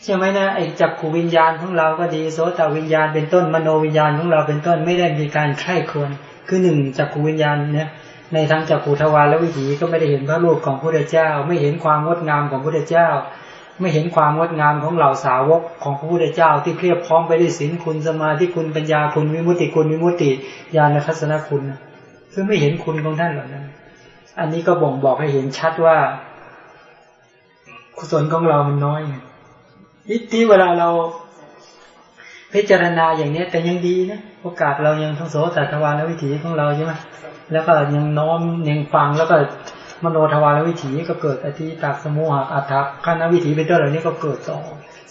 ใช่ไหมนะไอ้จักขูวิญญาณของเราก็ดีโสตวิญญาณเป็นต้นมโนวิญญาณของเราเป็นต้นไม่ได้มีการใคร่ควร คือหนึ่งจักขูวิญญาณเนี่ยในทางจักขูทวารและวิถีก็ไม่ได้เห็นพระรูปของพระพุทธเจ้า ไม่เห็นความงดงามของพระพุทธเจ้า ไม่เห็นความงดงามของเหล่าสาวกของพระพุทธเจ้า ที่เพียบพร้อมไปด้วยศีลคุณสมาธิคุณปัญญาคุณวิมุตติคุณวิมุตติญาณทัศนคุณคือไม่เห็นคุณของท่านเหล่านั้น อันนี้ก็บ่งบอกให้เห็นชัดว่า กุศลของเรามันน้อยที่เวลาเรา พิจารณาอย่างนี้แต่ยังดีนะโอกาสเรายังทั้งโสตทวารวิถีของเราใช่ไหมแล้วก็ยังน้อมยังฟังแล้วก็มโนทวารวิถีก็เกิดอธิตักสมุหะอัฏฐคณวิถีเป็นต้นเหล่านี้ก็เกิดต่อ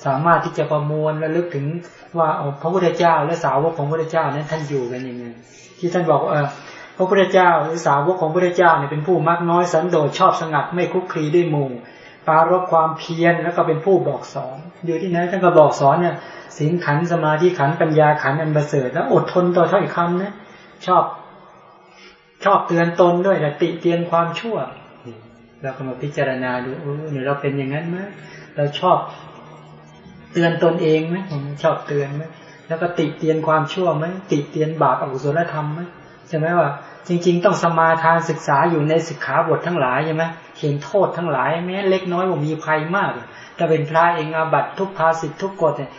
สามารถที่จะประมวลและลึกถึงว่าเอาพระพุทธเจ้าและสาวกของพระพุทธเจ้านั้นท่านอยู่กันยังไงที่ท่านบอกเออพระพุทธเจ้าหรือสาวกของพระพุทธเจ้าเนี่ยเป็นผู้มักน้อยสันโดษชอบสงัดไม่คุกคีด้วยหมู่ ปารบความเพียรแล้วก็เป็นผู้บอกสอน อยู่ที่ไหนท่านก็บอกสอนเนี่ยสิงขันสมาธิขันปัญญาขันอันประเสริฐแล้วอดทนต่อถ้อยคำนะชอบ ชอบเตือนตนด้วยแต่ติเตียนความชั่วเราก็มาพิจารณาดูเออเนี่ยเราเป็นอย่างนั้นไหมเราชอบเตือนตนเองไหมชอบเตือนไหมแล้วก็ติเตียนความชั่วไหมติเตียนบาปอกุศลธรรมไหมใช่ไหมว่า จริง ๆ ต้องสมาทานศึกษาอยู่ในสิกขาบททั้งหลายใช่ไหม เห็นโทษทั้งหลายแม้เล็กน้อยว่ามีภัยมากถ้าเป็นพระเองอาบัตทุกภาสิททุกกฎเนี่ย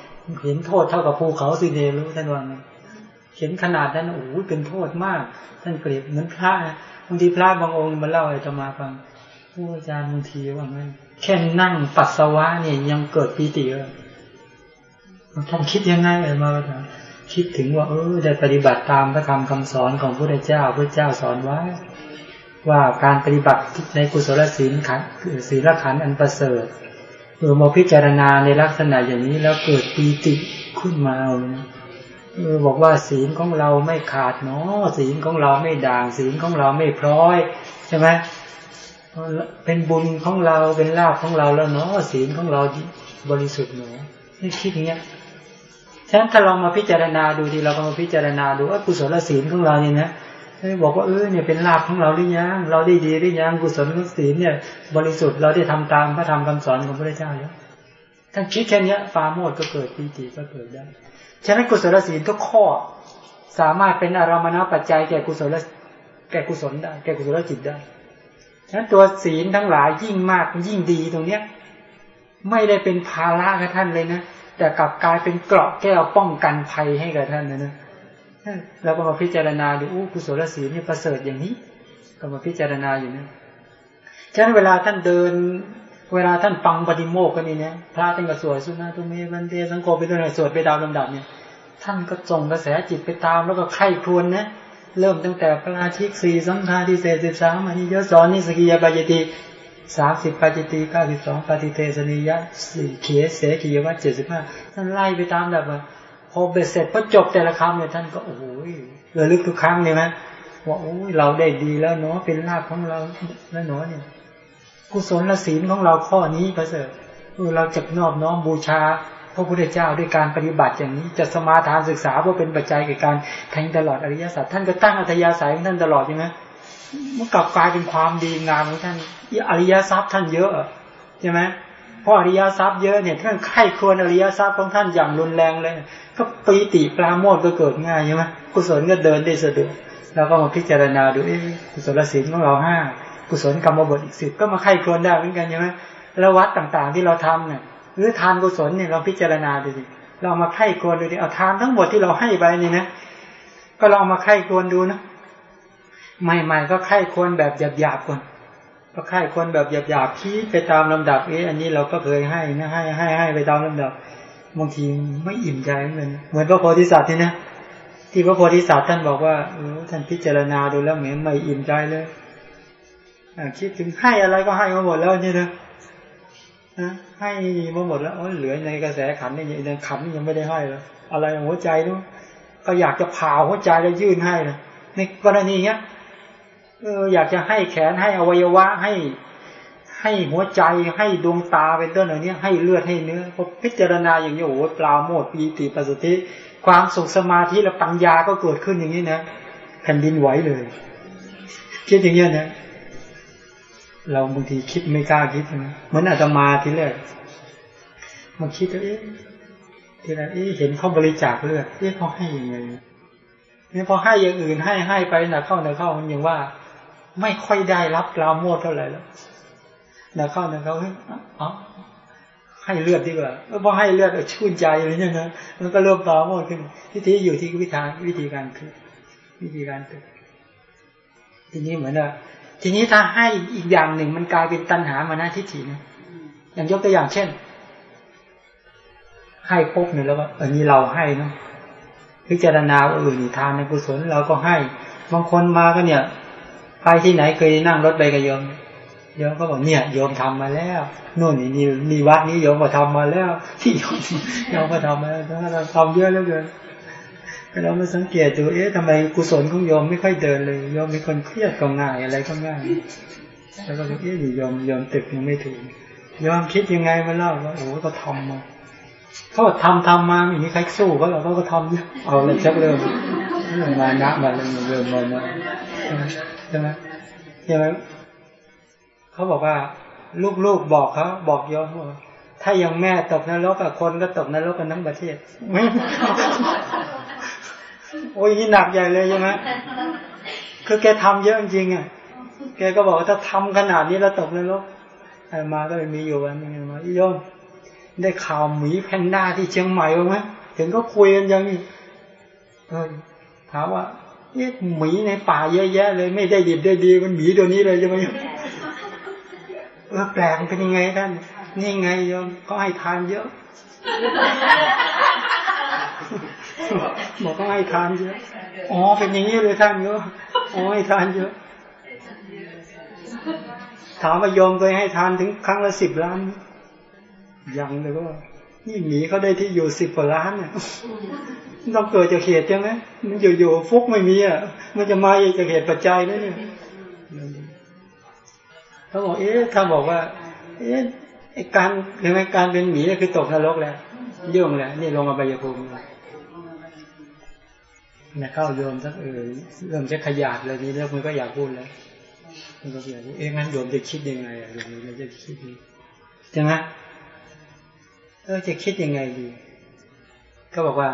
เห็นโทษเท่ากับภูเขาสิเนรู้ท่านว่าเห็นขนาดนั้นโอ้โหเป็นโทษมาก ท่านเปรียบเหมือนพระบางทีพระบางองค์มาเล่าให้ธรรมาฟังผู้อาจารย์บางทีว่าไงแค่นั่งปัสสาวะเนี่ยยังเกิดปีติเลยท่านคิดยังไงเลยมาคิดถึงว่าเออได้ปฏิบัติตามพระธรรมคำสอนของพระพุทธเจ้าพระเจ้าสอนไว้ ว่าการปฏิบัติในกุศลศีลขันศีลขันอันประเสริฐเออมาพิจารณาในลักษณะอย่างนี้แล้วเกิดปีติขึ้นมาเออบอกว่าศีลของเราไม่ขาดเนาะศีลของเราไม่ด่าง ศีลของเราไม่พร้อยใช่ไหมเป็นบุญของเราเป็นลาภของเราแล้วเนาะศีลของเราบริสุทธิ์เนาะนี่คิดอย่างเงี้ยฉะนั้นถ้าเรามาพิจารณาดูทีเราก็มาพิจารณาดูว่ากุศลศีลของเราเนี่ยนะ บอกว่าเออเนี่ยเป็นลาภของเราหรือยังเราได้ดีหรือยังกุศลกุศีลเนี่ย บริสุทธิ์เราได้ทำตามพระธรรมคำสอนของพระเจ้าแล้วท่านคิดแค่นี้ฟาโมดก็เกิดปีติก็เกิดได้ฉะนั้นกุศลศีลทุกข้อ สามารถเป็นอารมณปัจจัยแก่กุศลแก่กุศลได้แก่กุศลจิตได้ฉะนั้นตัวศีลทั้งหลายยิ่งมากยิ่งดีตรงเนี้ย ไม่ได้เป็นภาระกับท่านเลยนะแต่กลับกลายเป็นเกราะแก้วป้องกันภัยให้กับท่านนะนะ เราก็มาพิจารณาดูอู้กุศลศีลนี่ประเสริฐอย่างนี้ ก็มาพิจารณาอยู่นะฉะนั้นเวลาท่านเดิน เวลาท่านฟังปฏิโมกข์กันนี่เนี่ยพระท่านก็สวดสุนาตุเมวันเตสังโฆไปด้วยสวดไปดาวลำดับเนี่ย ท่านก็ส่งกระแสจิตไปตามแล้วก็ไข้ครวนนะเริ่มตั้งแต่พระราชิกสี่สังฆาทิเศษสิบสามอนนี้ยศสอนนิสกิยาปายติสามสิบปาจิตีเก้าสิบสองปฏิเทสนิยะสี่เขียเสขียวัตเจ็ดสิบห้าท่านไล่ไปตามแบบว่า พอเบ็ดเสร็จพอจบแต่ละคำเนี่ยท่านก็โอ้โหเระลึกทุกครั้งเลยไหมว่าโอ้ยเราได้ดีแล้วเนาะเป็นลาภของเราแล้วเนาะเนี่ยกุศลศีลของเราข้อนี้ประเสริฐเราจะนอบน้อมบูชาพระพุทธเจ้าด้วยการปฏิบัติอย่างนี้จะสมาทานศึกษาเพื่อเป็นปัจจัยแก่การแทงตลอดอริยสัจท่านก็ตั้งอัธยาศัยของท่านตลอดใช่ไหมมันกลับกลายเป็นความดีงามของท่านอริยทรัพย์ท่านเยอะใช่ไหม เพราะอริยทรัพย์เยอะเนี่ยท่านไข้ควรอริยทรัพย์ของท่านอย่างรุนแรงเลย ก็ปีติปราโมทก็เกิดง่ายใช่ไหมกุศลก็เดินได้สะดวกแล้วก็มาพิจารณาดูเอกุศลศีลของเราห้ากุศลกรรมบทอีกสิบก็มาไข้ควรได้เหมือนกันใช่ไหมแล้ววัดต่างๆที่เราทำเนี่ยหรือทานกุศลเนี่ยเราพิจารณาดูดิเรามาไข้ควรดูดิเอาทานทั้งหมดที่เราให้ไปนี่นะก็ลองมาไข้ควรดูนะใหม่ๆก็ไข้ควรแบบหยาบๆก่อน ก็ไข้ควรแบบหยาบๆคิดไปตามลำดับเอ๊ะอันนี้เราก็เคยให้นะให้ให้ให้ไปตามลำดับบางทีไม่อิ่มใจเหมือนเหมือนพระโพธิสัตว์นี่นะที่พระโพธิสัตว์ท่านบอกว่าเออท่านพิจารณาดูแล้วเหมือนไม่อิ่มใจเลยคิดถึงให้อะไรก็ให้มาหมดแล้วนี่นะนะให้มาหมดแล้วเหลือในกระแสขันนี่ยังขันยังไม่ได้ให้เลยอะไรหัวใจด้วยก็อยากจะผ่าหัวใจแล้วยื่นให้นะในกรณีเนี้ย เอออยากจะให้แขนให้อวัยวะให้ ให้หัวใจให้ดวงตาเป็นต้นอะไรนี้ให้เลือดให้เนื้อพอพิจารณาอย่างนี้โอ้โหปลาโมดปีติปัสสติความสุขสมาธิและปัญญาก็เกิดขึ้นอย่างนี้นะแผ่นดินไหวเลยคิดอย่างนี้ยนะเราบางทีคิดไม่กล้าคิดนะเหมือนอาตมาทีแรกมาคิดว่าเอ๊ะทีแรกเอ๊ะเห็นเขาบริจาคเลือดเอ๊ะเขาให้ยังไงเนี่ยพอให้อย่างอื่นให้ให้ไปหนักเข้าหนักเข้ามันย่างว่า ไม่ค่อยได้รับปราโมทเท่าไหร่แล้วหนักเข้าหนักเข้าเฮ้ยอ๋อให้เลือดดีกว่าเพอให้เลือดชื่นใจเลยเนี่ยนะมันก็เริ่มปราโมทขึ้นที่ที่อยู่ที่วิธีวิธีการคือวิธีการคือทีนี้เหมือนว่าทีนี้ถ้าให้อีกอย่างหนึ่งมันกลายเป็นตัณหามานะทิฏฐินะอย่างยกตัวอย่างเช่น ให้พบเนี่ยแล้วก็อันนี้เราให้เนาะพิจารณาว่าเออนี่ทานในกุศลเราก็ให้ บางคนมาก็เนี่ย ไปที่ไหนเคยนั่งรถไปกับโยมโยมก็บอกเนี่ยโยมทำมาแล้วนู่นนี่นี่นี่วัดนี้โยมก็ทำมาแล้ว ที่โยมโยมก็ทำมาแล้วเราทำเยอะแล้วเกินเรามาสังเกตดูเอ๊ะทำไมกุศลของโยมไม่ค่อยเดินเลยโยมมีคนเครียดก็ง่ายอะไรก็ง่ายแล้วก็เอ๊ะนี่โยมโยมตึกยังไม่ถูกโยมคิดยังไงมาเล่าว่าโอ้ก็ทำมาเขาบอกทำทำมาไม่มีใครสู้เขาหรอกเขาก็ทำเอาเลยชักเริ่มเริ่มมานะมาเริ่มเริ่มมา ช่ไหมใช่ไหมเขาบอกว่า ลูกๆบอกเขาบอกโยมว่าถ้ายังแม่ตกนรกกับคนก็ตกนรกกันทั้งประเทศไม่โอ้ยนี่หนักใหญ่เลยใช่ไหมคือแกทำเยอะจริงๆอะ แกก็บอกว่าถ้าทำขนาดนี้แล้วตกนรกไอ้มาก็เลยมีอยู่วันหนึงมาอีโยมได้ข่าวหมีแพนด้าที่เชียงใหม่บ้างไหมถึงก็คุยกันอย่างนี้เออถามว่า เอ๊ะหมีในป่าเยอะแยะ เลยไม่ได้ดิบได้ดีมันหมีตัวนี้เลยใช่ไหมเออแปลกเป็นยังไงท่านนี่ไงโยมเขาให้ทานเยอะบอกเขาให้ทานเยอะอ๋อเป็นอย่างนี้เลยท่านเยอะอ๋อให้ทานเยอะ ถามว่าโยมเคยให้ทานถึงครั้งละสิบล้านยังเลยว่า นี่หมีเขาได้ที่อยู่สิบกว่าล้านเนี่ยต้องเกิดจากเหตุใช่ไหมมันอยู่ๆฟุกไม่มีอะ มันจะมาจากเหตุปัจจัยนะเนี่ยเขาบอก เอ๊ะถ้าบอกว่า เอ๊ะไอ้การเห็นไหมการเป็นหมีเนี่ยคือตกนรกแล้วยุ่งแล้วนี่ลงมาใบยภูมิเนี่ยเข้าโยมสักเออเริ่มจะขยาดเลยนี่แล้วมันก็อยากพูดแล้วมันก็อยากเอ๊ะงั้นโยมจะคิดยังไงอะโยมจะคิดยังใช่ไหม เออจะคิดยังไงดี ก็บอกว่า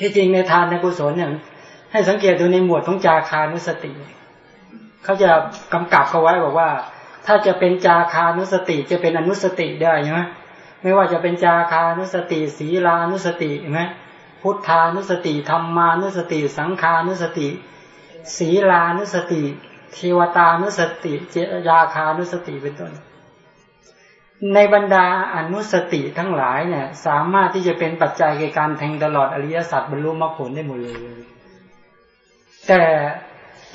ที่จริงในทานในกุศลเนี่ยให้สังเกตดูในหมวดของจาคานุสติเขาจะกำกับเขาไว้บอกว่า ถ้าจะเป็นจาคานุสติจะเป็นอนุสติได้ใช่ไหมไม่ว่าจะเป็นจาคานุสติ ศีลานุสติใช่ไหมพุทธานุสติธรรมานุสติ สังขานุสติ ศีลานุสติเทวตานุสติ เจยาคานุสติเป็นต้น ในบรรดาอนุสติทั้งหลายเนี่ย สามารถที่จะเป็นปัจจัยในการแทงตลอดอริยสัจบรรลุมรรคผลได้หมดเลย แต่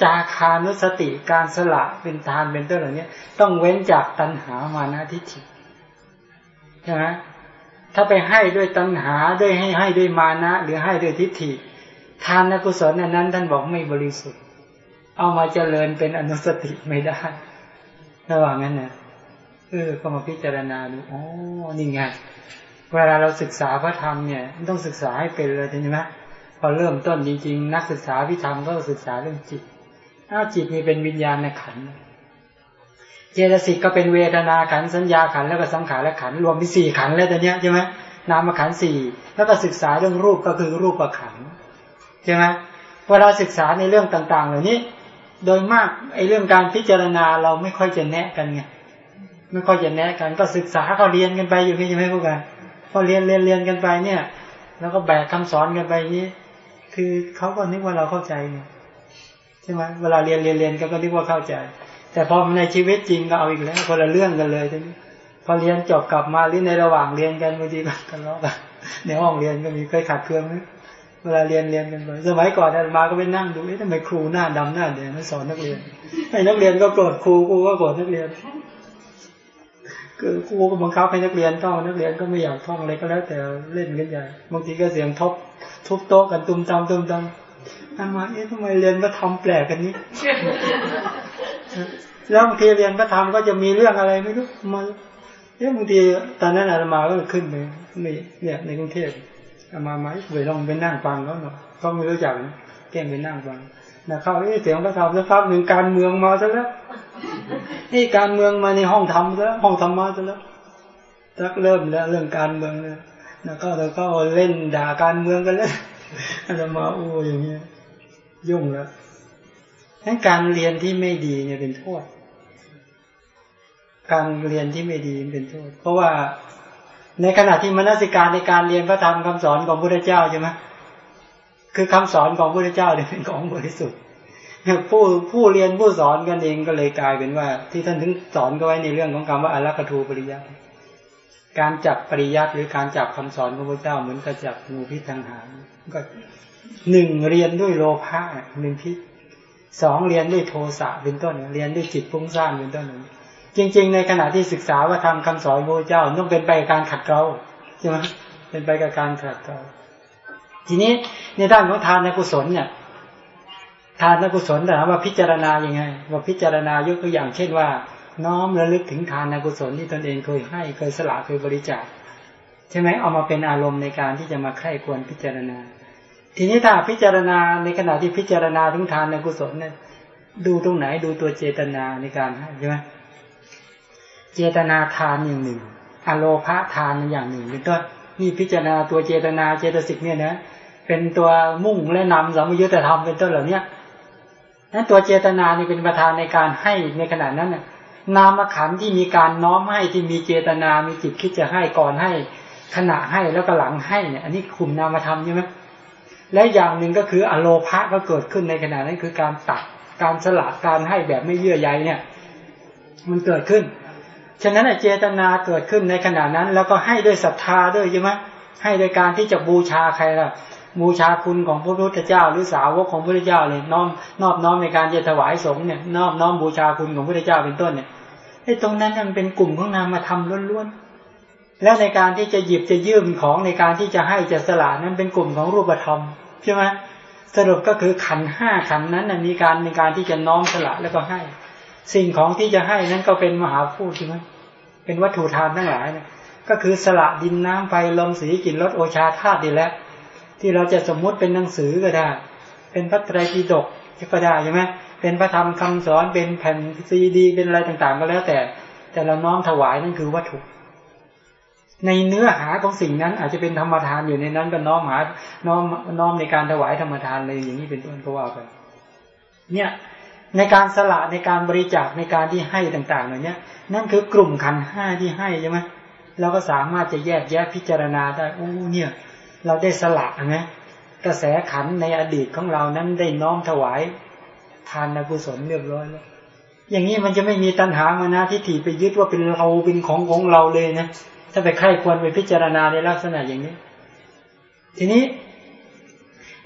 จาคานุสติการสละเป็นทานเป็นต้นเหล่านี้ต้องเว้นจากตัณหามานะทิฏฐิใช่ไหมถ้าไปให้ด้วยตัณหาด้วยให้ให้ด้วยมานะ หรือให้ด้วยทิฏฐิ ทานกุศลอันนั้น ท่านบอกไม่บริสุทธิ์ เอามาเจริญเป็นอนุสติไม่ได้ระหว่างนั้นเนี่ย เออก็มาพิจารณาดูอ๋อนี่ไงเวลาเราศึกษาพระธรรมเนี่ยต้องศึกษาให้เป็นเลยใช่ไหมพอเริ่มต้นจริงๆ นักศึกษาพิธรรมก็ศึกษาเรื่องจิตอ้าวจิตนี่เป็นวิญญาณในขัน เจตสิกก็เป็นเวทนาขันสัญญาขันแล้วก็สังขารขันรวมเป็นสี่ขันแล้วตอนนี้ยใช่ไหมนามขันสี่แล้วก็ศึกษาเรื่องรูปก็คือรูปประขันใช่ไหมเวลาศึกษาในเรื่องต่าง ๆ เหล่านี้ โดยมากไอ้เรื่องการพิจารณาเราไม่ค่อยจะแนะกันไง ไม่ค่อยจะแนะกันก็ศึกษาก็เรียนกันไปอยู่นี่ใช่ไหมพวกกันพอเรียนเรียนเรียนกันไปเนี่ย แล้วก็แบกคำสอนกันไปนี้คือเขาก็นึกว่าเราเข้าใจไงใช่ไหมเวลาเรียนเรียนเรียนกันก็นึกว่าเข้าใจ แต่พอในชีวิตจริงก็เอาอีกแล้วคนละเรื่องกันเลยทีนี้พอเรียนจบกลับมาหรือในระหว่างเรียนกันบางทีก็ทะเลาะกันในห้องเรียนก็มีเคยขัดเคืองไหมเวลาเรียนเรียนกันไปสมัยก่อนอามาก็ไปนั่งดูเอ๊ะทำไมครูหน้าดำหน้าแดงสอนนักเรียนไอ้นักเรียนก็โกรธครูครูก็โกรธนักเรียน คือครูก็บังคับให้นักเรียนท่องนักเรียนก็ไม่อยากท่องอะไรก็แล้ว แต่เล่นกันใหญ่บางทีก็เสียงทบทุบโต๊ะกันตุ้มตามตุ้มตามอามาเอ๊ะทำไมเรียนก็ทำแปลกกันนี้แล้วบางทีเรียนพระธรรมก็จะมีเรื่องอะไรไม่รู้มาเอ๊ะบางทีตอนนั้นอาตมาก็ขึ้นไปนี่เนี่ยในกรุงเทพอามาไหมไปลองไปนั่งฟังเขาหน่อยเขาไม่รู้จักแกล้งไปนั่งฟังนะเขาเอ๊ะเสียงพระธรรมสักพักหนึ่งการเมืองมาซะแล้ว นี่การเมืองมาในห้องธรรมซะห้องธรรมะซะแล้วสักเริ่มแล้วเรื่องการเมืองเลยนะก็แล้วก็เล่นด่าการเมืองกันแล้วอาตมาโอ้อย่างเงี้ยยุ่งแล้วนั้นการเรียนที่ไม่ดีเนี่ยเป็นโทษ การเรียนที่ไม่ดีเป็นโทษ เพราะว่าในขณะที่มนสิการในการเรียนพระธรรมคำสอนของพระพุทธเจ้าใช่ไหมคือคำสอนของพระพุทธเจ้าเนี่ยเป็นของบริสุทธิ์ ผู้ผู้เรียนผู้สอนกันเองก็เลยกลายเป็นว่า ที่ท่านถึงสอนก็ไว้ในเรื่องของคำว่าอรักทูปริยาการจับปริยัติหรือการจับคำสอนของพระเจ้าเหมือนกับจับงูพิษทางหางก็หนึ่งเรียนด้วยโลภะหนึ่งพิษสองเรียนด้วยโทสะเป็นต้นเรียนด้วยจิตฟุ้งซ่านเป็นต้นจริง ๆ ในขณะที่ศึกษาว่าทำคำสอนพระเจ้าต้องเป็นไปกับการขัดเกลาใช่ไหมเป็นไปกับการขัดเกลาทีนี้ในด้านของทานในกุศลเนี่ย ทานกุศลถามว่าพิจารณาอย่างไงว่าพิจารณายกตัวอย่างเช่นว่า น้อมระลึกถึงทานกุศลที่ตนเองเคยให้เคยสละเคยบริจาคใช่ไหมเอามาเป็นอารมณ์ในการที่จะมาใคร่ควรพิจารณา ทีนี้ถ้าพิจารณาในขณะที่พิจารณาถึงทานกุศลเนี่ยดูตรงไหนดูตัวเจตนาในการให้ใช่ไหมเจตนาทานอย่างหนึ่งอโลภาทานอย่างหนึ่งเป็นต้นนี่พิจารณาตัวเจตนาเจตสิกเนี่ยนะเป็นตัวมุ่งและนำสมยุทธธรรมเป็นต้นเหล่านี้ นั้นตัวเจตนานี่เป็นประธานในการให้ในขณะนั้นน่ะนามขันที่มีการน้อมให้ที่มีเจตนา มีจิตคิดจะให้ก่อนให้ ขณะให้แล้วก็หลังให้เนี่ย อันนี้คุมนามธรรมใช่ไหมและอย่างหนึ่งก็คืออโลภะก็เกิดขึ้นในขณะนั้นคือการตัดการสละการให้แบบไม่เยื่อใยเนี่ย มันเกิดขึ้น ฉะนั้นเจตนาเกิดขึ้นในขณะนั้น แล้วก็ให้ด้วยศรัทธาด้วยใช่ไหมให้โดยการที่จะบูชาใครล่ะ บูชาคุณของพระพุทธเจ้า หรือสาวกของพระพุทธเจ้าเลยน้อมนอบน้อมในการจะถวายสงฆ์เนี่ยนอบน้อมบูชาคุณของพระพุทธเจ้าเป็นต้นเนี่ยไอ้ตรงนั้นมันเป็นกลุ่มของนามธรรมล้วนๆแล้วในการที่จะหยิบจะยืมของในการที่จะให้จะสละนั้นเป็นกลุ่มของรูปธรรมใช่ไหมสรุปก็คือขันห้าขันนั้นมีการในการที่จะน้อมสละแล้วก็ให้ สิ่งของที่จะให้นั้นก็เป็นมหาพูดใช่ไหมเป็นวัตถุทานทั้งหลายเนี่ยก็คือสละดินน้ำไฟลมสีกลิ่นรสโอชาธาตุดีแล้ว ที่เราจะสมมุติเป็นหนังสือก็ได้ เป็นพระไตรปิฎกก็ได้ใช่ไหมเป็นพระธรรมคำสอนเป็นแผ่นซีดี เป็นอะไรต่างๆ ก็แล้วแต่ แต่เราน้อมถวายนั่นคือวัตถุ ในเนื้อหาของสิ่งนั้น อาจจะเป็นธรรมทานอยู่ในนั้นก็น้อมหาน้อมน้อมในการถวายธรรมทานเลยอย่างนี้เป็นต้นก็ว่าไปเนี่ยในการสละในการบริจาคในการที่ให้ต่างๆเหล่านี้นั่นคือกลุ่มขันห้าที่ให้ใช่ไหมเราก็สามารถจะแยกแยะพิจารณาได้โอ้เนี่ย เราได้สละนะกระแสขันในอดีตของเรานั้นได้น้อมถวายทานนกุศลเรียบร้อยแล้ว อย่างนี้มันจะไม่มีตัณหามานะที่ถีไปยึดว่าเป็นเราเป็นของของเราเลยนะถ้าไปใครควรไปพิจารณาในลักษณะอย่างนี้ ทีนี้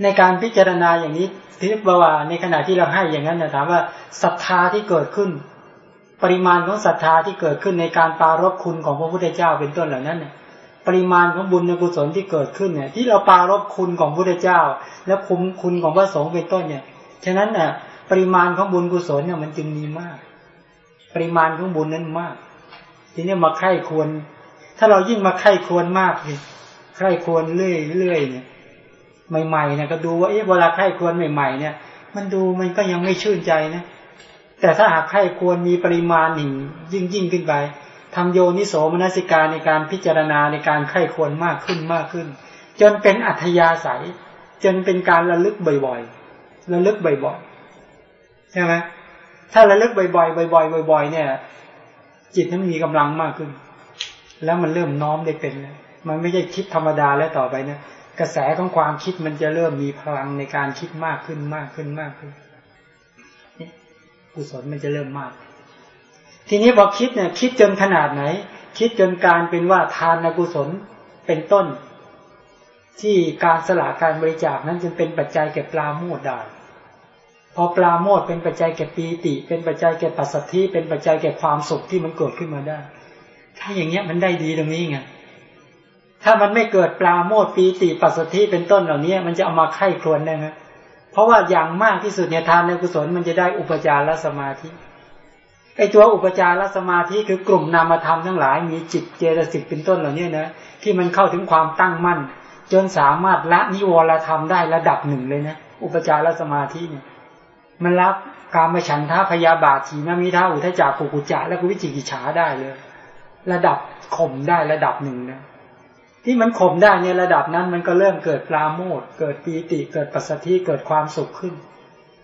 ในการพิจารณาอย่างนี้ที่บอกว่าในขณะที่เราให้อย่างนั้นนะถามว่าศรัทธาที่เกิดขึ้น ปริมาณของศรัทธาที่เกิดขึ้นในการปารบคุณของพระพุทธเจ้าเป็นต้นเหล่านั้นเนี่ย ปริมาณของบุญในกุศลที่เกิดขึ้นเนี่ย ที่เราปารบคุณของพระพุทธเจ้า และคุ้มคุณของพระสงฆ์เป็นต้นเนี่ย ฉะนั้นเนี่ยปริมาณของบุญกุศลเนี่ยมันจึงมีมาก ปริมาณของบุญนั้นมาก ทีนี้มาไข้ควร ถ้าเรายิ่งมาไข้ควรมากเลยไข้ควรเรื่อยเรื่อยเนี่ยใหม่ๆเนี่ยก็ดูว่าเอ๊ะเวลาไข้ควรใหม่ ๆ เนี่ย มันดูมันก็ยังไม่ชื่นใจนะแต่ถ้าหากไข้ควรมีปริมาณหนึ่งยิ่งยิ่งขึ้นไป ทำโยนิโสมนสิการในการพิจารณาในการไข้ควรมากขึ้นมากขึ้น จนเป็นอัธยาศัย จนเป็นการระลึกบ่อยๆระลึกบ่อยๆใช่ไหมถ้าระลึกบ่อยๆบ่อยๆบ่อยๆเนี่ย จิตนั้นมีกำลังมากขึ้น แล้วมันเริ่มน้อมได้เป็นแล้วมันไม่ใช่คิดธรรมดาแล้วต่อไปนี่ยกระแสของความคิดมันจะเริ่มมีพลังในการคิดมากขึ้นมากขึ้นมากขึ้นกุศลมันจะเริ่มมาก ทีนี้พอคิดเนี่ย คิดจนขนาดไหน คิดจนการเป็นว่าทานกุศลเป็นต้น ที่การสละการบริจาคนั้นจึงเป็นปัจจัยแก่ปลาโมดได้พอปลาโมดเป็นปัจจัยแก่ปีติ เป็นปัจจัยแก่ปัสสัทธิเป็นปัจจัยแก่ความสุขที่มันเกิดขึ้นมาได้ ถ้าอย่างเงี้ยมันได้ดีตรงนี้ไงถ้ามันไม่เกิดปลาโมดปีติปัสสธิเป็นต้นเหล่านี้มันจะเอามาไข้ครวนได้ไหมเพราะว่าอย่างมากที่สุดเนี่ยทานในกุศลมันจะได้อุปจารสมาธิ ไอตัวอุปจารสมาธิคือกลุ่มนามธรรมทั้งหลาย มีจิตเจตสิกเป็นต้นเหล่านี้นะที่มันเข้าถึงความตั้งมั่น จนสามารถละนิวรธรรมได้ระดับหนึ่งเลยนะอุปจารสมาธิเนี่ย มันรับการมาฉันท่าพยาบาทีนมิท่าอุทจักกุกุจะและกุวิจิกิจฉาได้เลย ระดับข่มได้ระดับหนึ่งนะที่มันข่มได้ในระดับนั้น มันก็เริ่มเกิดปราโมทเกิดปีติเกิดปัสสธิเกิดความสุขขึ้น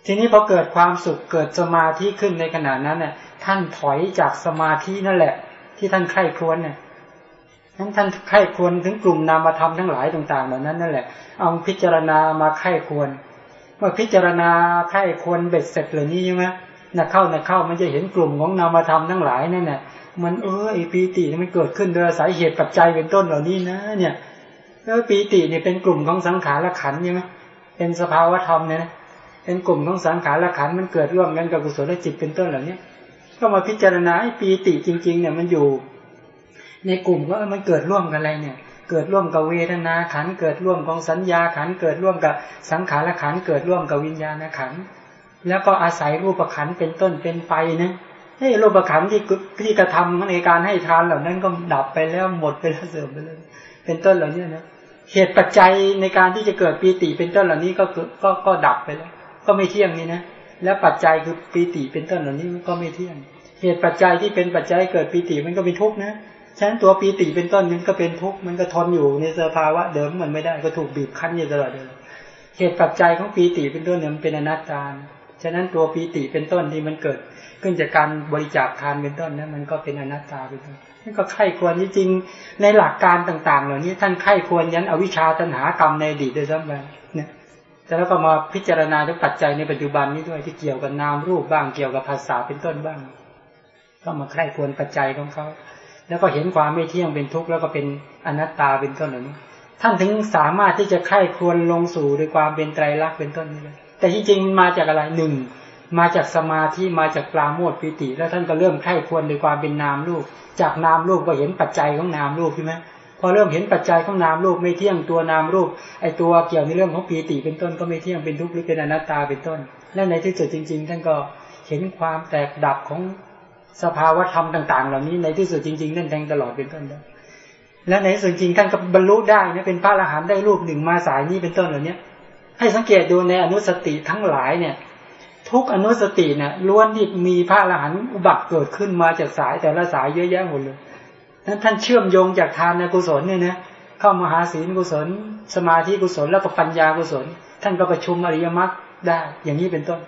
ทีนี้พอเกิดความสุขเกิดสมาธิขึ้นในขณะนั้นเนี่ย ท่านถอยจากสมาธินั่นแหละ ที่ท่านใคร่ครวญเนี่ยนั้นท่านใคร่ควรถึงกลุ่มนามธรรมทั้งหลายต่างๆเหล่านั้นนั่นแหละ เอาพิจารณามาใคร่ควร เมื่อพิจารณาใคร่ควรเบ็ดเสร็จเหล่านี้ใช่ไหมนะเข้านะเข้ามันจะเห็นกลุ่มของนามธรรมทั้งหลายนั่นน่ะมันเออไอปีติมันเกิดขึ้นโดยอาศัยเหตุปัจจัยเป็นต้นเหล่านี้นะ เนี่ยแล้วปีติเนี่ยเป็นกลุ่มของสังขารขันใช่ไหมเป็นสภาวะธรรมเนี่ยเป็นกลุ่มของสังขารขันมันเกิดร่วมกันกับกุศลจิตเป็นต้นเหล่านี้ ก็มาพิจารณาไอ้ปีติจริง ๆ เนี่ยมันอยู่ ในกลุ่มก็มันเกิดร่วมกันอะไรเนี่ยเกิดร่วมกับเวทนาขันเกิดร่วมกับสัญญาขันเกิดร่วมกับสังขารขันเกิดร่วมกับวิญญาณขันแล้วก็อาศัยรูปขันเป็นต้นเป็นไปนะเฮ้รูปขันที่ที่กระทำในการให้ทานเหล่านั้นก็ดับไปแล้วหมดไปแล้วเสื่อมไปเลยเป็นต้นเหล่านี้นะเหตุปัจจัยในการที่จะเกิดปีติเป็นต้นเหล่านี้ก็ก็ก็ดับไปแล้ว ก็ไม่เที่ยงนี่นะ แล้วปัจจัยคือปีติเป็นต้นเหล่านี้ก็ไม่เที่ยง เหตุปัจจัยที่เป็นปัจจัยเกิดปีติมันก็เป็นทุกข์นะฉะนั้นตัวปีติเป็นต้นมันก็เป็นทุกข์มันก็ทนอยู่ในสภาวะเดิมมันไม่ได้ก็ถูกบีบคั้นอยู่ตลอดเลยเหตุปัจจัยของปีติเป็นต้นเนี่ยมันเป็นอนัตตาฉะนั้นตัวปีติเป็นต้นที่มันเกิดขึ้นจากการบริจาคทานเป็นต้นนั้นมันก็เป็นอนัตตาไปต้นนี่นก็ไข้ควรจริงๆในหลักการต่าง ๆ เหล่านี้ท่านไข้ควรยันอวิชชาตัณหากรรมในอดีตด้วยซ้ำไปเนี่ย แต่แล้วก็มาพิจารณาถึงปัจจัยในปัจจุบันนี้ด้วยที่เกี่ยวกับนามรูปบ้างเกี่ยวกับภาษาเป็นต้นบ้างก็มาไข้ควรปัจจัยของเขาแล้วก็เห็นความไม่เที่ยงเป็นทุกข์แล้วก็เป็นอนัตตาเป็นต้นเหล่านี้ท่านถึงสามารถที่จะไข้ควรลงสู่ด้วยความเป็นไตรลักษณ์เป็นต้นนี้เลยแต่ที่จริงมาจากอะไรหนึ่งมาจากสมาธิมาจากปราโมทปิติ แล้วท่านก็เริ่มไข้ควรด้วยความเป็นนามรูป จากนามรูปก็เห็นปัจจัยของนามรูปใช่ไหม อเริ่มเห็นปัจจัยของนามรูปไม่เที่ยงตัวนามรูป ไอตัวเกี่ยวในเรื่องของปีติเป็นต้นก็ไม่เที่ยงเป็นทุกข์หรือเป็นอนัตตาเป็นต้น และในที่สุดจริง ๆ ท่านก็เห็นความแตกดับของสภาวธรรมต่าง ๆ เหล่านี้ในที่สุดจริงๆนั่นแทงตลอดเป็นต้นได้และในที่สุดจริงท่านก็บรรลุได้นะเป็นพระอรหันต์ได้รูปหนึ่งมาสายนี้เป็นต้นเหล่านี้ให้สังเกตดูในอนุสติทั้งหลายเนี่ย ทุกอนุสติเนี่ยล้วนที่มีพระอรหันต์อุบัติเกิดขึ้นมาจากสายแต่ละสายเยอะแยะหมดเลย นั้นท่านเชื่อมโยงจากทานในกุศลเนี่ยนะเข้ามาหาศีลกุศล สมาธิกุศล แล้วก็ปัญญากุศล ท่านก็ประชุมอริยมรรคได้ อย่างนี้เป็นต้น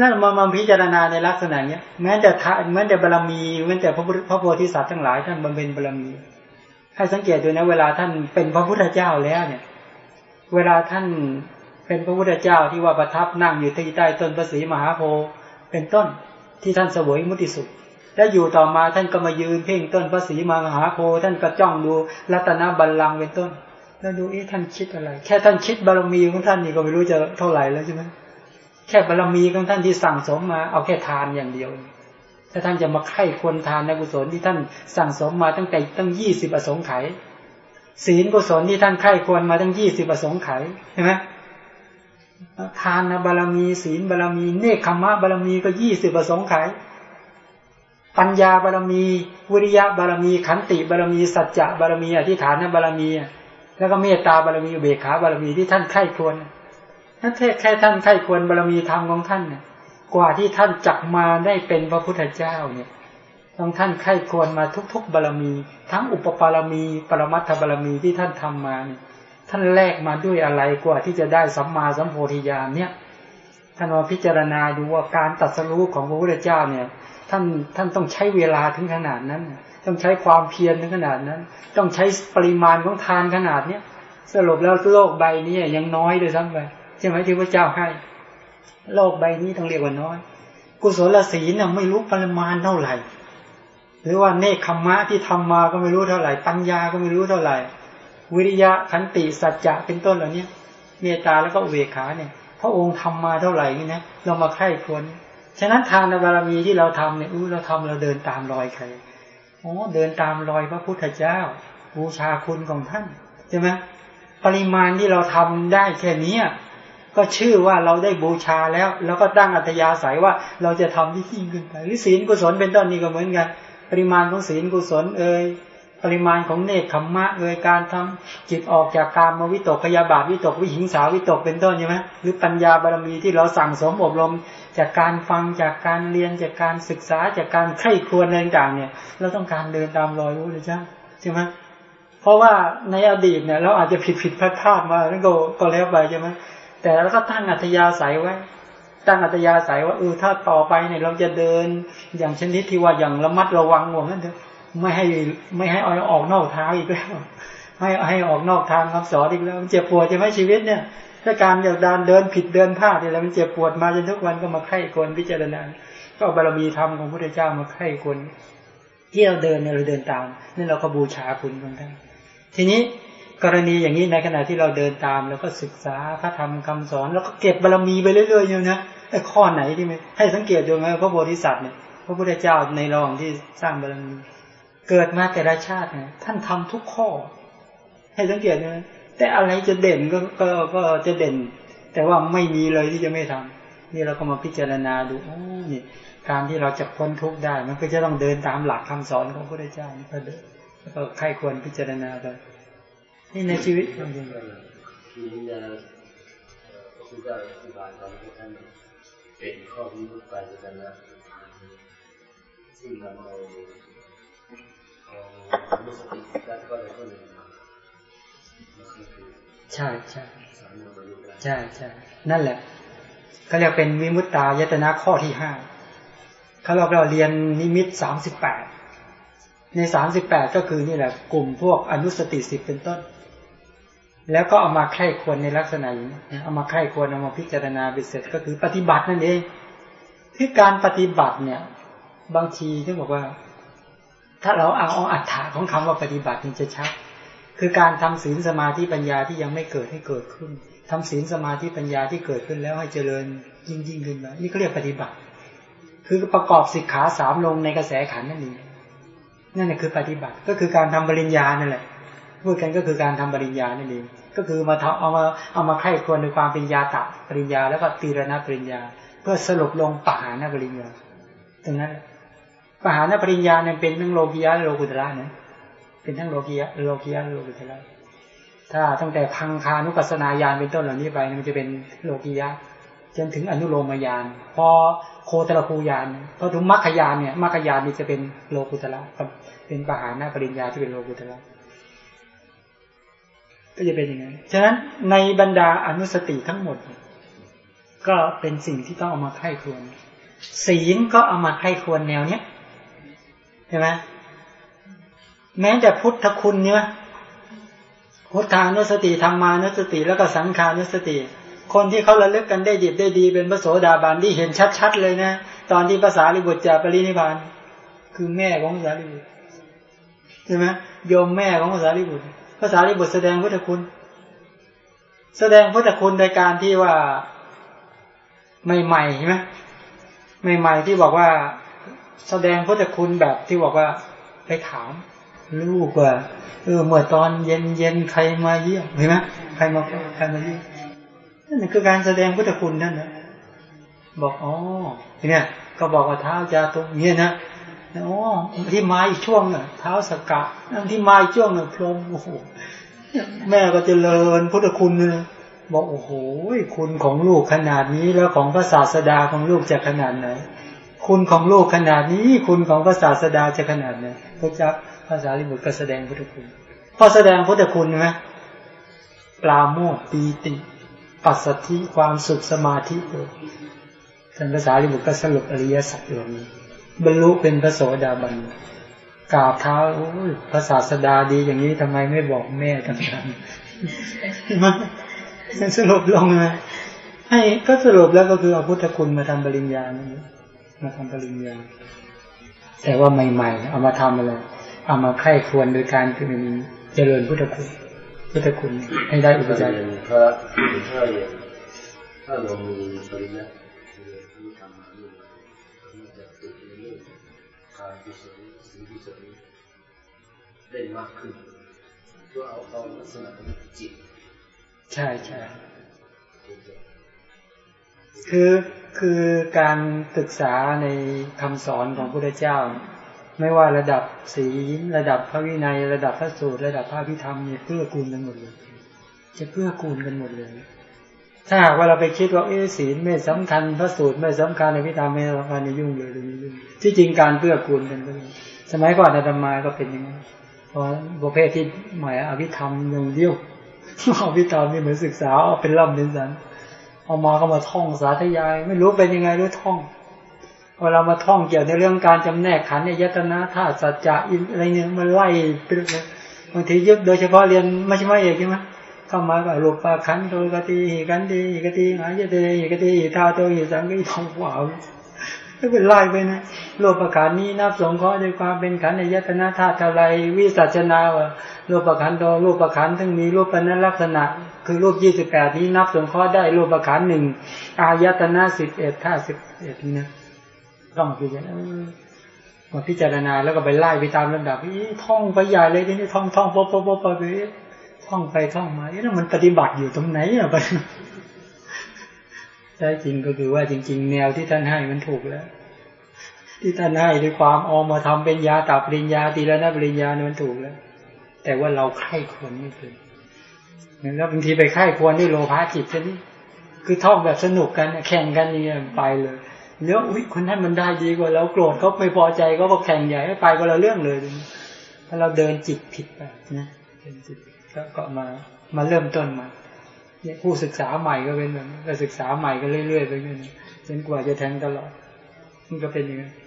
นั่นมามาพิจารณาในลักษณะเนี้ยแม้แต่ทานแม้แต่บารมีแม้แต่พระพระโพธิสัตว์ทั้งหลาย ท่านบำเพ็ญบารมี ให้สังเกตดูนะ เวลาท่านเป็นพระพุทธเจ้าแล้วเนี่ย เวลาท่านเป็นพระพุทธเจ้าที่ว่าประทับนั่งอยู่ที่ใต้ต้นพระศรีมหาโพธิ์เป็นต้นที่ท่านเสวยมุติสุข และอยู่ต่อมาท่านก็มายืนเพ่งต้นพระศรีมหาโพธิ์ท่านก็จ้องดูรัตนบัลลังก์เป็นต้น แล้วดูเอ๊ะท่านคิดอะไร แค่ท่านคิดบารมีของท่านนี่ก็ไม่รู้จะเท่าไหร่แล้วใช่ไหมแค่บารมีของท่านที่สั่งสมมาเอาแค่ทานอย่างเดียว ถ้าท่านจะมาไข่ควรทานในกุศลที่ท่านสั่งสมมาตั้งแต่ตั้งยี่สิบอสงไขยศีลกุศลที่ท่านไข่ควรมาตั้งยี่สิบอสงไขยใช่ไหมทานบารมีศีลบารมี เนคขมะบารมีก็ยี่สิบอสงไขย ปัญญาบารมี วิริยะบารมี ขันติบารมี สัจจะบารมี อธิฐานบารมี แล้วก็เมตตาบารมีเบขาบารมีที่ท่านไข้ควรนั่นแค่ท่านไข้ควรบารมีธรรมของท่านเนี่ยกว่าที่ท่านจักมาได้เป็นพระพุทธเจ้าเนี่ยต้องท่านไข้ควรมาทุก ๆ บารมี ทั้งอุปปารมี ปรมัตถบารมีที่ท่านทำมาเนี่ยท่านแลกมาด้วยอะไรกว่าที่จะได้สัมมาสัมโพธิญาณเนี่ยท่านมาพิจารณาดูว่าการตัดสรู้ของพระพุทธเจ้าเนี่ย ท่านท่านต้องใช้เวลาถึงขนาดนั้น ต้องใช้ความเพียรถึงขนาดนั้น ต้องใช้ปริมาณของทานขนาดเนี้ยสรุปแล้วโลกใบนี้ยังน้อยเลยซ้ำไปใช่ไหมที่พระเจ้าให้ โลกใบนี้ต้องเรียกว่าน้อย กุศลศีลน่ะไม่รู้ปริมาณเท่าไหร่ หรือว่าเนคขมะที่ทำมาก็ไม่รู้เท่าไหร่ ปัญญาก็ไม่รู้เท่าไหร่ วิริยะขันติสัจจะเป็นต้นเหล่านี้เมตตาแล้วก็เวขาเนี่ย พระองค์ทำมาเท่าไหร่นี่นะเรามาไข่ควร ฉะนั้นทานบารมีที่เราทำเนี่ยอู้เราทำเราเดินตามรอยใครโอ้เดินตามรอยพระพุทธเจ้า บูชาคุณของท่านใช่ไหมปริมาณที่เราทำได้แค่นี้ก็ชื่อว่าเราได้บูชาแล้ว แล้วก็ตั้งอัตยาศัยว่าเราจะทำที่ยิ่งขึ้นไปหรือศีลกุศลเป็นต้นนี้ก็เหมือนกัน ปริมาณของศีลกุศลเอ่ย ปริมาณของเนคขมมะเอ่ยการทำจิตออกจากการมวิตกพยาบาทวิตกวิหิงสาวิตกเป็นต้นใช่ไหมหรือปัญญาบารมีที่เราสั่งสมอบรม จากการฟังจากการเรียนจากการศึกษาจากการไข้ควรอะไรต่างเนี่ย เราต้องการเดินตามรอยพระพุทธเจ้าใช่ไหมเพราะว่าในอดีตเนี่ย เราอาจจะผิดผิดพลาดพลาดมาแล้วก็ก็แล้วไปใช่ไหมแต่เราก็ตั้งอัธยาศัยไว้ตั้งอัธยาศัยว่าเออถ้าต่อไปเนี่ยเราจะเดินอย่างชนิดที่ว่าอย่างระมัดระวังว่างั้นเถอะ ไม่ให้ไม่ให้ออกนอกทางอีกแล้วให้ให้ออกนอกทางครับสอนอีกแล้วเจ็บปวดใช่ไหมชีวิตเนี่ยถ้าการอยากดานเดินผิดเดินพลาดอะไรมันเจ็บปวดมาจนทุกวันก็มาไข้ควรพิจารณาก็เอาบารมีธรรมของพระพุทธเจ้ามาไข้ควรที่เราเดินเนี่ยเราเดินตามนี่เราก็บูชาคุณของท่านทีนี้กรณีอย่างนี้ในขณะที่เราเดินตามเราก็ศึกษาพระธรรมคำสอน แล้วก็เก็บบารมีไปเรื่อยๆอยู่นะไอ้ข้อไหนที่ไม่ให้สังเกตดูไหมพระโพธิสัตว์เนี่ยพระพุทธเจ้าในระหว่างที่สร้างบารมี เกิดมาแต่ละชาติเนี่ยท่านทำทุกข้อ ให้สังเกตนะแต่อะไรจะเด่นก็ก็ก็จะเด่น แต่ว่าไม่มีเลยที่จะไม่ทำนี่เราก็มาพิจารณาดูนี่การที่เราจะพ้นทุกข์ได้ มันก็จะต้องเดินตามหลักคำสอนของพระพุทธเจ้านี่ก็เดินก็ใครควรพิจารณาไปนี่ในชีวิตจริงคือจะพระพุทธเจ้าอธิบายตอนที่ท่านเป็นข้อวิมุตติไปกันะซึ่งเราเอาเอามุสติได้ก็เลยก็เลยมามาคือคือ ใช่ใช่ใช่ใช่นั่นแหละเขาเรียกเป็นวิมุตตายตนะข้อที่ห้าเขาเราเราเรียนนิมิตสามสิบแปดในสามสิบแปดก็คือนี่แหละ กลุ่มพวกอนุสติสิบเป็นต้น แล้วก็เอามาไข้ควรในลักษณะนี้เอามาไข้ควรเอามาพิจารณาไปเสร็จก็คือปฏิบัตินั่นเองที่การปฏิบัติเนี่ย บางทีที่บอกว่า ถ้าเราเอาเอาอัฏฐะของคำว่าปฏิบัติมันจะชัด คือการทำศีลสมาธิปัญญาที่ยังไม่เกิดให้เกิดขึ้นทำศีลสมาธิปัญญาที่เกิดขึ้นแล้วให้เจริญยิ่งยิ่งขึ้นมานี่เขาเรียกปฏิบัติ คือประกอบสิกขาสามลงในกระแสขันนั่นเองนั่นแหละคือปฏิบัติก็คือการทำปริญญานั่นแหละพูดกันก็คือการทำปริญญานั่นเองก็คือมาทำเอามาเอามาไข้ควรในความเป็นยาตะปริญญา แล้วก็ตีรณปริญญา เพื่อสรุปลงปหานปริญญาตรงนั้นแหละ ปหานปริญญาเนี่ยเป็นทั้งโลกียะและโลกุตระนะเป็นทั้งโลกียะโลกียะโลกุตระถ้าตั้งแต่พังคานุปัสนาญาณเป็นต้นเหล่านี้ไปมันจะเป็นโลกียะจนถึงอนุโลมญาณพอโคตรภูญาณพอถึงมรรคญาณเนี่ยมรรคญาณนี่จะเป็นโลกุตระเป็นปหานาปริญญาที่เป็นโลกุตระก็จะเป็นอย่างนั้นฉะนั้นในบรรดาอนุสติทั้งหมด ก็เป็นสิ่งที่ต้องเอามาไข้ควรศีลก็เอามาไข้ควรแนวเนี้ย เห็นไหมแม้แต่พุทธคุณเนี่ยพุทธานุสติธรรมานุสติ แล้วก็สังขานุสติ คนที่เขาระลึกกันได้ดีได้ดี เป็นพระโสดาบันที่เห็นชัดๆเลยนะ ตอนที่ภาษาลิบุตรจะปรินิพาน คือแม่ของภาษาลิบุตรใช่ไหมโยมแม่ของภาษาลิบุตรภาษาลิบุตรแสดงพุทธคุณ แสดงพุทธคุณโดยการที่ว่าใหม่ๆใช่ไหมใหม่ๆที่บอกว่า แสดงพุทธคุณแบบที่บอกว่าไปถามลูกว่าเออเมื่อตอนเย็นเย็นใครมาเยี่ยมเห็นไหมใครมาใครมาเยี่ยมนั่นคือการแสดงพุทธคุณนั่นนะบอกอ๋อเนี่ยก็บอกว่าเท้าจะตรงนี้นะอ๋อที่มาอีกช่วงน่ะเท้าสกัดนั่นที่มาอีกช่วงน่ะพรหมโอ้โหแม่ก็เจริญพุทธคุณเลยบอกโอ้โหคุณของลูกขนาดนี้แล้วของพระศาสดาของลูกจะขนาดไหน คุณของโลกขนาดนี้ คุณของพระศาสดาจะขนาดไหนพระเจ้าภาษาลิบุตรก็แสดงพุทธคุณ พอแสดงพุทธคุณไหมปลาโมกปีติ ปัสสธิความสุขสมาธิท่านภาษาลิบุตรก็สรุปอริยสัจเหล่านี้บรรลุเป็นพระโสดาบันกราบเท้าโอ้ยพระศาสดาดีอย่างนี้ทำไมไม่บอกแม่กันกันมันสรุปลงเลยให้ก็สรุปแล้วก็คือเอาพุทธคุณมาทำปริญญานี่ มาทำปริญญาแต่ว่าใหม่ ๆ เอามาทำอะไรเอามาไข้ควรโดยการคือเจริญพุทธคุณพุทธคุณให้ได้อุปจารยนพระถ้าถ้าเรามีปริญญาที่ทำมาเนี่ยมันจะฝึกเรื่องการกุศลสิ่งกุศลได้มากขึ้นเพื่อเอาเข้าลักษณะของจิต ใช่ใช่คือ คือการศึกษาในคำสอนของพระพุทธเจ้า ไม่ว่าระดับศีลระดับพระวินัย ระดับพระสูตร ระดับพระพิธรรมเนี่ยเพื่อกูลกันหมดเลย จะเพื่อกูลกันหมดเลย ถ้าหากว่าเราไปคิดว่าเออศีลไม่สำคัญ พระสูตรไม่สำคัญในพิธรรมไม่สำคัญในยุ่งเลยเลยยุ่งที่จริงการเพื่อกูลกันก็เลยสมัยก่อนอาตมาก็เป็นอย่างนั้นพราะประเภทที่หมายอภิธรรมอย่างเดียวอภิธรรมนี่เหมือนศึกษาเป็นล่ำเป็นสัน อามาก็มาท่องสาธยาย ไม่รู้เป็นยังไงรู้ท่องพอเรามาท่องเกี่ยวในเรื่องการจำแนกขันในยตนะธาตุสัจจะอินอะไรเนี่ยมันไล่ไปเลยบางทียึดโดยเฉพาะเรียนไม่ใช่ไม่เอกใช่ไหมเข้ามาก็รูปปาขันโทกติหิกันติหิกติหายเตหิกติหิทาโตหิสังกิทองว้าว ไม่เป็นไรไปนะโลกปะขันนี้นับสงเคราะห์ด้วยความเป็นขันในยตนาธาตุอะไรวิสัชนาวะโลกปะขันโตรูปปะขันทั้งมีรูปปนลักษณะ คือรูปยี่สิบแปดนี้นับสงเคราะห์ได้รูปปะขันหนึ่งอายตนะสิบเอ็ดธาตุสิบเอ็ดนี่นะต้องพิจารณามาพิจารณาแล้วก็ไปไล่ไปตามลำดับอีท่องไปใหญ่เลยทีนี้ท่องท่องป๊บป๊บป๊บไปท่องไปท่องมาเอ๊ะมันปฏิบัติอยู่ตรงไหนอะไป ใช่จริงก็คือว่าจริง ๆ แนวที่ท่านให้มันถูกแล้ว ที่ท่านให้ด้วยความเอามาทำเป็นยาตับปริญญาตีแล้วนะปริญญาเนี่ยมันถูกแล้ว แต่ว่าเราไข้ควรไม่เคยแล้วบางทีไปไข้ควรด้วยโลภะจิตใช่ไหมคือท่องแบบสนุกกันแข่งกันนี่ไปเลยเนื้ออุ้ยคนนั้นมันได้ดีกว่าเราโกรธเขาไม่พอใจเขาก็แข่งใหญ่ไปก็เราเรื่องเลยถ้าเราเดินจิตผิดไปนะเดินจิตก็มามาเริ่มต้นมา เนี่ยผู้ศึกษาใหม่ก็เป็นแบบก็ศึกษาใหม่ก็เรื่อยๆไปเรื่อยๆจนกว่าจะแทงตลอดมันก็เป็นอย่างนี้น